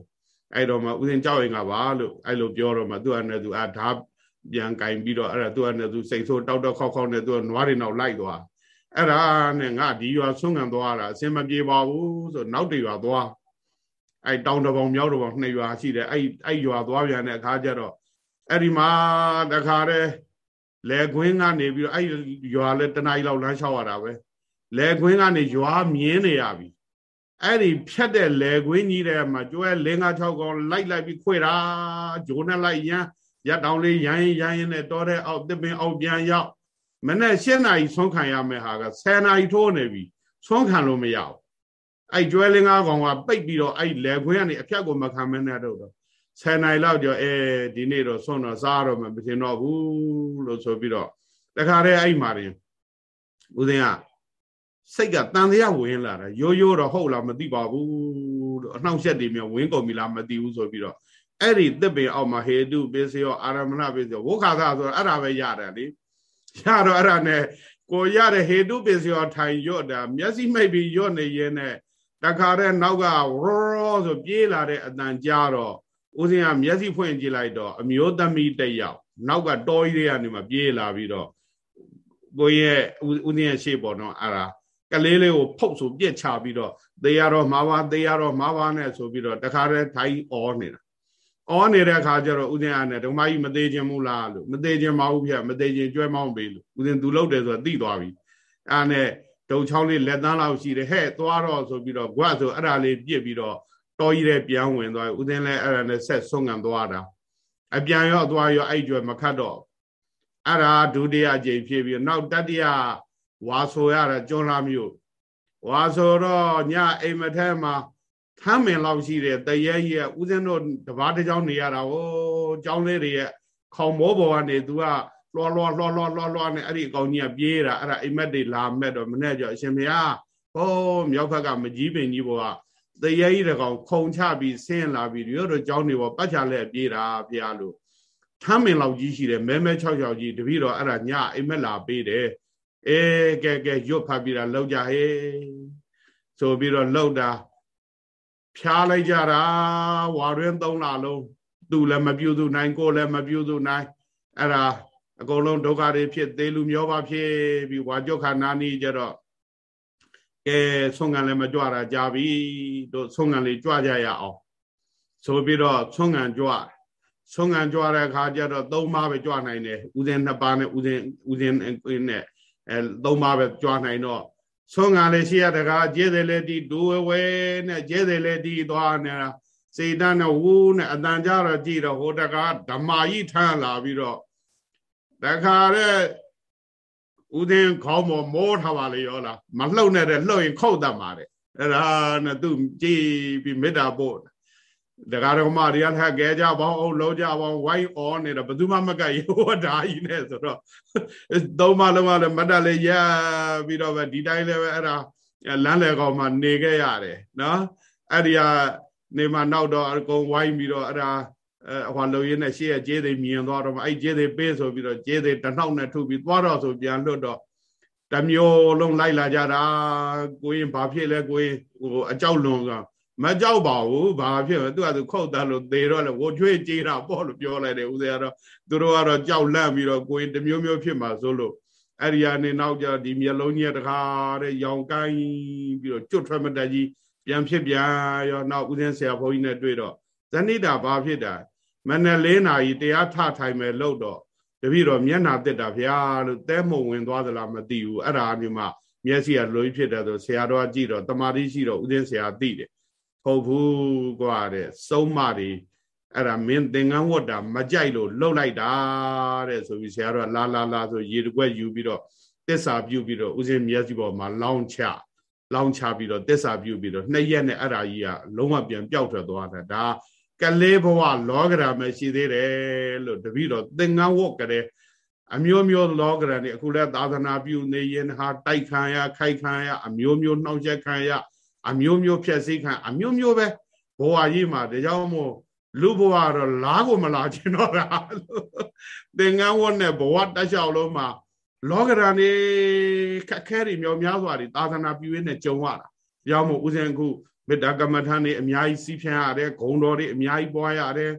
အဲ့တော့မှဦးသိန်းကြောက်ရင်ကပါလို့အဲ့လိုပြောတော့မှသူကနဲ့သူအာဓာပြန်ကင်ပြီးတော့အဲ့ဒါသူကနဲ့သူစိတ်ဆိုးတောက်တောက်ခေါက်ခေါက်နဲ့သူကနွားတွေနောက်လိုက်သွားအဲ့ဒါနဲ့ငါဒီရွာဆုံးခံသွားတာအစင်မပြေပါဘူးဆိုနောက်တရွာသွားအဲ့တောင်တပေါင်မြောက်တပေါင်နှစ်ရွာရှိတယ်အဲ့အဲ့ရွာသွားပြန်တဲ့အခါကျတော့ အဲ့ဒီမှာတခါတည်းလဲခွင်းကနေပြီးတော့အဲ့ရွာလဲတနားရီလောက်လမ်းလျှောက်ရတာပဲလဲခွင်းကနေရွာမြင်းနေရပြီအဲ့ဒီဖြတ်တဲ့လဲခွင်းကြီးတဲ့မှာကျွဲ၄၅၆កောင်းလိုက်လိုက်ပြီးခွေတာဂျိုးနဲ့လိုက်ရမ်းရက်တောင်လေးရမ်းရမ်းရင်နဲ့တောတဲ့အောက်တစ်ပင်အောက်ပြန်ရောက်မနေ့၈နာရီဆုံးခံရမယ်ဟာက10နာရီထိုးနေပြီဆုံးခံလို့မရဘူးအဲ့ကျွဲလေး၅កောင်းကပိတ်ပြီးတော့အဲ့လဲခွင်းကနေအဖြတ်ကိုမခံမနဲ့တော့ 10နိုင်လောက်ကြောအဲဒီနေ့တော့ဆွန့်တော့စားတော့မဖြစ်တော့ဘူးလို့ဆိုပြီးတော့တခါတည်းအဲ့မှာတင်ဦးသိန်းကစိတ်ကတန်တရားဝင်လာတာရိုးရိုးတော့ဟုတ်လားမသိပါဘူးလို့အနှောင့်အယှက်တွေမျိုးဝင်ကုန်ပြီလားမသိဘူးဆိုပြီးတော့အဲ့ဒီတစ်ပင်အောက်မှာဟေတုပိစယောအာရမဏပိစယောဝုခါသဆိုအဲ့ဒါပဲရတယ်လေရတော့အဲ့ဒါနဲ့ကိုရတဲ့ဟေတုပိစယောထိုင်ရော့တာမျက်စိမိတ်ပြီးရော့နေရင်နဲ့တခါတည်းနောက်ကရောဆိုပြေးလာတဲ့အတန်ကြားတော့ ဦးစင်းကမျက်စိဖွင့်ကြည့်လိုက်တော့အမျိုးသမီးတစ်ယောက်နောက်ကတောကြီးတွေကနေမှပြေးလာပြီးတော့ကိုရဲ့ဦးစင်းရဲ့ရှေ့ပေါ်တော့အဲ့ဒါကလေးလေးကိုဖုတ်ဆိုပြက်ချပြီးတော့သေရတော့မှာပါသေရတော့မှာပါနဲ့ဆိုပြီးတော့တခါတည်းထိုင်အော်နေတာအော်နေတဲ့အခါကျတော့ဥစဉ်အားနဲ့ဓမ္မကြီးမသေးခြင်းမူလားလို့မသေးခြင်းမဟုတ်ပြမသေးခြင်းကြွဲမောင်းပေးလို့ဥစဉ်သူလုပ်တယ်ဆိုတော့သိသွားပြီအဲ့နဲ့ဒုံချောင်းလေးလက်သားလောက်ရှိတယ်ဟဲ့သွားတော့ဆိုပြီးတော့ကွတ်ဆိုအဲ့ဒါလေးပြစ်ပြီးတော့ တော်ကြီးတဲ့ပြန်ဝင်သွားဥစဉ်လည်းအဲ့ဒါနဲ့ဆက်ဆုံးငံသွားတာအပြန်ရောသွားရောအဲ့ကြွယ်မခတ်တော့အဲ့ဒါဒုတိယကြိမ်ဖြစ်ပြီးနောက်တတိယဝါဆိုရတာကျွန်းလာမျိုးဝါဆိုတော့ညအိမ်မထဲမှာထမ်းမင်လောက်ရှိတယ်တရေကြီးကဦးဇင်းတို့တပားတစ်ကြောင်းနေရတာဟိုကျောင်းလေးတွေရဲ့ခေါင်မောပေါ်ကနေ तू ကလွှာလွှာလွှာလွှာလွှာလွှာနဲ့အဲ့ဒီအကောင်ကြီးကပြေးတာအဲ့ဒါအိမ်မက်တွေလာမက်တော့မနဲ့ကြောအရှင်မယားဟောမြောက်ဘက်ကမကြီးပင်ကြီးပေါ်က တရေကြီးတကောင်ခုံချပြီးဆင်းလာပြီးတို့တို့ကျောင်းတွေပေါ်ပတ်ချလဲပြေးတာဖျားလို့ထမ်းမင်လောက်ကြီးရှိတယ်မဲမဲ၆၆ကြီးတပည့်တော်အဲ့ဒါညအိမ်မက်လာပေးတယ်အဲကဲကဲရွတ်ဖတ်ပြီးတာလောက်ကြဟေးဆိုပြီးတော့လောက်တာဖြားလိုက်ကြတာဝါရင်းသုံးလာလုံးသူလည်းမပြုစုနိုင်ကိုလည်းမပြုစုနိုင်အဲ့ဒါအကုန်လုံးဒုက္ခတွေဖြစ်သေးလူမျိုးပါဖြစ်ပြီးဝါကြုတ်ခါနာနီကြတော့ ကဲဆုံးငံလည်းမကြွတာကြာပြီတို့ဆုံးငံလေးကြွကြရအောင်ဆိုပြီးတော့ဆုံးငံကြွဆုံးငံကြွတဲ့အခါကျတော့သုံးပါးပဲကြွနိုင်တယ်ဥစဉ်နှစ်ပါးနဲ့ဥစဉ်ဥစဉ်နဲ့အဲသုံးပါးပဲကြွနိုင်တော့ဆုံးငံလေးရှိရတကားကျေးတယ်လေတီဒူဝဲဝဲနဲ့ကျေးတယ်လေတီသွားနေတာစေတနဲ့ဝူးနဲ့အတန်ကြတော့ကြည့်တော့ဟိုတကားဓမ္မကြီးထမ်းလာပြီးတော့တခါတဲ့ ဥဒင်းခေါင်းပေါ်မိုးထားပါလေရောလားမလှုပ်နဲ့တဲ့လှုပ်ရင်ခုတ်တတ်မှာတဲ့အဲ့ဒါနဲ့သူကြည်ပြီးမေတ္တာပို့ဒကာတော်မတွေကထက်ကဲကြပေါင်းအောင်လုံးကြပေါင်းဝိုင်းအော်နေတော့ဘယ်သူမှမကရောဓာကြီးနဲ့ဆိုတော့သုံးမလုံးကလည်းမတ်တက်လေးရပြီးတော့ပဲဒီတိုင်းလည်းပဲအဲ့ဒါလမ်းလေကောင်မှနေခဲ့ရတယ်နော်အဲ့ဒီကနေမှနောက်တော့အကုန်ဝိုင်းပြီးတော့အဲ့ဒါ အဲဟွာလုံရင်းနဲ့ရှေ့ရဲ့ကျေးသိမြင်သွားတော့မှအဲ့ကျေးသိပေးဆိုပြီးတော့ကျေးသိတနှောက်နဲ့ထုတ်ပြီးသွားတော့ဆိုပြန်လွတ်တော့တမျိုးလုံးလိုက်လာကြတာကိုရင်ဘာဖြစ်လဲကိုရင်ဟိုအကြောက်လွန်ကမကြောက်ပါဘူးဘာဖြစ်လဲသူကသူခုတ်တယ်လို့သေတော့လေဝချွေးကြေးတာပေါ့လို့ပြောလိုက်တယ်ဦးဇေယျတော့သူတို့ကတော့ကြောက်လန့်ပြီးတော့ကိုရင်တမျိုးမျိုးဖြစ်မှာဆိုလို့အဲ့ဒီကနေနောက်ကျဒီမျက်လုံးကြီးတခါတဲ့ရောင်ကိုင်းပြီးတော့ကျွတ်ထွက်မတက်ကြီးပြန်ဖြစ်ပြန်ရောနောက်ဦးဇင်းဆရာဘုန်းကြီးနဲ့တွေ့တော့ဇဏိတာဘာဖြစ်တာ မနဲ့လေးနာရီတရားထထိုင်မယ်လို့တော့တပည့်တော်မျက်နာတက်တာဗျာလို့တဲမှုံဝင်သွားသလားမသိဘူးအဲ့ဒါမျိုးမှမျက်စိကလွိဖြစ်တယ်ဆိုဆရာတော်ကကြည့်တော့တမာတိရှိတော့ဦးဇင်းဆရာသိတယ်ဟုတ်ဘူးကွာတဲ့စုံးမတွေအဲ့ဒါမင်းသင်္ကန်းဝတ်တာမကြိုက်လို့လှုပ်လိုက်တာတဲ့ဆိုပြီးဆရာတော်လာလာလာဆိုရေတကွက်ယူပြီးတော့တစ္ဆာပြုပြီးတော့ဦးဇင်းမျက်စိပေါ်မှာလောင်းချလောင်းချပြီးတော့တစ္ဆာပြုပြီးတော့နှစ်ရက်နဲ့အဲ့ဒါကြီးကလုံးဝပြန်ပျောက်ထွက်သွားတာဒါ ကလေးဘဝလောကဓာမရှိသေးတယ်လို့တပည့်တော်သင်္ကန်းဝတ်ကြတဲ့အမျိုးမျိုးလောကဓာနေအခုလဲသာသနာပြုနေရင်ဟာတိုက်ခံရခိုက်ခံရအမျိုးမျိုးနှောင့်ယှက်ခံရအမျိုးမျိုးဖြည့်ဆည်းခံအမျိုးမျိုးပဲဘဝကြီးမှာဒါကြောင့်မို့လူဘဝတော့လားကိုမလာချင်တော့တာသင်္ကန်းဝတ်နဲ့ဘဝတက်လျှောက်လုံးမှာလောကဓာနေခက်ခဲတွေမြောက်များစွာတွေသာသနာပြုရင်းနဲ့ကြုံရတာကြောင့်မို့ဦးဇင်ခု မေတ္တာကမ္မထာနေအများကြီးစီးဖြန်းရတယ်ဂုံတော်တွေအများကြီးပွားရတယ်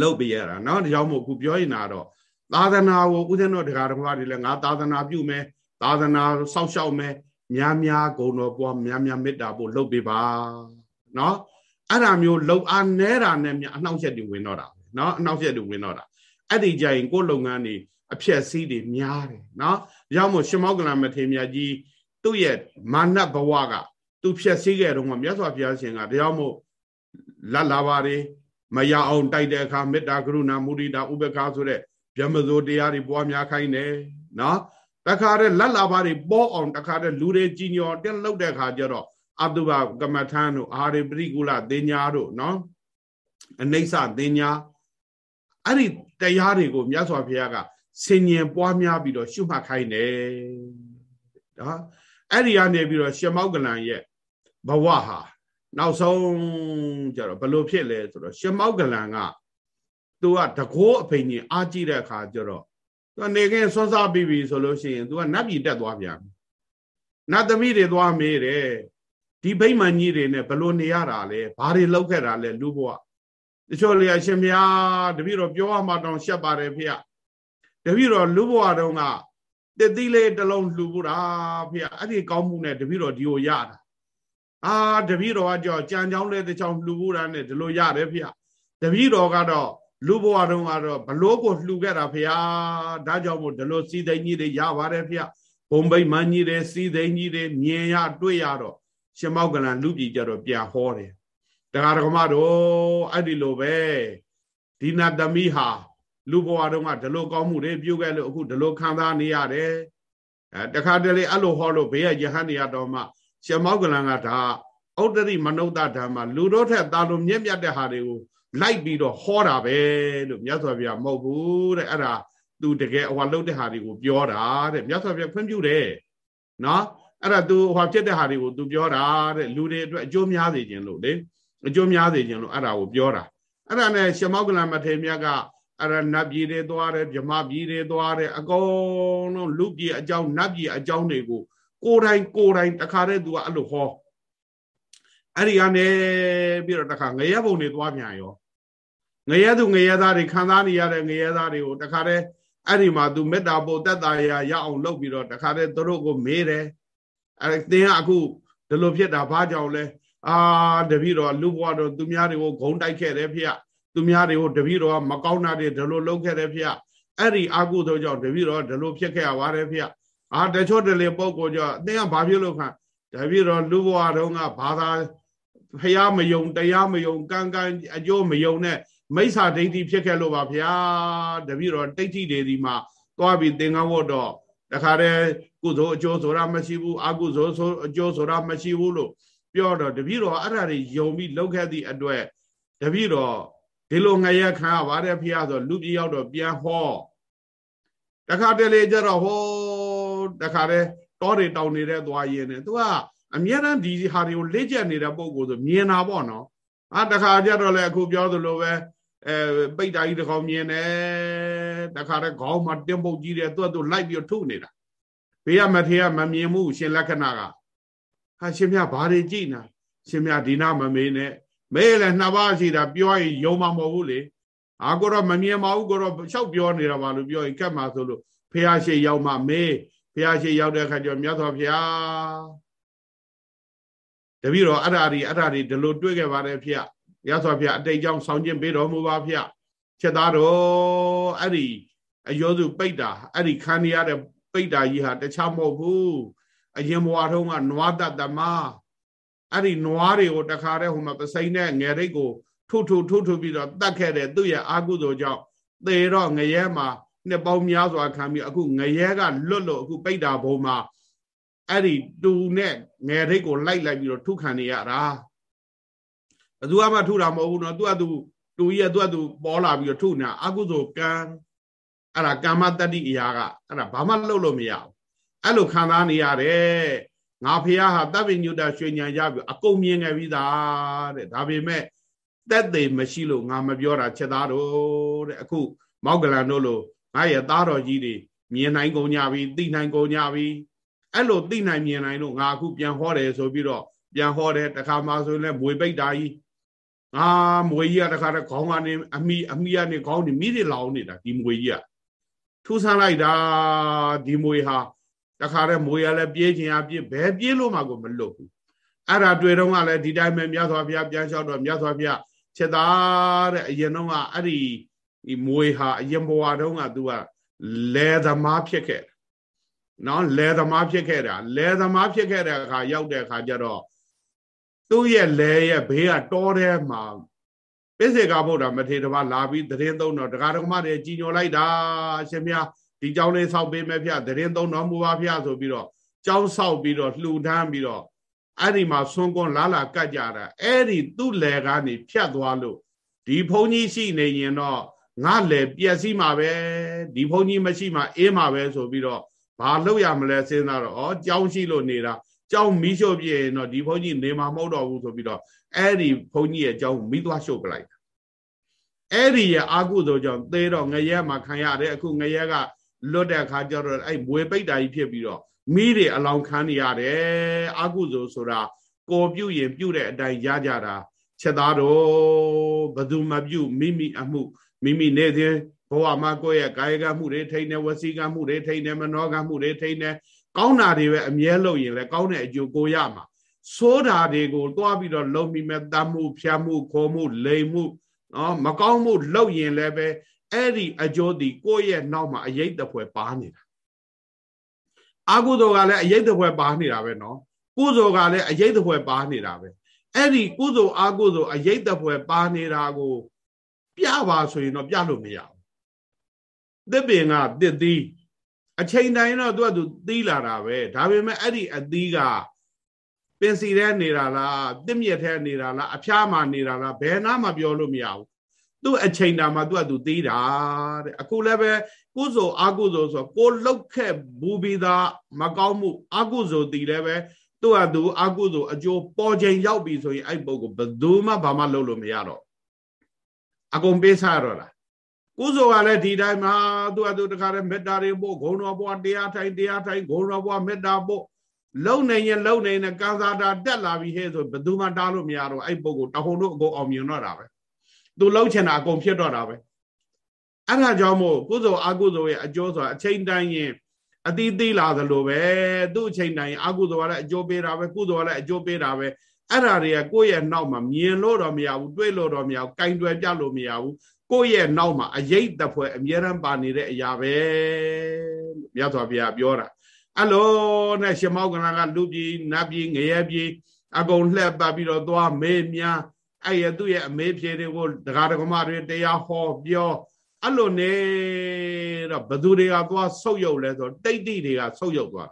လုပ်ပြရတာเนาะဒါကြောင့်မို့အခုပြောရင်တော့သာသနာကိုဦးဇင်းတို့တရားတော်တွေလည်းငါသာသနာပြုမယ်သာသနာစောင့်ရှောက်မယ်များများဂုံတော်ပွားများများမေတ္တာပို့လုပ်ပေးပါเนาะအဲ့ဒါမျိုးလှုပ်အားနဲတာနဲ့မြအနှောက်ယှက်တွေဝင်တော့တာเนาะအနှောက်ယှက်တွေဝင်တော့တာအဲ့ဒီကြရင်ကိုယ်လုပ်ငန်းတွေအဖြက်စီးတွေများတယ်เนาะဒါကြောင့်မို့ရှင်မောကလမထေရမြတ်ကြီးသူ့ရဲ့မာနဘဝက သူဖြက်စီးခဲ့တော့မြတ်စွာဘုရားရှင်ကတရားမို့လတ်လာပါတွေမရအောင်တိုက်တဲ့အခါမေတ္တာကရုဏာမုဒိတာဥပ္ပခါဆိုတဲ့ဗျမဇိုတရားတွေပွားများခိုင်းတယ်နော်တခါတည်းလတ်လာပါတွေပေါ်အောင်တခါတည်းလူတွေကြီးညောတက်လောက်တဲ့အခါကျတော့အတုပကမ္မထမ်းတို့အာရိပရိကုလသင်ညာတို့နော်အနိစ္စသင်ညာအဲ့ဒီတရားတွေကိုမြတ်စွာဘုရားကဆင်ញင်ပွားများပြီးတော့ရှုမှတ်ခိုင်းတယ်နော်အဲ့ဒီကနေပြီးတော့ရှမောက်ကလန်ရဲ့ ဘဝဟာနောက်ဆုံးကျတော့ဘလို့ဖြစ်လဲဆိုတော့ရှမောက်ကလန်ကသူကတကိုးအဖိန်ကြီးအားကြည့်တဲ့အခါကျတော့သူကနေခင်းဆွမ်းစားပြီးပြီဆိုလို့ရှိရင်သူကနတ်ပြည်တက်သွားပြန်နတ်သမီးတွေသွားမေးတယ်ဒီဗိမာန်ကြီးတွေနဲ့ဘလို့နေရတာလဲဘာတွေလောက်ခဲ့တာလဲလူဘဝတချို့လေအရှင်မယားတပည့်တော်ပြောရမှတောင်ရှက်ပါတယ်ဖေတပည့်တော်လူဘဝတုန်းကတတိလေးတစ်လုံးလှူဖို့တာဖေအဲ့ဒီကောင်းမှုနဲ့တပည့်တော်ဒီကိုရတာ အာတပည့်တော်ကကြောကြံချောင်းလဲတစ်ချောင်းလှူဖို့တာနဲ့ဒီလိုရတယ်ဖေတပည့်တော်ကတော့လူဘဝတုန်းကတော့ဘလို့ကိုလှူခဲ့တာဖေဟာဒါကြောင့်မို့ဒီလိုစီသိန်းကြီးတွေရပါတယ်ဖေဘုံဘိတ်မန်းကြီးတွေစီသိန်းကြီးတွေမြင်ရတွေ့ရတော့ရှင်မောက်ကလန်လူပြည်ကြတော့ပြန်ဟောတယ်တရားဓမ္မတို့အဲ့ဒီလိုပဲဒီနာသမီးဟာလူဘဝတုန်းကဒီလိုကောင်းမှုတွေပြုခဲ့လို့အခုဒီလိုခံစားနေရတယ်အဲတခါတလေအဲ့လိုဟောလို့ဘေးကယဟန်နေရတော့မှ ရှင်မောက်ကလန်ကဒါဩတ္တရိမနုဿဓမ္မလူတို့ထက်တာလို့မြင့်မြတ်တဲ့ဟာတွေကိုလိုက်ပြီးတော့ဟောတာပဲလို့မြတ်စွာဘုရားမဟုတ်ဘူးတဲ့အဲ့ဒါသူတကယ်ဟောလုပ်တဲ့ဟာတွေကိုပြောတာတဲ့မြတ်စွာဘုရားခွင့်ပြုတယ်နော်အဲ့ဒါသူဟောဖြစ်တဲ့ဟာတွေကိုသူပြောတာတဲ့လူတွေအတွက်အကျိုးများစေခြင်းလို့လေအကျိုးများစေခြင်းလို့အဲ့ဒါကိုပြောတာအဲ့ဒါနဲ့ရှမောကလမထေမြတ်ကအဲ့ဒါနတ်ပြည်တွေသွားတယ်ဗြဟ္မပြည်တွေသွားတယ်အကုန်လုံးလူပြည်အကြောင်းနတ်ပြည်အကြောင်းတွေကို ကိုယ်တိုင်ကိုယ်တိုင်တခါတည်းသူကအဲ့လိုဟောအဲ့ဒီကနေပြီးတော့တခါငရဲဘုံတွေသွားပြန်ရောငရဲသူငရဲသားတွေခံစားနေရတဲ့ငရဲသားတွေကိုတခါတည်းအဲ့ဒီမှာသူမေတ္တာပို့တက်တာရရအောင်လုပ်ပြီးတော့တခါတည်းသူတို့ကိုမေးတယ်အဲ့သင်ကအခုဒီလိုဖြစ်တာဘာကြောင့်လဲအာတပည့်တော်လူဘွားတော်သူများတွေကိုဂုံတိုက်ခဲ့တယ်ဖေသူများတွေကိုတပည့်တော်ကမကောင်းတာတွေဒီလိုလုပ်ခဲ့တယ်ဖေအဲ့ဒီအာကုသို့ကြောင့်တပည့်တော်ဒီလိုဖြစ်ခဲ့ရပါတယ်ဖေ အာတချို့တလေပုံကိုကြောင့်အသင်ကဘာဖြစ်လို့ခံတပည့်တော်လူဘွားတော်ကဘာသာဖះမယုံတရားမယုံကံကံအကျိုးမယုံနဲ့မိစ္ဆာဒိဋ္ဌိဖြစ်ခဲ့လို့ပါဗျာတပည့်တော်ဒိဋ္ဌိတွေဒီမှာသွားပြီးသင်္ကန်းဝတ်တော့တခါတည်းကုသိုလ်အကျိုးဆိုတာမရှိဘူးအကုသိုလ်ဆိုအကျိုးဆိုတာမရှိဘူးလို့ပြောတော့တပည့်တော်အဲ့ဒါတွေယုံပြီးလောက်ခဲ့သည့်အတွက်တပည့်တော်ဒီလိုငရဲခံရပါတယ်ဖေဆိုလူပြည်ရောက်တော့ပြန်ဟောတခါတလေကျတော့ဟော တခါတည်းတောတွေတောင်နေတဲ့သွားရင်းနဲ့သူကအမြဲတမ်းဒီဟာတွေကိုလေ့ကျက်နေတဲ့ပုံကိုဆိုမြင်တာပေါ့နော်အာတခါကျတော့လေအခုပြောသလိုပဲအဲပိတ်တာကြီးတစ်ခေါက်မြင်တယ်တခါတည်းခေါင်းမှာတင်းပုတ်ကြီးတယ်သူ့သူလိုက်ပြီးထုနေတာဘေးကမထေရမမြင်မှုရှင်လက္ခဏာကဟာရှင်မြဘာတွေကြည်နာရှင်မြဒီနာမမေးနဲ့မဲလေနှစ်ပါးရှိတာပြောရင်ယုံမှာမဟုတ်ဘူးလေအာကိုတော့မမြင်ပါဘူးကိုတော့လျှောက်ပြောနေတာပါလို့ပြောရင်ကတ်မှာဆိုလို့ဖះရှိရောက်မှမေး ဖះရှိရောက်တဲ့အခါကျတော့မြတ်စွာဘုရားတပည့်တော်အဲ့ဓာဒီအဲ့ဓာဒီဒီလိုတွေ့ခဲ့ပါတယ်ဖေ။ရသော်ဖေအတိတ်ကြောင့်ဆောင်းခြင်းပေးတော်မူပါဖေ။ချက်သားတော်အဲ့ဒီအယောစုပိတ်တာအဲ့ဒီခံရတဲ့ပိတ်တာကြီးဟာတခြားမဟုတ်ဘူး။အရင်ဘဝထုံးကနွားတတမအဲ့ဒီနွားတွေကိုတခါတည်းဟိုမှာပစိမ့်နဲ့ငယ်ရိတ်ကိုထုထုထုထုပြီးတော့တတ်ခဲ့တယ်သူ့ရဲ့အာကုသိုလ်ကြောင့်သေတော့ငရဲမှာ နှစ်ပေါင်းများစွာခံပြီးအခုငရဲကလွတ်လို့အခုပိတ်တာဘုံမှာအဲ့ဒီတူနဲ့ငယ်ထိတ်ကိုလိုက်လိုက်ပြီးတော့ထုခံနေရတာဘသူမှထုတာမဟုတ်ဘူးနော်သူကသူတူကြီးကသူကသူပေါ်လာပြီးတော့ထုနေတာအကုသိုလ်ကံအဲ့ဒါကာမတတ္တိအရာကအဲ့ဒါဘာမှလုပ်လို့မရဘူးအဲ့လိုခံစားနေရတယ်ငါဖះဟာတပ်ပိညုတရွှေညံရပြီအကုန်မြင်ခဲ့ပြီးသားတဲ့ဒါပေမဲ့တက်သေးမရှိလို့ငါမပြောတာချက်သားတို့တဲ့အခုမောက်ကလန်တို့လို့ ငါရဲ့သားတော်ကြီးတွေမြင်နိုင်ကုန်ကြပြီသိနိုင်ကုန်ကြပြီအဲ့လိုသိနိုင်မြင်နိုင်လို့ငါအခုပြန်ဟောတယ်ဆိုပြီးတော့ပြန်ဟောတယ်တခါမှဆိုရင်လည်းမွေပိတ်တာကြီးငါမွေကြီးကတခါတည်းခေါင်းကနေအမိအမိကနေခေါင်းနေမိတွေလောင်နေတာဒီမွေကြီးကထူဆန်းလိုက်တာဒီမွေဟာတခါတည်းမွေရလည်းပြေးချင်အပြေးဘယ်ပြေးလို့မှကိုမလွတ်ဘူးအဲ့ဒါတွေ့တော့ကလည်းဒီတိုင်းပဲမြတ်စွာဘုရားပြန်လျှောက်တော့မြတ်စွာဘုရားချက်သားတဲ့အရင်တော့ကအဲ့ဒီ ဒီမွေဟာအရင်ဘဝတုန်းက तू ကလဲသမားဖြစ်ခဲ့နော်လဲသမားဖြစ်ခဲ့တာလဲသမားဖြစ်ခဲ့တဲ့အခါရောက်တဲ့အခါကျတော့သူ့ရဲ့လဲရဲ့ဘေးကတောထဲမှာပိစေကဗုဒ္ဓမထေရဘာလာပြီးသတင်းသုံးတော့တရားဓမ္မတွေကြီးညိုလိုက်တာရှင်မြဒီကြောင်းလေးဆောက်ပေးမယ်ဖျသတင်းသုံးတော်မူပါဖျဆိုပြီးတော့ကြောင်းဆောက်ပြီးတော့လှူဒန်းပြီးတော့အဲ့ဒီမှာဆွန်းကွန်လာလာကတ်ကြတာအဲ့ဒီသူ့လယ်ကနေဖြတ်သွားလို့ဒီဘုန်းကြီးရှိနေရင်တော့ ငါလဲပျက်စီးမှာပဲဒီဘုန်းကြီးမရှိမှအေးမှာပဲဆိုပြီးတော့ဘာလုပ်ရမလဲစဉ်းစားတော့ဩကြောင်းရှိလို့နေတာကြောင်းမီးရှို့ပြရင်တော့ဒီဘုန်းကြီးနေမှာမဟုတ်တော့ဘူးဆိုပြီးတော့အဲ့ဒီဘုန်းကြီးရဲ့ကြောင်းမီးသွားရှို့ပလိုက်အဲ့ဒီရဲ့အာကုသို့ကြောင့်သေတော့ငရဲမှာခံရတယ်အခုငရဲကလွတ်တဲ့အခါကျတော့အဲ့မွေပိတ်တာကြီးဖြစ်ပြီးတော့မိတွေအလောင်းခံနေရတယ်အာကုသို့ဆိုတာကိုပြုတ်ရင်ပြုတ်တဲ့အတိုင်းရကြတာချက်သားတော့ဘသူမပြုတ်မိမိအမှု မိမိနေစဉ်ဘဝမှာကိုယ့်ရဲ့ကာယကမှုတွေထိန်းတယ်ဝစီကမှုတွေထိန်းတယ်မနောကမှုတွေထိန်းတယ်ကောင်းတာတွေပဲအမြဲလုပ်ရင်လည်းကောင်းတဲ့အကျိုးကိုရမှာဆိုးတာတွေကိုတွားပြီးတော့လုံပြီးမဲ့တမ်းမှုဖြတ်မှုခေါ်မှုလိမ်မှုနော်မကောင်းမှုလုပ်ရင်လည်းပဲအဲ့ဒီအကျိုးဒီကိုယ့်ရဲ့နောက်မှာအရေးတပွဲပါနေတာအာကုသိုလ်ကလည်းအရေးတပွဲပါနေတာပဲနော်ကုသိုလ်ကလည်းအရေးတပွဲပါနေတာပဲအဲ့ဒီကုသိုလ်အာကုသိုလ်အရေးတပွဲပါနေတာကို ပြပါဆိုရင်တော့ပြလို့မရဘူးသစ်ပင်ကသစ်သီးအချိန်တိုင်းတော့သူကသူသီးလာတာပဲဒါပေမဲ့အဲ့ဒီအသီးကပင်စီထဲနေတာလားတစ်မြက်ထဲနေတာလားအဖျားမှနေတာလားဘယ်နာမှပြောလို့မရဘူးသူ့အချိန်တာမှသူကသူသီးတာတဲ့အခုလည်းပဲကုသိုလ်အကုသိုလ်ဆိုကိုလောက်ခဲ့ဘူးပြီးသားမကောင်းမှုအကုသိုလ်တည်လည်းပဲသူ့ဟာသူအကုသိုလ်အကျိုးပေါ်ချိန်ရောက်ပြီဆိုရင်အဲ့ပုဂ္ဂိုလ်ဘယ်သူမှဘာမှလုပ်လို့မရတော့ အကုန်ပေးစားတော့လားကုသိုလ်ကလည်းဒီတိုင်းမှာသူ့ဟာသူတခါတည်းမေတ္တာတွေပို့ဂုဏ်တော်ဘွားတရားထိုင်တရားထိုင်ဂုဏ်တော်ဘွားမေတ္တာပို့လုံနေရင်လုံနေနဲ့ကံစားတာတက်လာပြီဟဲ့ဆိုဘယ်သူမှတားလို့မရတော့အဲ့ပုဂ္ဂိုလ်တဟုန်တို့အကုန်အောင်မြင်တော့တာပဲသူလှုပ်ချင်တာအကုန်ဖြစ်တော့တာပဲအဲ့ဒါကြောင့်မို့ကုသိုလ်အကုသိုလ်ရဲ့အကျိုးဆိုတာအချိန်တိုင်းရင်အတိသိလာသလိုပဲသူ့အချိန်တိုင်းအကုသိုလ်ကလည်းအကျိုးပေးတာပဲကုသိုလ်ကလည်းအကျိုးပေးတာပဲ အဲ့ဒါတွေကကိုယ့်ရဲ့နောက်မှာမြင်လို့တော့မရဘူးတွေးလို့တော့မရဘူးကင်တွယ်ပြလို့မရဘူးကိုယ့်ရဲ့နောက်မှာအရေးတပွဲအမြဲတမ်းပါနေတဲ့အရာပဲမြတ်စွာဘုရားပြောတာအဲ့လိုနဲ့ရှမောက်ကလန်ကလူပြည်နတ်ပြည်ငရဲပြည်အကုန်လှက်ပတ်ပြီးတော့သွားမေးမြန်းအဲ့ရသူ့ရဲ့အမေးဖြေတွေကိုဒကာဒကမတွေတရားဟောပြောအဲ့လိုနေတော့ဘသူတွေကသွားဆုတ်ယုတ်လဲဆိုတိတ်တိတွေကဆုတ်ယုတ်သွား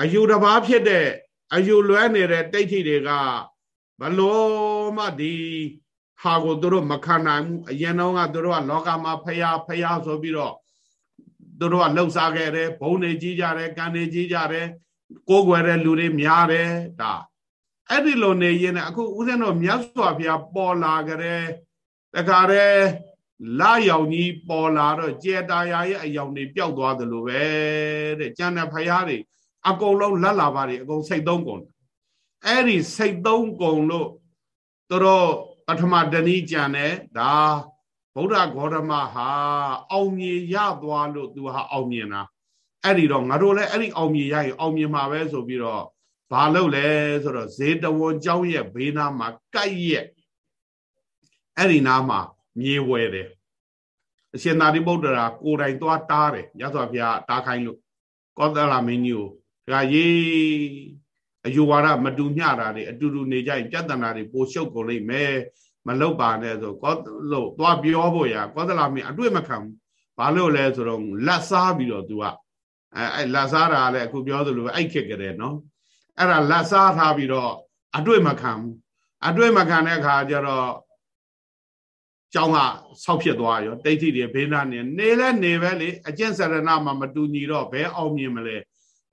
အယူတစ်ပါးဖြစ်တဲ့ အယူလွဲနေတဲ့တိတ်တိတွေကဘလို့မှဒီဟာကိုသူတို့မခံနိုင်ဘူးအရင်တော့ကသူတို့ကလောကမှာဖျားဖျားဆိုပြီးတော့သူတို့ကလှုပ်ရှားခဲ့တယ်ဘုံနေကြီးကြတယ်ကံနေကြီးကြတယ်ကိုးကွယ်တဲ့လူတွေများတယ်ဒါအဲ့ဒီလိုနေရင်အခုဦးဇင်းတို့မြတ်စွာဘုရားပေါ်လာကြတဲ့တခါတည်းလာယောင်ကြီးပေါ်လာတော့ကျေတာယာရဲ့အယောင်တွေပျောက်သွားသလိုပဲတဲ့ကျန်တဲ့ဖရားတွေ အကုန်လုံးလက်လာပါတွေအကုန်စိတ်သုံးကုန်အဲ့ဒီစိတ်သုံးကုန်လို့တို့ပထမတဏီကြံတယ်ဒါဗုဒ္ဓဂေါတမဟာအောင်မြင်ရသွားလို့သူဟာအောင်မြင်တာအဲ့ဒီတော့ငါတို့လည်းအဲ့ဒီအောင်မြင်ရရင်အောင်မြင်မှာပဲဆိုပြီးတော့ဘာလုပ်လဲဆိုတော့ဇေတဝန်เจ้าရဲ့ဘေးနားမှာကိုက်ရက်အဲ့ဒီနားမှာမြေဝဲတယ်အရှင်သာရိပုတ္တရာကိုယ်တိုင်သွားတားတယ်ရသော်ဘုရားတားခိုင်းလို့ကောသလမင်းကြီးကို ဒါရေးအယူဝါဒမတူမျှတာတွေအတူတူနေကြရင်ပြဿနာတွေပိုရှုပ်ကုန်လိမ့်မယ်မလောက်ပါနဲ့ဆိုကောလို့သွားပြောဖို့ရကောသလမင်းအတွေ့မခံဘူးဘာလို့လဲဆိုတော့လက်စားပြီးတော့ तू ကအဲအဲလက်စားတာလည်းအခုပြောသလိုပဲအိုက်ခက်ကြတယ်နော်အဲ့ဒါလက်စားထားပြီးတော့အတွေ့မခံဘူးအတွေ့မခံတဲ့အခါကျတော့ကျောင်းကဆောက်ဖြစ်သွားရောတိဋ္ဌိတွေဘေးနာနေနေလဲနေပဲလေအကျင့်စရဏမှာမတူညီတော့ဘဲအောင်မြင်မလဲ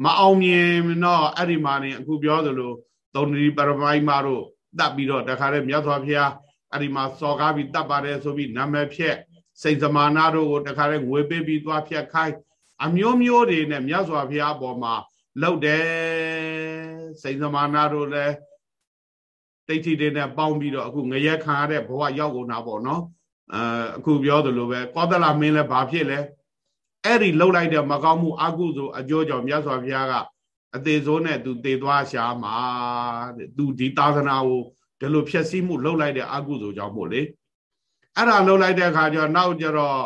မအောင်မြင်တော့အဲ့ဒီမှာနေအခုပြောသလိုသုံးဏီပရမိုင်းမတို့တတ်ပြီးတော့တခါတည်းမြတ်စွာဘုရားအဲ့ဒီမှာစော်ကားပြီးတတ်ပါတယ်ဆိုပြီးနာမည်ဖြက်စိတ်သမာနာတို့ကိုတခါတည်းငွေပေးပြီးသွားဖြက်ခိုင်းအမျိုးမျိုးတွေနဲ့မြတ်စွာဘုရားအပေါ်မှာလှုပ်တယ်စိတ်သမာနာတို့လည်းတိတ်ထိတွေနဲ့ပေါင်းပြီးတော့အခုငရဲခံရတဲ့ဘဝရောက်ကုန်တာပေါ့နော်အဲအခုပြောသလိုပဲကောသလမင်းလည်းဘာဖြစ်လဲ အဲ့ဒီလှုပ်လိုက်တဲ့မကောင်းမှုအကုသို့အကျိုးကြောင့်မြတ်စွာဘုရားကအသေးစိုးနဲ့သူတည်သွားရှာမှာတဲ့သူဒီသာသနာကိုဒီလိုဖြည့်ဆည်းမှုလှုပ်လိုက်တဲ့အကုသို့ကြောင့်မို့လေအဲ့ဒါလှုပ်လိုက်တဲ့အခါကျတော့နောက်ကျတော့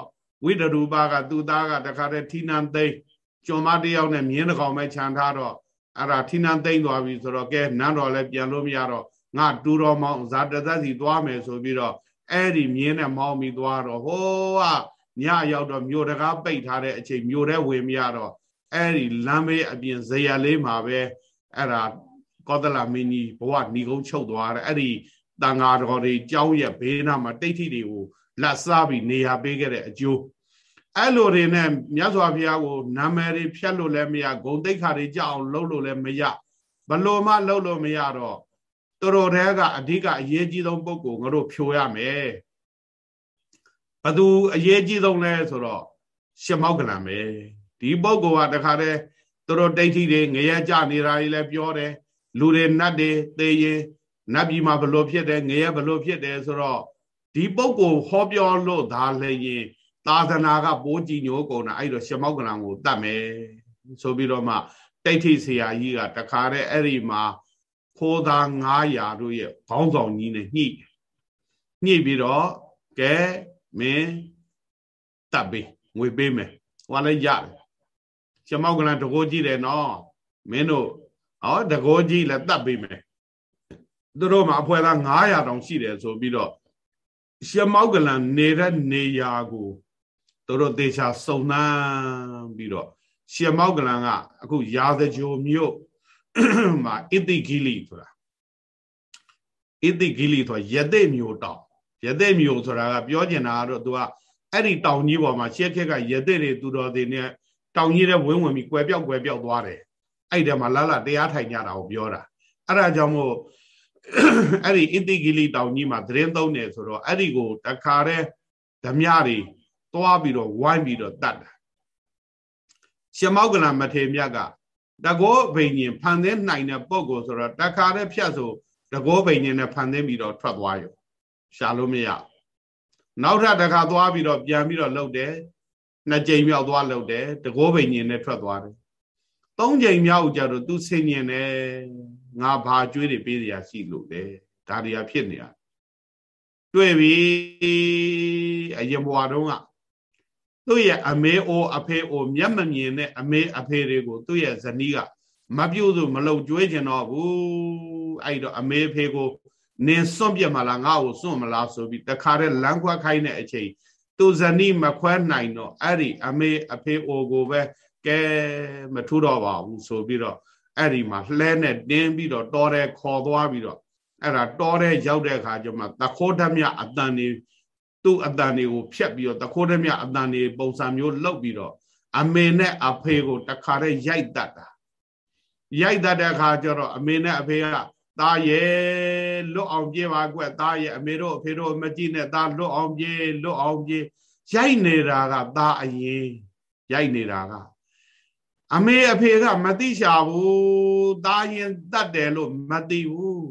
ဝိတရူပကသူ့သားကတခါတည်းဌိနံသိမ့်ကျွန်မတယောက်နဲ့မြင်းတစ်ကောင်ပဲခြံထားတော့အဲ့ဒါဌိနံသိမ့်သွားပြီဆိုတော့ကဲနန်းတော်လည်းပြန်လို့မရတော့ငါတူတော်မောင်ဇာတသက်စီသွားမယ်ဆိုပြီးတော့အဲ့ဒီမြင်းနဲ့မောင်းပြီးသွားတော့ဟိုးက ညရောက်တော့မြို့တကားပိတ်ထားတဲ့အချိန်မြို့ထဲဝင်မရတော့အဲ့ဒီလမ်းဘေးအပြင်ဇေယျလေးမှာပဲအဲ့ဒါကောသလမင်းကြီးဘဝဏီကုန်းချုပ်သွားတယ်အဲ့ဒီတန်ဃာတော်တွေကြောင်းရဲ့ဘေးနားမှာတိတ်ထိတွေကိုလက်စားပြီးနေရာပေးခဲ့တဲ့အကျိုးအဲ့လိုတွေနဲ့မြတ်စွာဘုရားကိုနာမည်တွေဖြတ်လို့လည်းမရဂုံတိတ်ခါတွေကြအောင်လုပ်လို့လည်းမရဘလို့မှလုပ်လို့မရတော့သူတို့တဲကအဓိကအရေးကြီးဆုံးပုံကိုငါတို့ဖြိုရမယ် ဘသူအရေးကြီးဆုံးလဲဆိုတော့ရှမောက်ကလံပဲဒီပုံကတခါတည်းသူတို့တိတ်ထိတွေငရဲကြနေတာတွေလည်းပြောတယ်လူတွေနတ်တွေသေရင်နတ်ပြည်မှာဘလို့ဖြစ်တယ်ငရဲဘလို့ဖြစ်တယ်ဆိုတော့ဒီပုံကိုဟောပြောလို့ဒါလည်းရင်သာသနာကပိုးကြည်ညိုကုန်တာအဲ့တော့ရှမောက်ကလံကိုတတ်မယ်ဆိုပြီးတော့မှတိတ်ထိဆရာကြီးကတခါတည်းအဲ့ဒီမှာခိုးသား900တို့ရဲ့ခေါင်းဆောင်ကြီးနဲ့ညှိညှိပြီးတော့ကဲ မင်းတပ်ပေးငွေပေးမယ်ဟိုလည်းရတယ်ရှမောက်ကလန်တကိုးကြည့်တယ်နော်မင်းတို့ဟောတကိုးကြည့်လည်းတပ်ပေးမယ်သူတို့မှာအဖွဲသား900တောင်ရှိတယ်ဆိုပြီးတော့ရှမောက်ကလန်နေတဲ့နေရာကိုသူတို့တေချာစုံနှမ်းပြီးတော့ရှမောက်ကလန်ကအခုရာဇဂျိုမြို့မှာအစ်တိဂီလီဆိုတာအစ်တိဂီလီဆိုရတဲ့မြို့တောင် ရတဲ့မြို့ဆိုတာကပြောကျင်တာကတော့ तू ကအဲ့ဒီတောင်ကြီးပေါ်မှာရှက်ခက်ကရတဲ့တွေသူတော်တွေနဲ့တောင်ကြီးတဲ့ဝင်းဝင်ပြီးကွယ်ပြောက်ကွယ်ပြောက်သွားတယ်အဲ့ဒီမှာလာလာတရားထိုင်ကြတာကိုပြောတာအဲ့ဒါကြောင့်မို့အဲ့ဒီအစ်တိဂီလီတောင်ကြီးမှာသတင်းသုံးတယ်ဆိုတော့အဲ့ဒီကိုတခါတည်းဓမြတွေသွားပြီးတော့ဝိုင်းပြီးတော့တတ်တာရှမောက်ကလမထေမြတ်ကတကောဘိညာဉ်ဖန်သင်းနိုင်တဲ့ပုံကိုဆိုတော့တခါတည်းဖြတ်ဆိုတကောဘိညာဉ်နဲ့ဖန်သင်းပြီးတော့ထွက်သွားရော ရှာလို့မရနောက်ထပ်တခါသွားပြီးတော့ပြန်ပြီးတော့လှုပ်တယ်နှစ်ကြိမ်မြောက်သွားလှုပ်တယ်တကောဘိညာဉ်နဲ့ထွက်သွားတယ်သုံးကြိမ်မြောက်ကြတော့သူဆင်ញင်တယ်ငါဘာကျွေးတွေပေးစရာရှိလို့လေဒါတွေကဖြစ်နေတာတွေ့ပြီအရင်ဘဝတုန်းကသူ့ရဲ့အမေအိုအဖေအိုမျက်မမြင်တဲ့အမေအဖေတွေကိုသူ့ရဲ့ဇနီးကမပြုတ်ဆိုမလုံကျွေးကျင်တော့ဘူးအဲ့တော့အမေအဖေကို နင်စွန့်ပြစ်မလားငါ့ကိုစွန့်မလားဆိုပြီးတခါတည်းလမ်းခွဲခိုင်းတဲ့အချိန်သူဇနီးမခွဲနိုင်တော့အဲ့ဒီအမေအဖေအိုကိုပဲကဲမထူတော့ပါဘူးဆိုပြီးတော့အဲ့ဒီမှာလှဲနဲ့တင်းပြီးတော့တောတဲ့ခေါ်သွားပြီးတော့အဲ့ဒါတောတဲ့ရောက်တဲ့အခါကျမှတခိုးဓမြအတန်နေသူ့အတန်တွေကိုဖြတ်ပြီးတော့တခိုးဓမြအတန်တွေပုံစံမျိုးလုပ်ပြီးတော့အမေနဲ့အဖေကိုတခါတည်းရိုက်တတ်တာရိုက်တတ်တဲ့အခါကျတော့အမေနဲ့အဖေက သားရဲ့လွတ်အောင်ပြေးပါကွက်သားရဲ့အမေတို့အဖေတို့မကြည့်နဲ့သားလွတ်အောင်ပြေးလွတ်အောင်ပြေးရိုက်နေတာကသားအရင်ရိုက်နေတာကအမေအဖေကမသိရှာဘူးသားရင်တတ်တယ်လို့မသိဘူး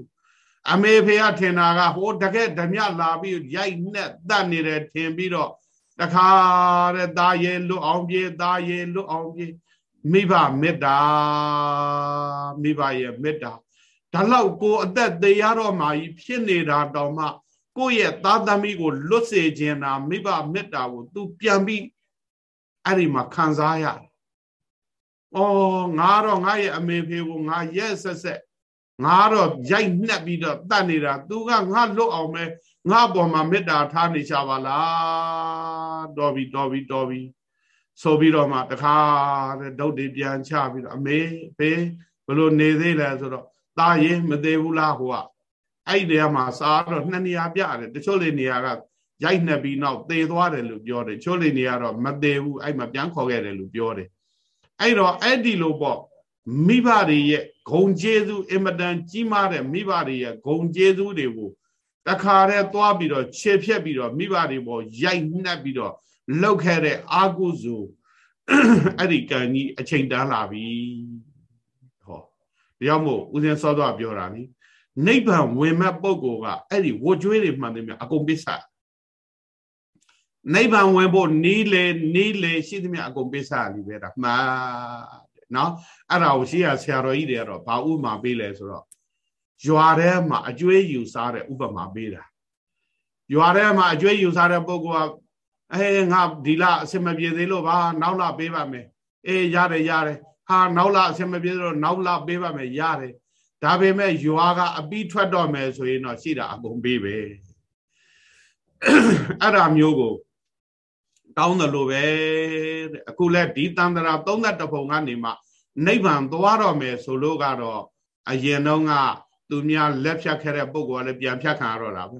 အမေဖေကထင်တာကဟိုတကက်ဓမြလာပြီးရိုက်နဲ့တတ်နေတယ်ထင်ပြီးတော့တခါတဲ့သားရဲ့လွတ်အောင်ပြေးသားရဲ့လွတ်အောင်ပြေးမိဘမေတ္တာမိဘရဲ့မေတ္တာ ဒါလောက်ကိုအသက်သေးရတော့မှဖြစ်နေတာတောင်မှကိုယ့်ရဲ့သားသမီးကိုလွတ်စေခြင်းတာမိဘမေတ္တာကို तू ပြန်ပြီးအဲ့ဒီမှာခံစားရတယ်။အော်ငါတော့ငါရဲ့အမေဖေကိုငါရက်ဆက်ဆက်ငါတော့ရိုက်နှက်ပြီးတော့တတ်နေတာ तू ကငါလွတ်အောင်ပဲငါပေါ်မှာမေတ္တာထားနေချပါလားတော်ပြီတော်ပြီတော်ပြီဆိုပြီးတော့မှတခါတဲ့ဒုတ်တွေပြန်ချပြီးတော့အမေဖေဘလို့နေသေးလဲဆိုတော့ ตาရင်မသေးဘူးလားဟိုကအဲ့ဒီမှာစားတော့နှစ်နေရာပြတယ်တချို့လေနေရာကရိုက်နှက်ပြီးနောက်သေသွားတယ်လို့ပြောတယ်ချို့လေနေရာတော့မသေးဘူးအဲ့မှာပြန်ခေါ်ခဲ့တယ်လို့ပြောတယ်အဲ့တော့အဲ့ဒီလိုပေါ့မိဘတွေရဲ့ဂုံကျေးဇူးအင်မတန်ကြီးမားတဲ့မိဘတွေရဲ့ဂုံကျေးဇူးတွေကိုတခါတည်းသွားပြီးတော့ခြေဖြက်ပြီးတော့မိဘတွေပေါ်ရိုက်နှက်ပြီးတော့လောက်ခဲ့တဲ့အာကုစုအဲ့ဒီကံကြီးအချိန်တန်းလာပြီ ဒါကြောင့်မို့ဦးဇင်းစောတော့ပြောတာနိနိဗ္ဗာန်ဝင်မဲ့ပုဂ္ဂိုလ်ကအဲ့ဒီဝတ်ကြွေးတွေမှန်တယ်မြအကုန်ပစ္စနိဗ္ဗာန်ဝင်ဖို့နီးလေနီးလေရှိသမျှအကုန်ပစ္စလိပဲဒါမှန်တယ်နော်အဲ့ဒါကိုရှိရဆရာတော်ကြီးတွေကတော့ဘာဥမာပေးလဲဆိုတော့ရွာထဲမှာအကျွေးယူစားတဲ့ဥပမာပေးတာရွာထဲမှာအကျွေးယူစားတဲ့ပုဂ္ဂိုလ်ကအဲငါဒီလအစင်မပြေသေးလို့ပါနောက်လပေးပါမယ်အေးရတယ်ရတယ် ဟာနောက်လာအဆင်မပြေတော့နောက်လာပေးပါမယ်ရတယ်ဒါပေမဲ့ရွာကအပြီးထွက်တော့မယ်ဆိုရင်တော့ရှိတာအကုန်ပေးပဲအဲ့ဒါမျိုးကိုတောင်းတယ်လို့ပဲတဲ့အခုလဲဒီတန်တရာ32ပုံကနေမှနိဗ္ဗာန်သွားတော့မယ်ဆိုလို့ကတော့အရင်တော့ကသူများလက်ဖြတ်ခဲ့တဲ့ပုံကလည်းပြန်ဖြတ်ခံရတော့တာပဲ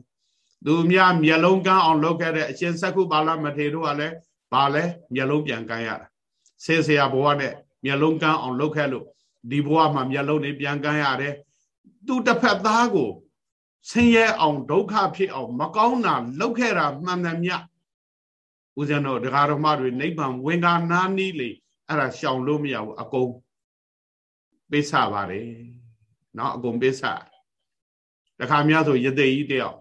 သူများမျက်လုံးကန်းအောင်လုပ်ခဲ့တဲ့အရှင်စက္ခုပါဠမထေတို့ကလည်းဘာလဲမျက်လုံးပြန်ကန်းရတာဆေးဆရာဘဝနဲ့ မျက်လုံးကန်းအောင်လုပ်ခဲ့လို့ဒီဘဝမှာမျက်လုံးတွေပြန်ကန်းရတယ်သူတစ်ဖက်သားကိုဆင်းရဲအောင်ဒုက္ခဖြစ်အောင်မကောင်းတာလုပ်ခဲ့တာမှန်တယ်မြဦးဇင်းတို့ဒကာတော်မတွေနိဗ္ဗာန်ဝင်ကားနာနီးလေအဲ့ဒါရှောင်လို့မရဘူးအကုန်ပိဿပါတယ်เนาะအကုန်ပိဿတခါများဆိုရသေးကြီးတယောက်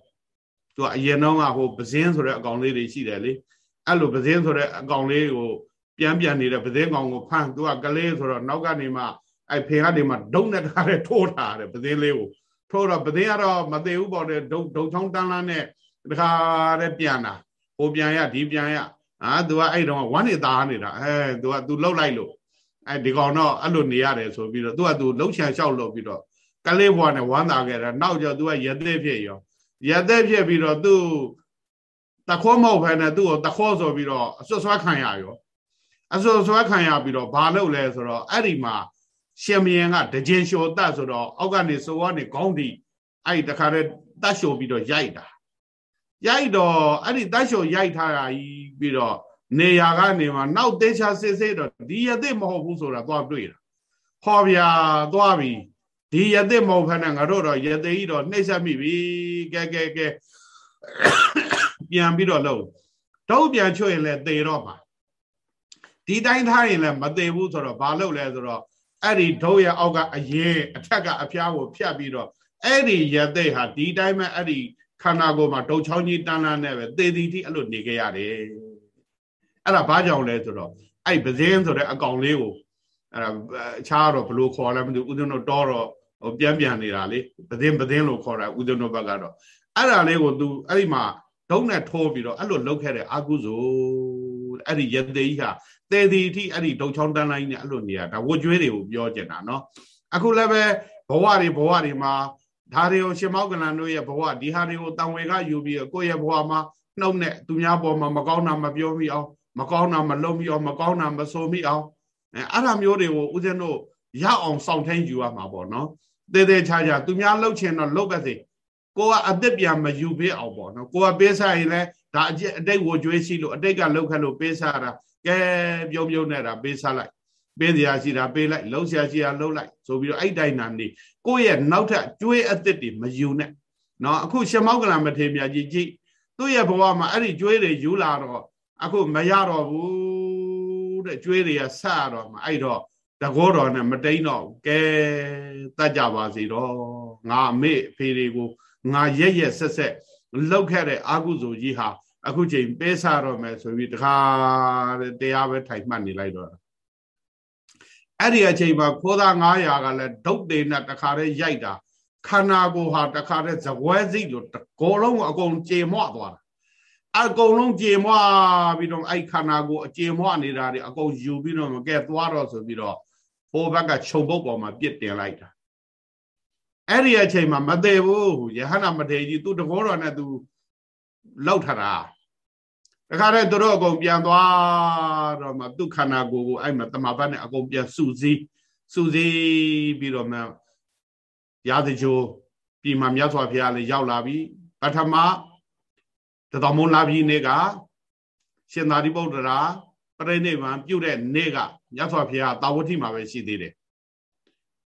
သူကအရင်တော့ကဟိုပဇင်းဆိုတဲ့အကောင်လေးတွေရှိတယ်လေအဲ့လိုပဇင်းဆိုတဲ့အကောင်လေးကို ပြန်ပြန်နေတဲ့ပသေးကောင်ကိုဖမ်းသူကကလေးဆိုတော့နောက်ကနေမှအဲ့ဖေကနေမှဒုံနဲ့တခါတည်းထိုးထားတယ်ပသေးလေးကိုထိုးတော့ပသေးကတော့မသေးဘူးပေါ့တဲ့ဒုံဒုံချောင်းတန်းလန်းနဲ့တခါတည်းပြန်တာဟိုပြန်ရဒီပြန်ရအာသူကအဲ့တော့ဝမ်းနေသားနေတာအဲသူကသူလှုပ်လိုက်လို့အဲဒီကောင်တော့အဲ့လိုနေရတယ်ဆိုပြီးတော့သူကသူလှုပ်ချင်လျှောက်လို့ပြီးတော့ကလေးဘွားနဲ့ဝမ်းသာခဲ့တာနောက်ကျသူကရသက်ဖြစ်ရောရသက်ဖြစ်ပြီးတော့သူတခေါမဟုတ်ဖ ೇನೆ သူ့ကိုတခေါဆိုပြီးတော့အစွတ်ဆွဲခံရရော အစွတ်ဆွဲခံရပြီးတော့ဘာလုပ်လဲဆိုတော့အဲ့ဒီမှာရှင်မင်းကတကြင်လျှော်တတ်ဆိုတော့အောက်ကနေစိုးကနေခေါင်းတီအဲ့ဒီတခါတည်းတတ်လျှော်ပြီးတော့ရိုက်တာရိုက်တော့အဲ့ဒီတတ်လျှော်ရိုက်ထားတာကြီးပြီးတော့နေရာကနေမှနောက်သေးချာစစ်စစ်တော့ဒီရသက်မဟုတ်ဘူးဆိုတာသွားတွေ့တာဟောဗျာသွားပြီဒီရသက်မဟုတ်ဖ ೇನೆ ငါတို့တော့ရသက်ကြီးတော့နှိမ့်ဆက်မိပြီကဲကဲကဲပြန်ပြီးတော့လို့တုတ်ပြန်ချွတ်ရင်လည်းသေတော့မှာ ဒီတိုင်းထားရင်လည်းမသေးဘူးဆိုတော့ဘာလုပ်လဲဆိုတော့အဲ့ဒီဒုတ်ရအောက်ကအရင်အထက်ကအဖျားကိုဖြတ်ပြီးတော့အဲ့ဒီရသက်ဟာဒီတိုင်းမဲ့အဲ့ဒီခန္ဓာကိုယ်မှာဒုတ်ချောင်းကြီးတန်းလန်းနဲ့ပဲသေသည်တိအဲ့လိုနေကြရတယ်အဲ့ဒါဘာကြောင့်လဲဆိုတော့အဲ့ပဇင်းဆိုတဲ့အကောင်လေးကိုအဲ့ဒါအခြားတော့ဘလို့ခေါ်လဲမသိဘူးဦးဇင်းတို့တော့တော့ဟိုပြန်ပြန်နေတာလေပဇင်းပဇင်းလို့ခေါ်တာဦးဇင်းတို့ဘက်ကတော့အဲ့ဒါလေးကို तू အဲ့ဒီမှာဒုံနဲ့ထိုးပြီးတော့အဲ့လိုလုပ်ခဲ့တဲ့အာကုဇိုအဲ့ဒီရသေးကြီးဟာ သေသည်အထိအဲ့ဒီဒုံချောင်းတန်းလိုင်းနဲ့အဲ့လိုနေရဒါဝကျွေးတွေကိုပြောကျင်တာနော်အခုလည်းပဲဘဝတွေဘဝတွေမှာဒါတွေကိုရှင်မောက်ကလန်တို့ရဲ့ဘဝဒီဟာတွေကိုတံဝေကယူပြီးကိုယ့်ရဲ့ဘဝမှာနှုတ်နဲ့သူများပေါ်မှာမကောင်းတာမပြောမိအောင်မကောင်းတာမလုပ်မိအောင်မကောင်းတာမဆိုမိအောင်အဲအဲ့ဒါမျိုးတွေကိုဦးဇင်းတို့ရအောင်စောင့်ထိန်ယူရမှာပေါ့နော်တေးသေးချာချာသူများလှုပ်ချင်တော့လှုပ်ပါစေကိုကအသက်ပြန်မယူပေးအောင်ပေါ့နော်ကိုကပေးစားရင်လည်းဒါအတိတ်ဝကြွေးရှိလို့အတိတ်ကလှုပ်ခတ်လို့ပေးစားတာ ကဲပြုံးပြုံးနေတာပေးစားလိုက်ပေးစရာရှိတာပေးလိုက်လှုပ်ရှားရှိတာလှုပ်လိုက်ဆိုပြီးတော့အဲ့တိုင်းနာနေကိုယ့်ရဲ့နောက်ထပ်ကျွေးအသစ်တွေမယူနဲ့နော်အခုရှမောက်ကလမထေမြတ်ကြီးကြည့်သူ့ရဲ့ဘဝမှာအဲ့ဒီကျွေးတွေယူလာတော့အခုမရတော့ဘူးတဲ့ကျွေးတွေကဆရတော့မှအဲ့တော့တကောတော်နဲ့မတိန်တော့ကဲတတ်ကြပါစေတော့ငါအမေအဖေတွေကိုငါရက်ရက်ဆက်ဆက်လောက်ခဲ့တဲ့အာကုဇိုကြီးဟာ အခုချိန်ပေးစားတော့မယ်ဆိုပြီးတခါတရားပဲထိုင်မှတ်နေလိုက်တော့အဲ့ဒီအချိန်မှာခိုးသား900ကလည်းဒုတ်တေနဲ့တခါတည်းရိုက်တာခန္ဓာကိုယ်ဟာတခါတည်းဇပွဲစိတ်လို့တကောလုံးအကုန်ကြေမွသွားတာအကုန်လုံးကြေမွပြီးတော့အဲ့ခန္ဓာကိုယ်အကြေမွနေတာတွေအကုန်ယူပြီးတော့မကဲသွားတော့ဆိုပြီးတော့ဟိုဘက်ကခြုံပုတ်ပေါ်မှာပြစ်တင်လိုက်တာအဲ့ဒီအချိန်မှာမသေးဘူးယဟနာမထေကြီးသူတကောတော်နဲ့သူ လောက်ထတာတခါတည်းသူတို့အကုန်ပြန်သွားတော့မှသူခန္ဓာကိုယ်ကိုအဲ့မှာတမပတ်နဲ့အကုန်ပြန်စုစည်းစုစည်းပြီးတော့မှရာဇဂျိုပြည်မှာမြတ်စွာဘုရားလည်းရောက်လာပြီပထမတတော်မုံလာပြီနေ့ကရှင်သာရိပုတ္တရာပြိဋိဘံပြုတ်တဲ့နေ့ကမြတ်စွာဘုရားတာဝတိမှာပဲရှိသေးတယ်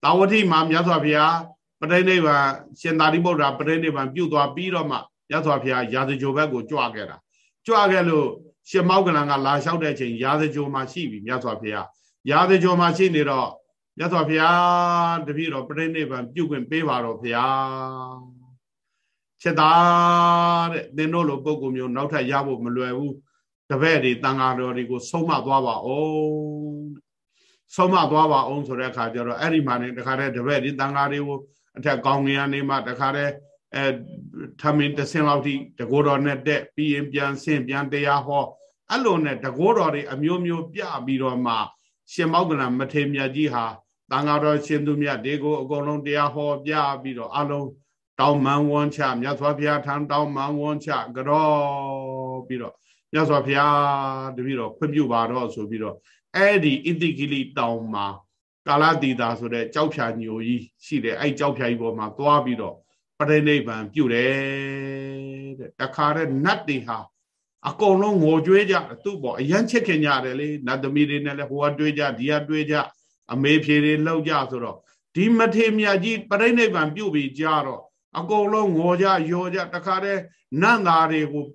တာဝတိမှာမြတ်စွာဘုရားပဋိနိဗ္ဗာန်ရှင်သာရိပုတ္တရာပဋိနိဗ္ဗာန်ပြုသွားပြီးတော့မှ ရသော်ဖျားရာဇဂျိုဘက်ကိုကြွခဲ့တာကြွခဲ့လို့ရှင်မောက္ကလန်ကလာလျှောက်တဲ့အချိန်ရာဇဂျိုမှာရှိပြီမြတ်စွာဘုရားရာဇဂျိုမှာရှိနေတော့မြတ်စွာဘုရားတပည့်တော်ပဋိနိဗ္ဗာန်ပြုခွင့်ပေးပါတော့ဘုရားချက်သားတဲ့သင်တို့လိုပုံကုမျိုးနောက်ထပ်ရဖို့မလွယ်ဘူးတပည့်တွေတန်ဃာတော်တွေကိုဆုံးမသွားပါအောင်ဆုံးမသွားပါအောင်ဆိုတဲ့အခါကျတော့အဲ့ဒီမှာနေတခါတည်းတပည့်တွေတန်ဃာတွေကိုအထက်ကောင်းငင်ကနေမှတခါတည်း အဲထမင်းတဆင်းလောက်ထိတကိုးတော်နဲ့တက်ပြီးရင်ပြန်ဆင်းပြန်တရားဟောအဲ့လိုနဲ့တကိုးတော်တွေအမျိုးမျိုးပြပြီးတော့မှ ရှင်မောက္ကလမထေမြတ်ကြီးဟာတန်ဃာတော်ရှင်သူမြတ်တွေကိုအကုန်လုံးတရားဟောပြပြီးတော့အလုံးတောင်းမန်ဝန်းချမြတ်စွာဘုရားထံတောင်းမန်ဝန်းချကြောပြီးတော့မြတ်စွာဘုရားတပည့်တော်ခွင့်ပြုပါတော့ဆိုပြီးတော့အဲ့ဒီဣတိကိလိတောင်းမှာကာလတိတာဆိုတဲ့ကြောက်ဖြာညိုကြီးရှိတယ်အဲ့ကြောက်ဖြာကြီးပေါ်မှာသွားပြီးတော့ပ ရိနိဗ္ဗာန်ပြုတယ်တဲ့တခါတဲ့နတ်တွေဟာအကုန်လုံးငိုကြွေးကြသူ့ပေါ်အရန်ချစ်ခင်ကြတယ်လေနတ်သမီးတွေနဲ့လည်းဟိုကတွေးကြဒီကတွေးကြအမေဖြေတွေလောက်ကြဆိုတော့ဒီမထေမြတ်ကြီးပရိနိဗ္ဗာန်ပြုပြီးကြတော့အကုန်လုံးငိုကြရောကြတခါတဲ့နတ်သားတွေကို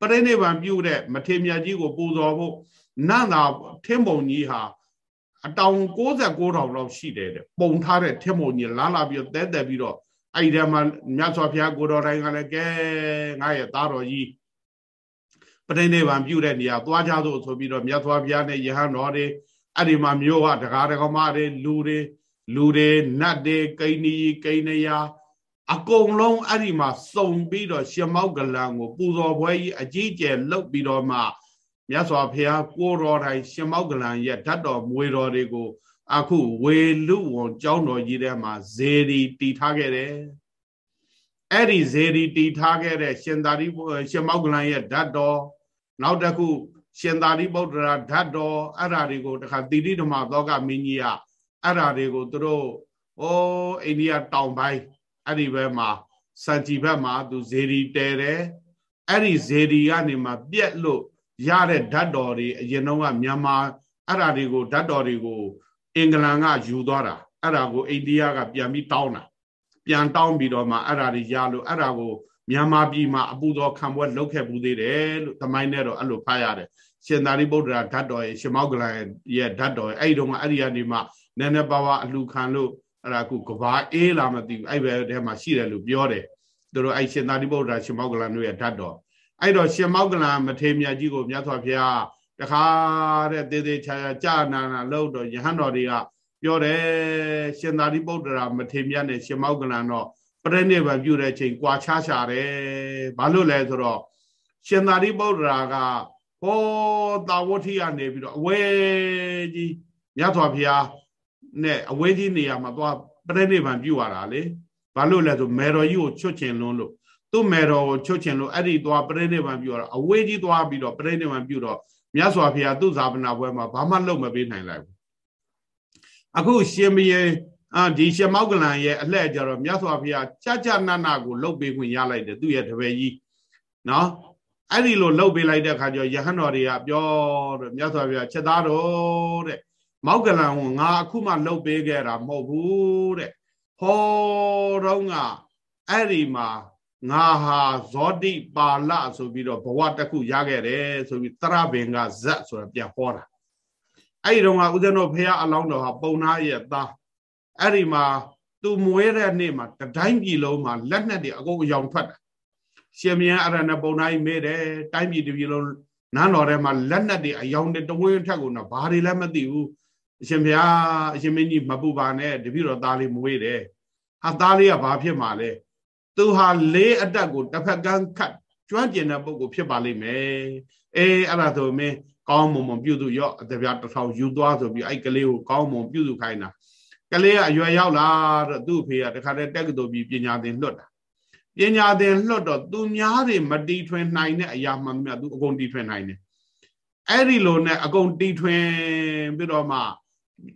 ပရိနိဗ္ဗာန်ပြုတဲ့မထေမြတ်ကြီးကိုပူဇော်ဖို့နတ်သားထင်းပုံကြီးဟာအတောင်69တောင်လောက်ရှိတယ်တဲ့ပုံထားတဲ့ထင်းပုံကြီးလာလာပြီးတဲတဲပြီးတော့ အဲ့ဒီမှာမြတ်စွာဘုရားကိုတော်တိုင်းကလည်းကဲငါရဲ့သားတော်ကြီးပဋိနိဗ္ဗာန်ပြုတဲ့နေရာသွားကြသို့ဆိုပြီးတော့မြတ်စွာဘုရားနဲ့ယဟန်တော်တွေအဲ့ဒီမှာမြို့ကဒကာဒကမတွေလူတွေလူတွေနတ်တွေကိန်းနီကိန်းနယာအကုန်လုံးအဲ့ဒီမှာစုံပြီးတော့ရှမောက်ကလန်ကိုပူဇော်ပွဲကြီးအကြီးကျယ်လုပ်ပြီးတော့မှမြတ်စွာဘုရားကိုတော်တိုင်းရှင်မောက်ကလန်ရဲ့ဓာတ်တော်မွေတော်တွေကို အခုဝေလူဝန်ကျောင်းတော်ကြီးထဲမှာဇေဒီတီထားခဲ့တယ်အဲ့ဒီဇေဒီတီထားခဲ့တဲ့ရှင်သာရိရှင်မောက်ကလန်ရဲ့ဓာတ်တော်နောက်တစ်ခုရှင်သာရိပုတ္တရာဓာတ်တော်အဲ့ဓာတွေကိုတခါတိတိဓမ္မသောကမင်းကြီးကအဲ့ဓာတွေကိုသူတို့ဩအိန္ဒိယတောင်ပိုင်းအဲ့ဒီဘက်မှာစံကြည်ဘက်မှာသူဇေဒီတဲတယ်အဲ့ဒီဇေဒီကနေမှပြက်လို့ရတဲ့ဓာတ်တော်တွေအရင်တော့ကမြန်မာအဲ့ဓာတွေကိုဓာတ်တော်တွေကို အင်္ဂလန်ကယူသွားတာအဲ့ဒါကိုအိန္ဒိယကပြန်ပြီးတောင်းတာပြန်တောင်းပြီးတော့မှအဲ့ဒါတွေရလို့အဲ့ဒါကိုမြန်မာပြည်မှာအပူတော်ခံပွဲလုပ်ခဲ့ဘူးသေးတယ်လို့သမိုင်းနဲ့တော့အဲ့လိုဖတ်ရတယ်ရှင်သာရိပုတ္တရာဓာတ်တော်ရဲ့ရှင်မောက္ကလန်ရဲ့ဓာတ်တော်ရဲ့အဲ့ဒီတော့မှအဲ့ဒီကနေမှနည်းနည်းပါးပါးအလှခံလို့အဲ့ဒါခုကဘာအေးလာမသိဘူးအဲ့ဘယ်ထဲမှာရှိတယ်လို့ပြောတယ်သူတို့အဲ့ရှင်သာရိပုတ္တရာရှင်မောက္ကလန်တို့ရဲ့ဓာတ်တော်အဲ့တော့ရှင်မောက္ကလန်မထေမြတ်ကြီးကိုမြတ်စွာဘုရား တခါတဲ့တေးသေးချာချာကြာနာနာလို့တော့ယဟန်တော်တွေကပြောတယ်ရှင်သာရိပုတ္တရာမထေမြတ်နဲ့ရှင်မောက္ကလန်တော့ပြိဋိဘံပြုတဲ့ချိန်ကြွာချားရှာတယ်ဘာလို့လဲဆိုတော့ရှင်သာရိပုတ္တရာကဟောတာဝတိကနေပြီးတော့အဝဲကြီးမြတ်စွာဘုရားနဲ့အဝဲကြီးနေရာမှာသွားပြိဋိဘံပြုရတာလေဘာလို့လဲဆိုမေတော်ကြီးကိုချွတ်ချင်လွန်းလို့သူ့မေတော်ကိုချွတ်ချင်လို့အဲ့ဒီသွားပြိဋိဘံပြုရတာအဝဲကြီးသွားပြီးတော့ပြိဋိဘံပြုတော့ မြတ်စွာဘုရားသူ့ဇာပနာပွဲမှာဘာမှလုပ်မပေးနိုင်လိုက်ဘူးအခုရှင်မယေအာဒီရှမောက်ကလန်ရဲ့အလှဲ့ကြတော့မြတ်စွာဘုရားကြကြနနကိုလှုပ်ပေးခွင့်ရလိုက်တယ်သူ့ရဲ့တပည့်ကြီးနော်အဲ့ဒီလိုလှုပ်ပေးလိုက်တဲ့အခါကျရဟန်းတော်တွေကပြောတယ်မြတ်စွာဘုရားချက်သားတော်တဲ့မောက်ကလန်ဟောငါအခုမှလှုပ်ပေးခဲ့တာမဟုတ်ဘူးတဲ့ဟောတော့ကအဲ့ဒီမှာ ငါဟာဇောတိပါဠဆိုပြီးတော့ဘဝတစ်ခုရခဲ့တယ်ဆိုပြီးတရဘင်ကဇက်ဆိုတာပြန်ဟောတာအဲ့ဒီတော့ကဦးဇင်းတို့ဖះအလောင်းတော်ဟာပုံနာရဲ့သားအဲ့ဒီမှာသူမွေးတဲ့နေ့မှာတတိုင်းပြည်လုံးမှာလက်နက်တွေအကုန်အယောင်ထွက်တာရှင်မင်းအရဏပုံနာကြီးမေးတယ်တိုင်းပြည်တစ်ပြည်လုံးနန်းတော်ထဲမှာလက်နက်တွေအယောင်တွေတဝင်းထက်ကုန်တော့ဘာတွေလည်းမသိဘူးအရှင်ဘုရားအရှင်မင်းကြီးမပူပါနဲ့တပည့်တော်သားလေးမွေးတယ်ဟာသားလေးကဘာဖြစ်မှာလဲ သူဟာလေးအတက်ကိုတစ်ဖက်ကန်းခတ်ကျွမ်းကျင်တဲ့ပုဂ္ဂိုလ်ဖြစ်ပါလိမ့်မယ်အေးအဲ့ဒါဆိုမင်းကောင်းမွန်မွန်ပြုစုရော့တပြားတစ်ထောင်ယူသွားဆိုပြီးအဲ့ကလေးကိုကောင်းမွန်ပြုစုခိုင်းတာကလေးကအရွယ်ရောက်လာတော့သူ့အဖေကတခါတည်းတက်ကတူပြီးပညာသင်လွတ်တာပညာသင်လွတ်တော့သူများတွေမတီထွင်နိုင်တဲ့အရာမှန်မြတ်သူအကုန်တီထွင်နိုင်တယ်အဲ့ဒီလိုနဲ့အကုန်တီထွင်ပြီးတော့မှ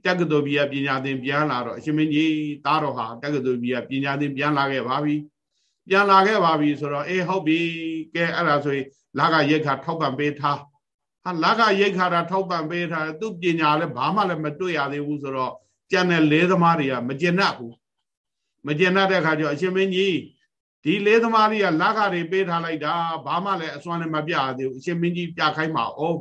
တက္ကသိုလ်ပြည်ကပညာသင်ပြန်လာတော့အရှင်မင်းကြီးသားတော်ဟာတက္ကသိုလ်ပြည်ကပညာသင်ပြန်လာခဲ့ပါပြီ ပြန်လာခဲ့ပါပြီဆိုတော့အေးဟုတ်ပြီကဲအဲ့ဒါဆိုရင်လာကရိတ်ခါထောက်ပံ့ပေးထားဟာလာကရိတ်ခါတာထောက်ပံ့ပေးထားသူပညာလည်းဘာမှလည်းမတွေ့ရသေးဘူးဆိုတော့ကြံတဲ့လေးသမားတွေကမကျင်납ဘူးမကျင်납တဲ့အခါကျတော့အရှင်မင်းကြီးဒီလေးသမားတွေကလာကတွေပေးထားလိုက်တာဘာမှလည်းအစွမ်းလည်းမပြရသေးဘူးအရှင်မင်းကြီးပြခိုင်းပါအောင်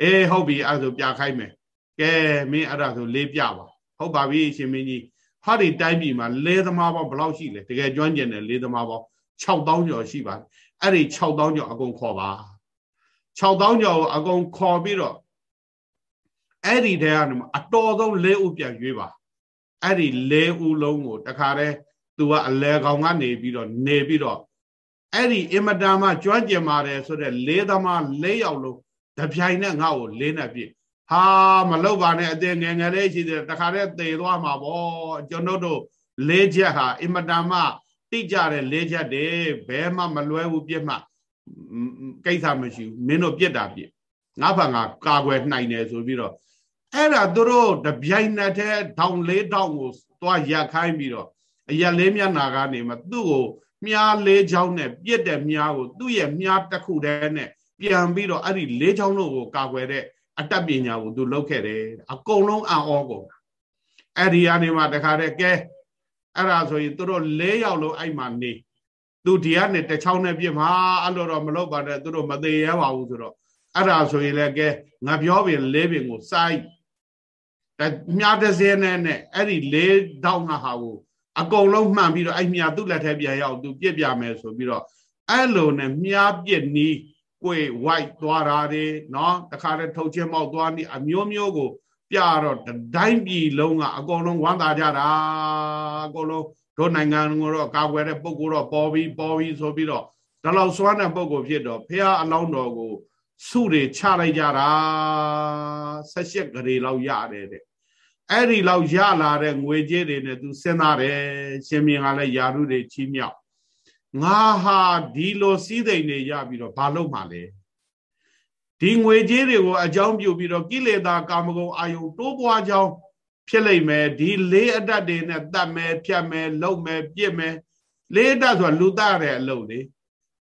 အေးဟုတ်ပြီအဲ့ဒါဆိုပြခိုင်းမယ်ကဲမင်းအဲ့ဒါဆိုလေးပြပါဟုတ်ပါပြီအရှင်မင်းကြီး ဟာဒီတိုင်းပြည်မှာလေးသမားပေါင်းဘယ်လောက်ရှိလဲတကယ်ကျွမ်းကျင်တဲ့လေးသမားပေါင်း6000ကျော်ရှိပါတယ်အဲ့ဒီ6000ကျော်အကုန်ခေါ်ပါ6000ကျော်ကိုအကုန်ခေါ်ပြီးတော့အဲ့ဒီတဲကနေအတော်ဆုံး၄ဦးပြန်ရွေးပါအဲ့ဒီ၄ဦးလုံးကိုတခါတည်းသူကအလဲကောင်ကနေပြီးတော့နေပြီးတော့အဲ့ဒီအင်မတန်မှကျွမ်းကျင်ပါတယ်ဆိုတဲ့လေးသမား၄ယောက်လုံးတပြိုင်နဲ့ငါ့ကိုလေးနဲ့ပြည့် ဟာမလောက်ပါနဲ့အသေးငယ်ငယ်လေးရှိတယ်တခါတည်းသေသွားမှာပေါ့ကျွန်တော်တို့လေးချက်ဟာအင်မတန်မှတိကြတဲ့လေးချက်တွေဘဲမှမလွဲဘူးပြစ်မှကိစ္စမရှိဘူးမင်းတို့ပြစ်တာပြစ်ငါဘာငါကာကွယ်နိုင်တယ်ဆိုပြီးတော့အဲ့ဒါသူတို့တပြိုင်နက်တည်းထောင်လေးထောင်ကိုသွားရက်ခိုင်းပြီးတော့အရက်လေးမျက်နာကနေမှသူ့ကိုမြားလေးချောင်းနဲ့ပြစ်တဲ့မြားကိုသူ့ရဲ့မြားတစ်ခုတည်းနဲ့ပြန်ပြီးတော့အဲ့ဒီလေးချောင်းတို့ကိုကာကွယ်တဲ့ အတတ်ပညာကိုသူလုပ်ခဲ့တယ်အကုန်လုံးအံ့ဩကုန်အဲ့ဒီကနေမှတခါတည်းကဲအဲ့ဒါဆိုရင်သူတို့၄ယောက်လုံးအဲ့မှာနေသူဒီကနေတချောင်းနဲ့ပြစ်မှာအဲ့လိုတော့မလုပ်ပါနဲ့သူတို့မသေးရပါဘူးဆိုတော့အဲ့ဒါဆိုရင်လည်းကဲငါပြောပြင်လေးပင်ကိုစိုက်မြားတစ်စင်းနဲ့နဲ့အဲ့ဒီလေးတောင်းငါဟာကိုအကုန်လုံးမှန်ပြီးတော့အဲ့မြားသူ့လက်ထဲပြန်ရောက်သူပြစ်ပြမယ်ဆိုပြီးတော့အဲ့လိုနဲ့မြားပြစ်နီး ကိုယ်ဝိုက်သွားတာတွေနော်တခါတည်းထုတ်ချင်းမောက်သွားနေအမျိုးမျိုးကို ပြတော့တိုင်းပြည်လုံးကအကုန်လုံးဝမ်းသာကြတာအကုန်လုံးတို့နိုင်ငံကိုတော့ကာကွယ်တဲ့ပုံကိုတော့ပေါ်ပြီးပေါ်ပြီးဆိုပြီးတော့ဒါလောက်စွမ်းတဲ့ပုံကိုဖြစ်တော့ဖះအလောင်းတော်ကိုစုတွေချလိုက်ကြတာဆက်ရှက်ကလေးလောက်ရတယ်တဲ့အဲ့ဒီလောက်ရလာတဲ့ငွေကြေးတွေနဲ့သူစဉ်းစားတယ်ရှင်မြင်ကလည်းယာရုတွေချီးမြောက် ငါဟာဒီလိုစည်းစိမ်တွေရပြီးတော့ဘာလုပ်မှလဲဒီငွေကြေးတွေကိုအကြောင်းပြုပြီးတော့ကိလေသာကာမဂုဏ်အာယုတိုးပွားကြောင်းဖြစ်လိမ့်မယ်ဒီလေးအတ္တတွေနဲ့တတ်မယ်ဖြတ်မယ်လုံမယ်ပြစ်မယ်လေးအတ္တဆိုတာလူသားတဲ့အလုပ်လေ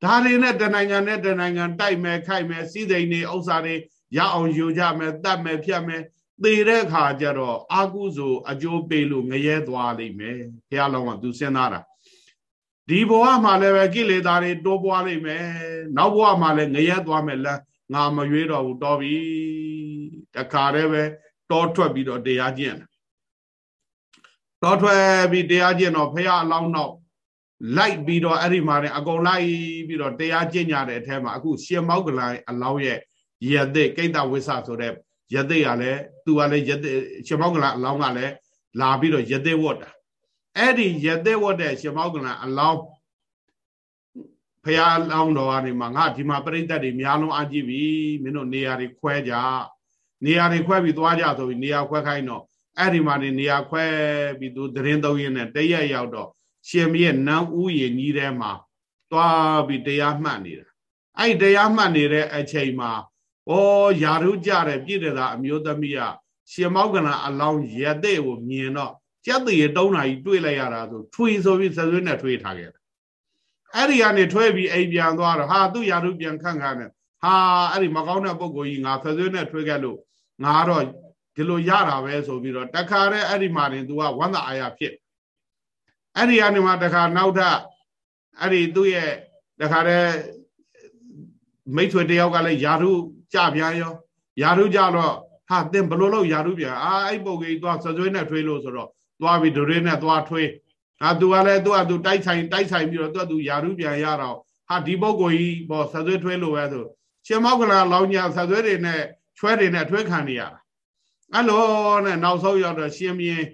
ဒါတွေနဲ့တနိုင်ငံနဲ့တနိုင်ငံတိုက်မယ်ခိုက်မယ်စီးစိမ်တွေဥစ္စာတွေရအောင်ယူကြမယ်တတ်မယ်ဖြတ်မယ်သေတဲ့အခါကျတော့အာကုဆိုအကျိုးပေးလို့ငရဲသွားလိမ့်မယ်ဘုရားလောင်းကသူစဉ်းစားတာ ဒီဘဝမှာလည်းပဲကိလေသာတွေတိုးပွားနိုင်မယ်နောက်ဘဝမှာလည်းငရဲသွားမယ်လမ်းငါမရွေးတော့ဘူးတော်ပြီတခါတည်းပဲတောထွက်ပြီးတော့တရားကျင့်တောထွက်ပြီးတရားကျင့်တော့ဖရာအလောင်းတော့လိုက်ပြီးတော့အဲ့ဒီမှာလည်းအကုန်လိုက်ပြီးတော့တရားကျင့်ကြတဲ့အထဲမှာအခုရှင်မောက္ကလန်အလောင်းရဲ့ယသိကိတ္တဝိဆဆိုတဲ့ယသိကလည်းသူကလည်းယသိရှင်မောက္ကလန်အလောင်းကလည်းလာပြီးတော့ယသိဝတ်တာ အဲ့ဒီရတဲ့ဝတ်တဲ့ရှင်မောက်ကလိုင်းအလောင်းဖះလောင်းတော်ကနေမှငါဒီမှာပြိတ္တတွေများလုံးအကြည့်ပြီမင်းတို့နေရာတွေခွဲကြနေရာတွေခွဲပြီးသွားကြဆိုပြီးနေရာခွဲခိုင်းတော့အဲ့ဒီမှာနေရာခွဲပြီးသူသတင်းသုံးရင်းနဲ့တရက်ရောက်တော့ရှင်မရဲ့နန်းဥယျာဉ်ကြီးထဲမှာသွားပြီးတရားမှတ်နေတာအဲ့တရားမှတ်နေတဲ့အချိန်မှာဩယာရုကြတဲ့ပြည့်တဲ့သာအမျိုးသမီးကရှင်မောက်ကလအလောင်းရတဲ့ကိုမြင်တော့ ကြက်တည်းတုံးနာကြီးတွေ့လိုက်ရတာဆိုထွေဆိုပြီးစဆွေးနဲ့ထွေးထားခဲ့တယ်အဲ့ဒီကနေထွဲပြီးအိမ်ပြန်သွားတော့ဟာသူ့ယာရုပြန်ခန့်ခန့်နဲ့ဟာအဲ့ဒီမကောင်းတဲ့ပုံကိုကြီးငါဆွဆွေးနဲ့ထွေးခဲ့လို့ငါတော့ဒီလိုရတာပဲဆိုပြီးတော့တခါတည်းအဲ့ဒီမှာနေ तू ကဝမ်းသာအာရဖြစ်အဲ့ဒီကနေမှတခါနောက်ထပ်အဲ့ဒီသူ့ရဲ့တခါတည်းမိတ်ဆွေတယောက်ကလည်းယာရုကြပြန်ရောယာရုကြတော့ဟာသင်ဘလို့လို့ယာရုပြန်အာအဲ့ပုံကြီးသွားဆွဆွေးနဲ့ထွေးလို့ဆိုတော့ သွားပြီးဒရွေးနဲ့သွားထွေးဟာသူကလည်းသူကသူတိုက်ဆိုင်တိုက်ဆိုင်ပြီးတော့သူကသူယာရုပြန်ရတော့ဟာဒီပုဂ္ဂိုလ်ကြီးပေါ့ဆွဆွေးထွေးလို့ပဲဆိုရှင်မောက်ကလာလောင်းညာဆွဆွေးတွေနဲ့ချွဲတွေနဲ့ထွေးခံနေရတာအဲ့လိုနဲ့နောက်ဆုံးရောက်တော့ရှင်မြင်း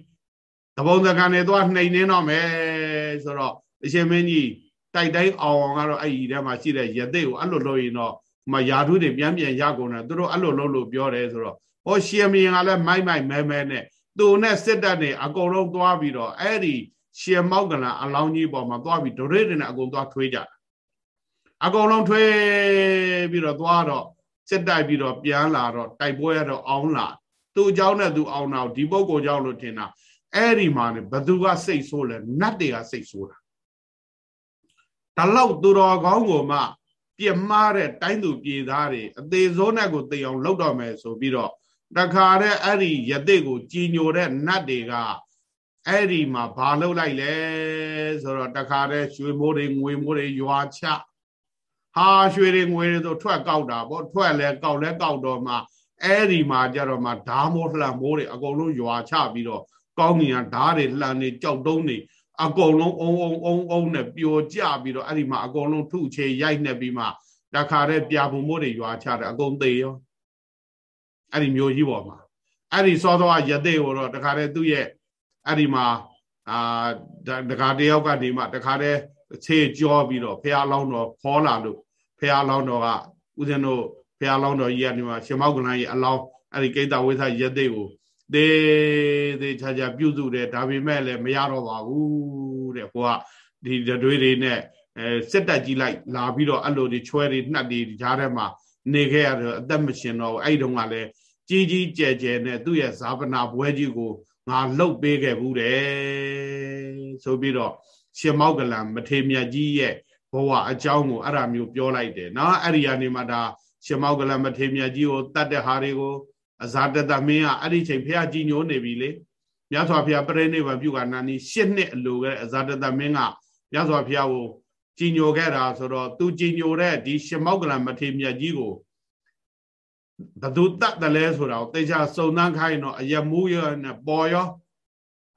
တပုံစံကနေသွားနှိမ်နေတော့မယ်ဆိုတော့အရှင်မင်းကြီးတိုက်တိုင်းအောင်အောင်ကတော့အဲ့ဒီထဲမှာရှိတဲ့ရသိကိုအဲ့လိုလုပ်ရင်တော့မယာထုတွေပြန်ပြန်ရကုန်တယ်သူတို့အဲ့လိုလုပ်လို့ပြောတယ်ဆိုတော့ဟောရှင်မင်းကလည်းမိုက်မိုက်မဲမဲနဲ့ သူနဲ့စစ်တပ်နဲ့အကုန်လုံးသွားပြီးတော့အဲ့ဒီရှင်မောက်ကလန်အလောင်းကြီးပေါ်မှာသွားပြီးဒရိတွေနဲ့အကုန်သွားထွေးကြတာအကုန်လုံးထွေးပြီးတော့သွားတော့စစ်တိုက်ပြီးတော့ပြန်လာတော့တိုက်ပွဲရတော့အောင်းလာသူ့အကြောင်းနဲ့သူအောင်တော့ဒီပုဂ္ဂိုလ်ကြောင့်လို့ထင်တာအဲ့ဒီမှာねဘသူကစိတ်ဆိုးလဲနတ်တွေကစိတ်ဆိုးတာဒါလောက်သူတော်ကောင်းကိုမှပြစ်မှားတဲ့တိုင်းသူပြည်သားတွေအသေးစိုးနဲ့ကိုသိအောင်လုပ်တော့မယ်ဆိုပြီးတော့ တခါတဲ့အဲ့ဒီယသိကိုကြည်ညိုတဲ့နတ်တွေကအဲ့ဒီမှာဘာလုပ်လိုက်လဲဆိုတော့တခါတဲ့ရွှေမိုးတွေငွေမိုးတွေရွာချဟာရွှေတွေငွေတွေဆိုထွက်ကောက်တာပေါ့ထွက်လဲကောက်လဲကောက်တော့မှအဲ့ဒီမှာကြတော့မှဓာမိုးလှံမိုးတွေအကုန်လုံးရွာချပြီးတော့ကောင်းကင်ကဓာတွေလှံနေကြောက်တုံးနေအကုန်လုံးအုံအုံအုံအုံနဲ့ပျော်ကြပြီးတော့အဲ့ဒီမှာအကုန်လုံးထုချေရိုက်နေပြီးမှတခါတည်းပြာပုံမိုးတွေရွာချတယ်အကုန်သေးရော အဲ့ဒီမျိုးကြီးပေါ်မှာအဲ့ဒီစောစောရတဲ့ကိုတော့တခါတည်းသူ့ရဲ့အဲ့ဒီမှာအာတခါတယောက်ကနေမှတခါတည်းခြေကြောပြီးတော့ဖះလောင်းတော်ခေါ်လာလို့ဖះလောင်းတော်ကဦးဇင်းတို့ဖះလောင်းတော်ကြီးကနေမှရှင်မောက်ကလန်ကြီးအလောင်းအဲ့ဒီကိတ္တဝိသရတဲ့ကိုသေးသေးချာချာပြုစုတယ်ဒါပေမဲ့လည်းမရတော့ပါဘူးတဲ့ဟိုကဒီတွေတွေနဲ့အဲစစ်တက်ကြီးလိုက်လာပြီးတော့အဲ့လိုဒီချွဲတွေနှက်တွေကြားထဲမှာနေခဲ့ရတော့အသက်မရှင်တော့အဲ့တုန်းကလည်း ကြီးကြီးကျယ်ကျယ်နဲ့သူ့ရဲ့ဇာပနာဘွဲကြီးကိုငါလှုပ်ပေးခဲ့ဘူးတဲ့ဆိုပြီးတော့ရှင်မောက်ကလံမထေမြတ်ကြီးရဲ့ဘဝအကြောင်းကိုအဲ့ဒါမျိုးပြောလိုက်တယ်နော်အဲ့ဒီကနေမှဒါရှင်မောက်ကလံမထေမြတ်ကြီးကိုတတ်တဲ့ဟာတွေကိုအဇာတတမင်းကအဲ့ဒီချိန်ဖះကြီးညိုနေပြီလေမြတ်စွာဘုရားပြိဋိဘံပြုကနာနီ၈နှစ်အလိုကအဇာတတမင်းကမြတ်စွာဘုရားကိုကြီးညိုခဲ့တာဆိုတော့သူကြီးညိုတဲ့ဒီရှမောက်ကလမထေမြတ်ကြီးကို ဘသူတတ်တယ်လဲဆိုတာကိုတေချာစုံသန်းခိုင်းတော့အယမူးရနဲ့ပေါ်ရော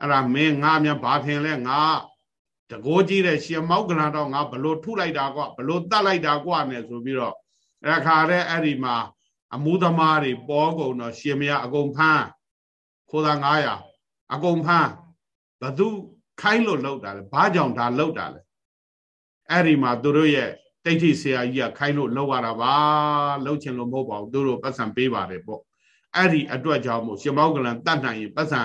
အဲ့ဒါမင်းငါမြဘာထင်လဲငါတကိုးကြီးတဲ့ရှင်မောက်ကလတော့ငါဘလို့ထုလိုက်တာကွဘလို့တတ်လိုက်တာကွနဲ့ဆိုပြီးတော့အခါတဲ့အဲ့ဒီမှာ အမှုသမားတွေပေါ်ကုန်တော့ရှင်မရအကုန်ဖမ်းခိုးသား900အကုန်ဖမ်းဘသူခိုင်းလို့လောက်တာလဲဘာကြောင့်ဒါလောက်တာလဲအဲ့ဒီမှာသူတို့ရဲ့ တိဋ္ဌိဆရာကြီးကခိုင်းလို့လောက်ရတာပါလောက်ချင်လို့မဟုတ်ပါဘူးသူတို့ပတ်စံပေးပါတယ်ပေါ့အဲ့ဒီအတွက်ကြောင့်မို့ရှင်မောကလန်တတ်နိုင်ရင်ပတ်စံ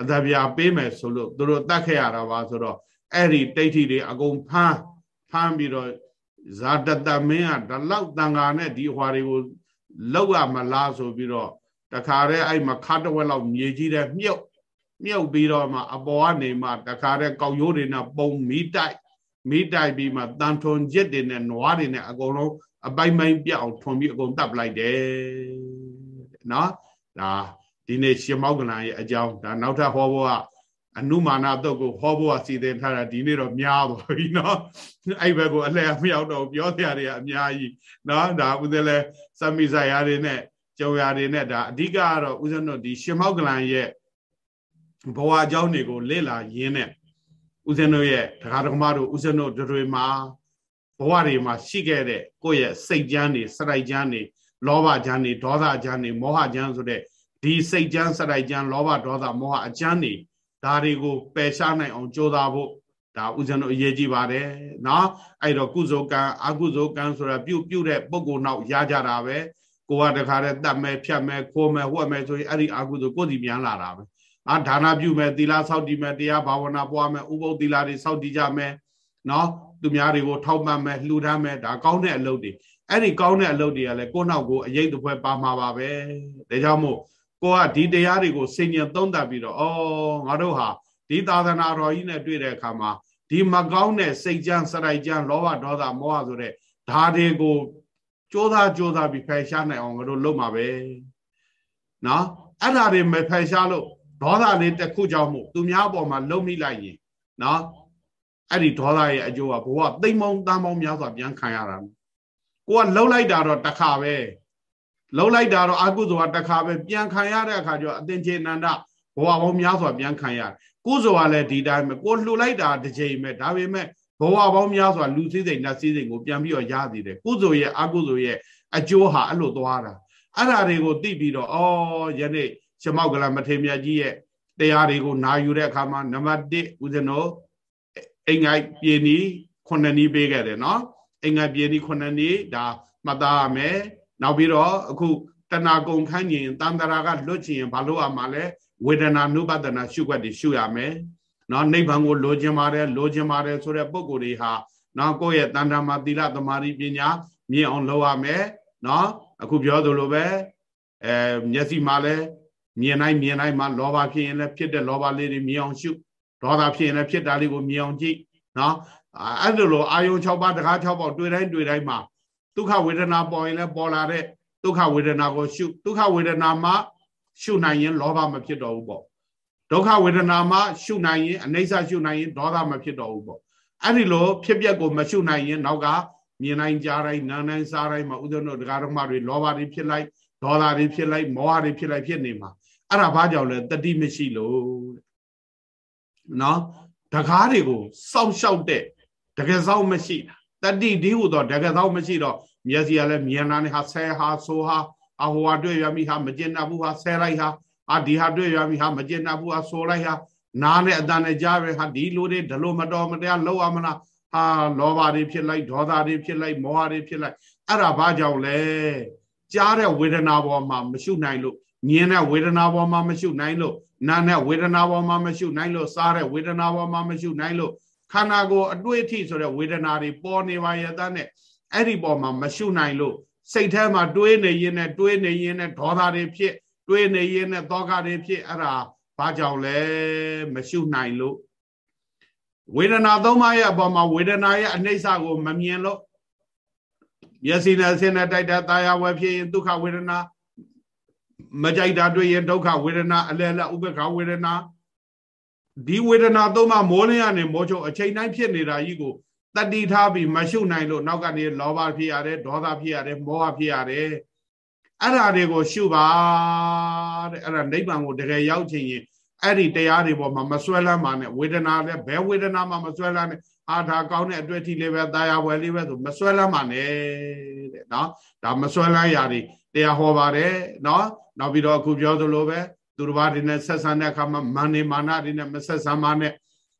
အသဗျာပေးမယ်ဆိုလို့သူတို့တတ်ခဲ့ရတာပါဆိုတော့အဲ့ဒီတိဋ္ဌိတွေအကုန်ဖမ်းဖမ်းပြီးတော့ဇာတတမင်းကဒီလောက်တန်ဃာနဲ့ဒီဟွာတွေကိုလောက်ရမလားဆိုပြီးတော့တခါတည်းအဲ့မှာခါတဝက်လောက်မြေကြီးတဲ့မြုပ်မြုပ်ပြီးတော့မှအပေါ်ကနေမှတခါတည်းကောက်ရိုးတွေနဲ့ပုံမီးတိုက် မီးတိုက်ပြီးမှတန်ထွန်ကျစ်တွေနဲ့နွားတွေနဲ့အကုန်လုံးအပိုင်ပိုင်ပြအောင်ထွန်ပြီးအကုန်တပ်ပလိုက်တယ်နော်ဒါဒီနေ့ရှင်မောက်ကလန်ရဲ့အကြောင်းဒါနောက်ထပ်ဟောဖို့ကအနုမာနတုတ်ကိုဟောဖို့ကစီစဉ်ထားတာဒီနေ့တော့များသွားပြီနော်အဲ့ဘက်ကိုအလဲမရောက်တော့ပြောစရာတွေကအများကြီးနော်ဒါဥစဉ်လဲစမိဆိုင်ရာတွေနဲ့ကြုံရာတွေနဲ့ဒါအဓိကကတော့ဥစဉ်တို့ဒီရှင်မောက်ကလန်ရဲ့ဘဝအကြောင်းတွေကိုလေ့လာရင်းနဲ့ ဥစဉ်တို့ရဲ့တရားဓမ္မတို့ဥစဉ်တို့တွေမှာဘဝတွေမှာရှိခဲ့တဲ့ကိုယ့်ရဲ့စိတ်ကြမ်းတွေစရိုက်ကြမ်းတွေလောဘကြမ်းတွေဒေါသကြမ်းတွေမောဟကြမ်းဆိုတဲ့ဒီစိတ်ကြမ်းစရိုက်ကြမ်းလောဘဒေါသမောဟအကြမ်းတွေဒါတွေကိုပယ်ရှားနိုင်အောင်ကြိုးစားဖို့ဒါဥစဉ်တို့အရေးကြီးပါတယ်နော်အဲ့တော့ကုသိုလ်ကံအကုသိုလ်ကံဆိုတာပြုတ်ပြုတ်တဲ့ပုံကိုနောက်ရကြတာပဲကိုကတခါတည်းတတ်မဲ့ဖြတ်မဲ့ခိုးမဲ့ဝှက်မဲ့ဆိုရင်အဲ့ဒီအကုသိုလ်ကိုယ်စီပြန်လာတာပဲ အာဒါနပြုမဲ့သီလဆောက်တည်မဲ့တရားဘာဝနာပွားမဲ့ဥပုသ္သီလတွေဆောက်တည်ကြမဲ့နော်သူများတွေကိုထောက်ပံ့မဲ့လှူဒန်းမဲ့ဒါကောင်းတဲ့အလုပ်တွေအဲ့ဒီကောင်းတဲ့အလုပ်တွေကလည်းကိုယ့်နောက်ကိုအရေးတစ်ဖွဲပါမှာပါပဲဒါကြောင့်မို့ကိုကဒီတရားတွေကိုစိတ်ညံသုံးသပ်ပြီးတော့ဩငါတို့ဟာဒီသာသနာတော်ကြီးနဲ့တွေ့တဲ့အခါမှာဒီမကောင်းတဲ့စိတ်ကြမ်းစရိုက်ကြမ်းလောဘဒေါသမောဟဆိုတဲ့ဓာတွေကိုကြိုးစားကြိုးစားပြီးဖယ်ရှားနိုင်အောင်ငါတို့လုပ်မှာပဲနော်အဲ့ဓာတွေမဖယ်ရှားလို့ ဒေါသလေးတစ်ခုကြောင့်မို့သူများပေါ်မှာလုံမိလိုက်ရင်နော်အဲ့ဒီဒေါသရဲ့အကျိုးကဘဝသိမ့်မောင်းတမ်းမောင်းများစွာပြန်ခံရတာကိုကလှုပ်လိုက်တာတော့တစ်ခါပဲလှုပ်လိုက်တာတော့အကုသိုလ်ကတစ်ခါပဲပြန်ခံရတဲ့အခါကျတော့အသင်္ချေနန္ဒဘဝပေါင်းများစွာပြန်ခံရတယ်ကုသိုလ်ကလည်းဒီတိုင်းပဲကိုလှုပ်လိုက်တာတစ်ချိန်ပဲဒါပေမဲ့ဘဝပေါင်းများစွာလူစည်းစိမ်နတ်စည်းစိမ်ကိုပြန်ပြီးတော့ရသေးတယ်ကုသိုလ်ရဲ့အကုသိုလ်ရဲ့အကျိုးဟာအဲ့လိုသွားတာအဲ့ဓာတွေကိုသိပြီးတော့ဩယနေ့ ရှမောက်ကလမထေမြတ်ကြီးရဲ့တရားတွေကိုနာယူတဲ့အခါမှာနံပါတ်1ဦးဇင်းတို့အိမ်ငိုက်ပြေနီခုနှစ်နီးပေးခဲ့တယ်နော်အိမ်ငိုက်ပြေနီခုနှစ်နီးဒါမှတ်သားရမယ်နောက်ပြီးတော့အခုတဏကုံခန်းရင်တန်တရာကလွတ်ချင်ဘာလို့အမှလဲဝေဒနာနုပဒနာရှုွက်တွေရှုရမယ်နော်နိဗ္ဗာန်ကိုလိုချင်ပါတယ်လိုချင်ပါတယ်ဆိုတဲ့ပုံကိုယ်တွေဟာနော်ကိုယ့်ရဲ့တန်တမာသီလသမာဓိပညာမြင့်အောင်လုပ်ရမယ်နော်အခုပြောသလိုပဲအဲမျက်စိမှာလည်း မြင်တိုင်းမြင်တိုင်းမှာလောဘဖြစ်ရင်လည်းဖြစ်တဲ့လောဘလေးတွေမြင်အောင်ရှုဒေါသဖြစ်ရင်လည်းဖြစ်တာလေးကိုမြင်အောင်ကြည့်နော်အဲ့လိုလိုအာယုံ6ပါးတကား6ပါးတွေ့တိုင်းတွေ့တိုင်းမှာဒုက္ခဝေဒနာပေါ်ရင်လည်းပေါ်လာတဲ့ဒုက္ခဝေဒနာကိုရှုဒုက္ခဝေဒနာမှာရှုနိုင်ရင်လောဘမဖြစ်တော့ဘူးပေါ့ဒုက္ခဝေဒနာမှာရှုနိုင်ရင်အနိစ္စရှုနိုင်ရင်ဒေါသမဖြစ်တော့ဘူးပေါ့အဲ့ဒီလိုဖြစ်ပျက်ကိုမရှုနိုင်ရင်နောက်ကမြင်နိုင်ကြားတိုင်းနားနိုင်စားတိုင်းမှာဥဒ္ဒနောတရားဓမ္မတွေလောဘတွေဖြစ်လိုက်ဒေါသတွေဖြစ်လိုက်မောဟတွေဖြစ်လိုက်ဖြစ်နေမှာ အဲ့ဒါဘာကြောင့်လဲတတိမရှိလို့နော်တကားတွေကိုစောင့်ရှောက်တဲ့တကယ်ဆောင်မရှိတာတတိဒီဟုတော့တကယ်ဆောင်မရှိတော့မျက်စိကလည်းမြင်လာနေဟာဆဲဟာဆိုဟာအဟိုဟာတွေ့ရမိဟာမကျင်납ဘူးဟာဆဲလိုက်ဟာအာဒီဟာတွေ့ရမိဟာမကျင်납ဘူးဟာဆိုလိုက်ဟာနားနဲ့အတန်နဲ့ကြားပဲဟာဒီလိုတွေဒလို့မတော်မတရားလောက်ရမလားဟာလောဘတွေဖြစ်လိုက်ဒေါသတွေဖြစ်လိုက်မောဟတွေဖြစ်လိုက်အဲ့ဒါဘာကြောင့်လဲကြားတဲ့ဝေဒနာပေါ်မှာမရှုနိုင်လို့ မြင်တဲ့ဝေဒနာပေါ်မှာမရှုနိုင်လို့နာတဲ့ဝေဒနာပေါ်မှာမရှုနိုင်လို့စားတဲ့ဝေဒနာပေါ်မှာမရှုနိုင်လို့ခန္ဓာကိုယ်အတွေ့အထိဆိုတဲ့ဝေဒနာတွေပေါ်နေပါရဲ့တဲ့အဲ့ဒီပေါ်မှာမရှုနိုင်လို့စိတ်ထဲမှာတွေးနေရင်နဲ့တွေးနေရင်နဲ့ဒေါသတွေဖြစ်တွေးနေရင်နဲ့သောကတွေဖြစ်အဲ့ဒါဘာကြောင့်လဲမရှုနိုင်လို့ဝေဒနာသုံးပါးရဲ့အပေါ်မှာဝေဒနာရဲ့အနိစ္စကိုမမြင်လို့မျက်စိနဲ့ဆင်းနဲ့တိုက်တဲ့တာယာဝယ်ဖြစ်ရင်ဒုက္ခဝေဒနာ မကြိုက်တာတွေ့ရင်ဒုက္ခဝေဒနာအလယ်လဥပ္ပခဝေဒနာဒီဝေဒနာသုံးပါးမောလင်းရနေမောချုပ်အချိန်တိုင်းဖြစ်နေတာကြီးကိုတတိထားပြီးမရှုနိုင်လို့နောက်ကနေလောဘဖြစ်ရတယ်ဒေါသဖြစ်ရတယ်မောဟဖြစ်ရတယ်အဲ့ဓာတွေကိုရှုပါတဲ့အဲ့ဒါနိဗ္ဗာန်ကိုတကယ်ရောက်ချင်ရင်အဲ့ဒီတရားတွေပေါ်မှာမစွဲလန်းပါနဲ့ဝေဒနာလည်းဘယ်ဝေဒနာမှမစွဲလန်းနဲ့အာဒါကောင်းတဲ့အတွေ့အထိလေးပဲတာယာဝယ်လေးပဲဆိုမစွဲလန်းပါနဲ့တဲ့နော်ဒါမစွဲလန်းရာတွေတရားဟောပါတယ်နော် နောက်ပြီးတော့အခုပြောသလိုပဲသူတစ်ပါးတွေနဲ့ဆက်ဆံတဲ့အခါမှာမာနေမာနတွေနဲ့မဆက်ဆံပါနဲ့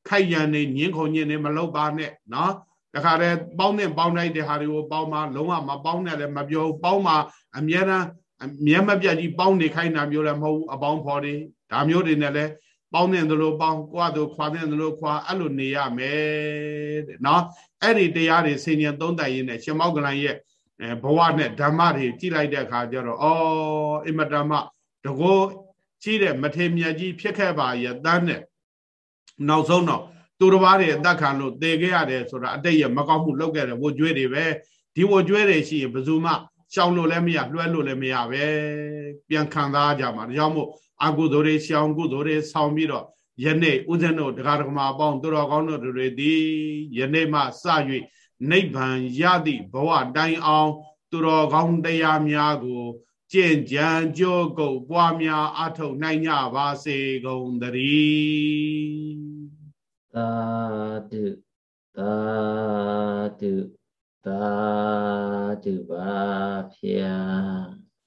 ခိုက်ရန်နေညင်းခုန်ညင်းနေမလုပ်ပါနဲ့နော်တခါတည်းပေါင်းနဲ့ပေါင်းလိုက်တဲ့ဟာတွေကိုပေါင်းမှလုံးဝမပေါင်းနဲ့လည်းမပြောပေါင်းမှအမြဲတမ်းအမြဲမပြတ်ကြီးပေါင်းနေခိုင်းတာမျိုးလည်းမဟုတ်ဘူးအပေါင်းဖော်တွေဒါမျိုးတွေနဲ့လည်းပေါင်းတဲ့သလိုပေါင်းကိုယ့်အတူခွာတဲ့သလိုခွာအဲ့လိုနေရမယ်တဲ့နော်အဲ့ဒီတရားတွေဆင်ញံသုံးတတ်ရင်းနဲ့ရှင်မောက်ကလန်ရဲ့ ဘဝနဲ့ဓမ္မတွေကြည့်လိုက်တဲ့အခါကျတော့အော်အင်မတန်မှတကောကြီးတဲ့မထေမြတ်ကြီးဖြစ်ခဲ့ပါရဲ့တန်းနဲ့နောက်ဆုံးတော့သူတစ်ပါးတွေအသက်ခံလို့သေခဲ့ရတယ်ဆိုတာအတိတ်ရမကောင်းမှုလုပ်ခဲ့တဲ့ဝကြွေးတွေပဲဒီဝကြွေးတွေရှိရင်ဘယ်သူမှရှောင်လို့လည်းမရလွှဲလို့လည်းမရပဲပြန်ခံစားကြမှာဒါကြောင့်မို့အကုသိုလ်တွေရှောင်ကုသိုလ်တွေဆောင်ပြီးတော့ယနေ့ဥဇင်းတို့တရားဓမ္မအပေါင်းသူတော်ကောင်းတို့တွေသည်ယနေ့မှစ၍ နိဗ္ဗာန်ရသည့်ဘဝတိုင်အောင် သူတော်ကောင်းတရားများကိုကျင့်ကြံကြိုးကုပ်ပွားများအထောက်နိုင်ကြပါစေကုန်သတည်းသာဓုသာဓုသာဓုပါဖျား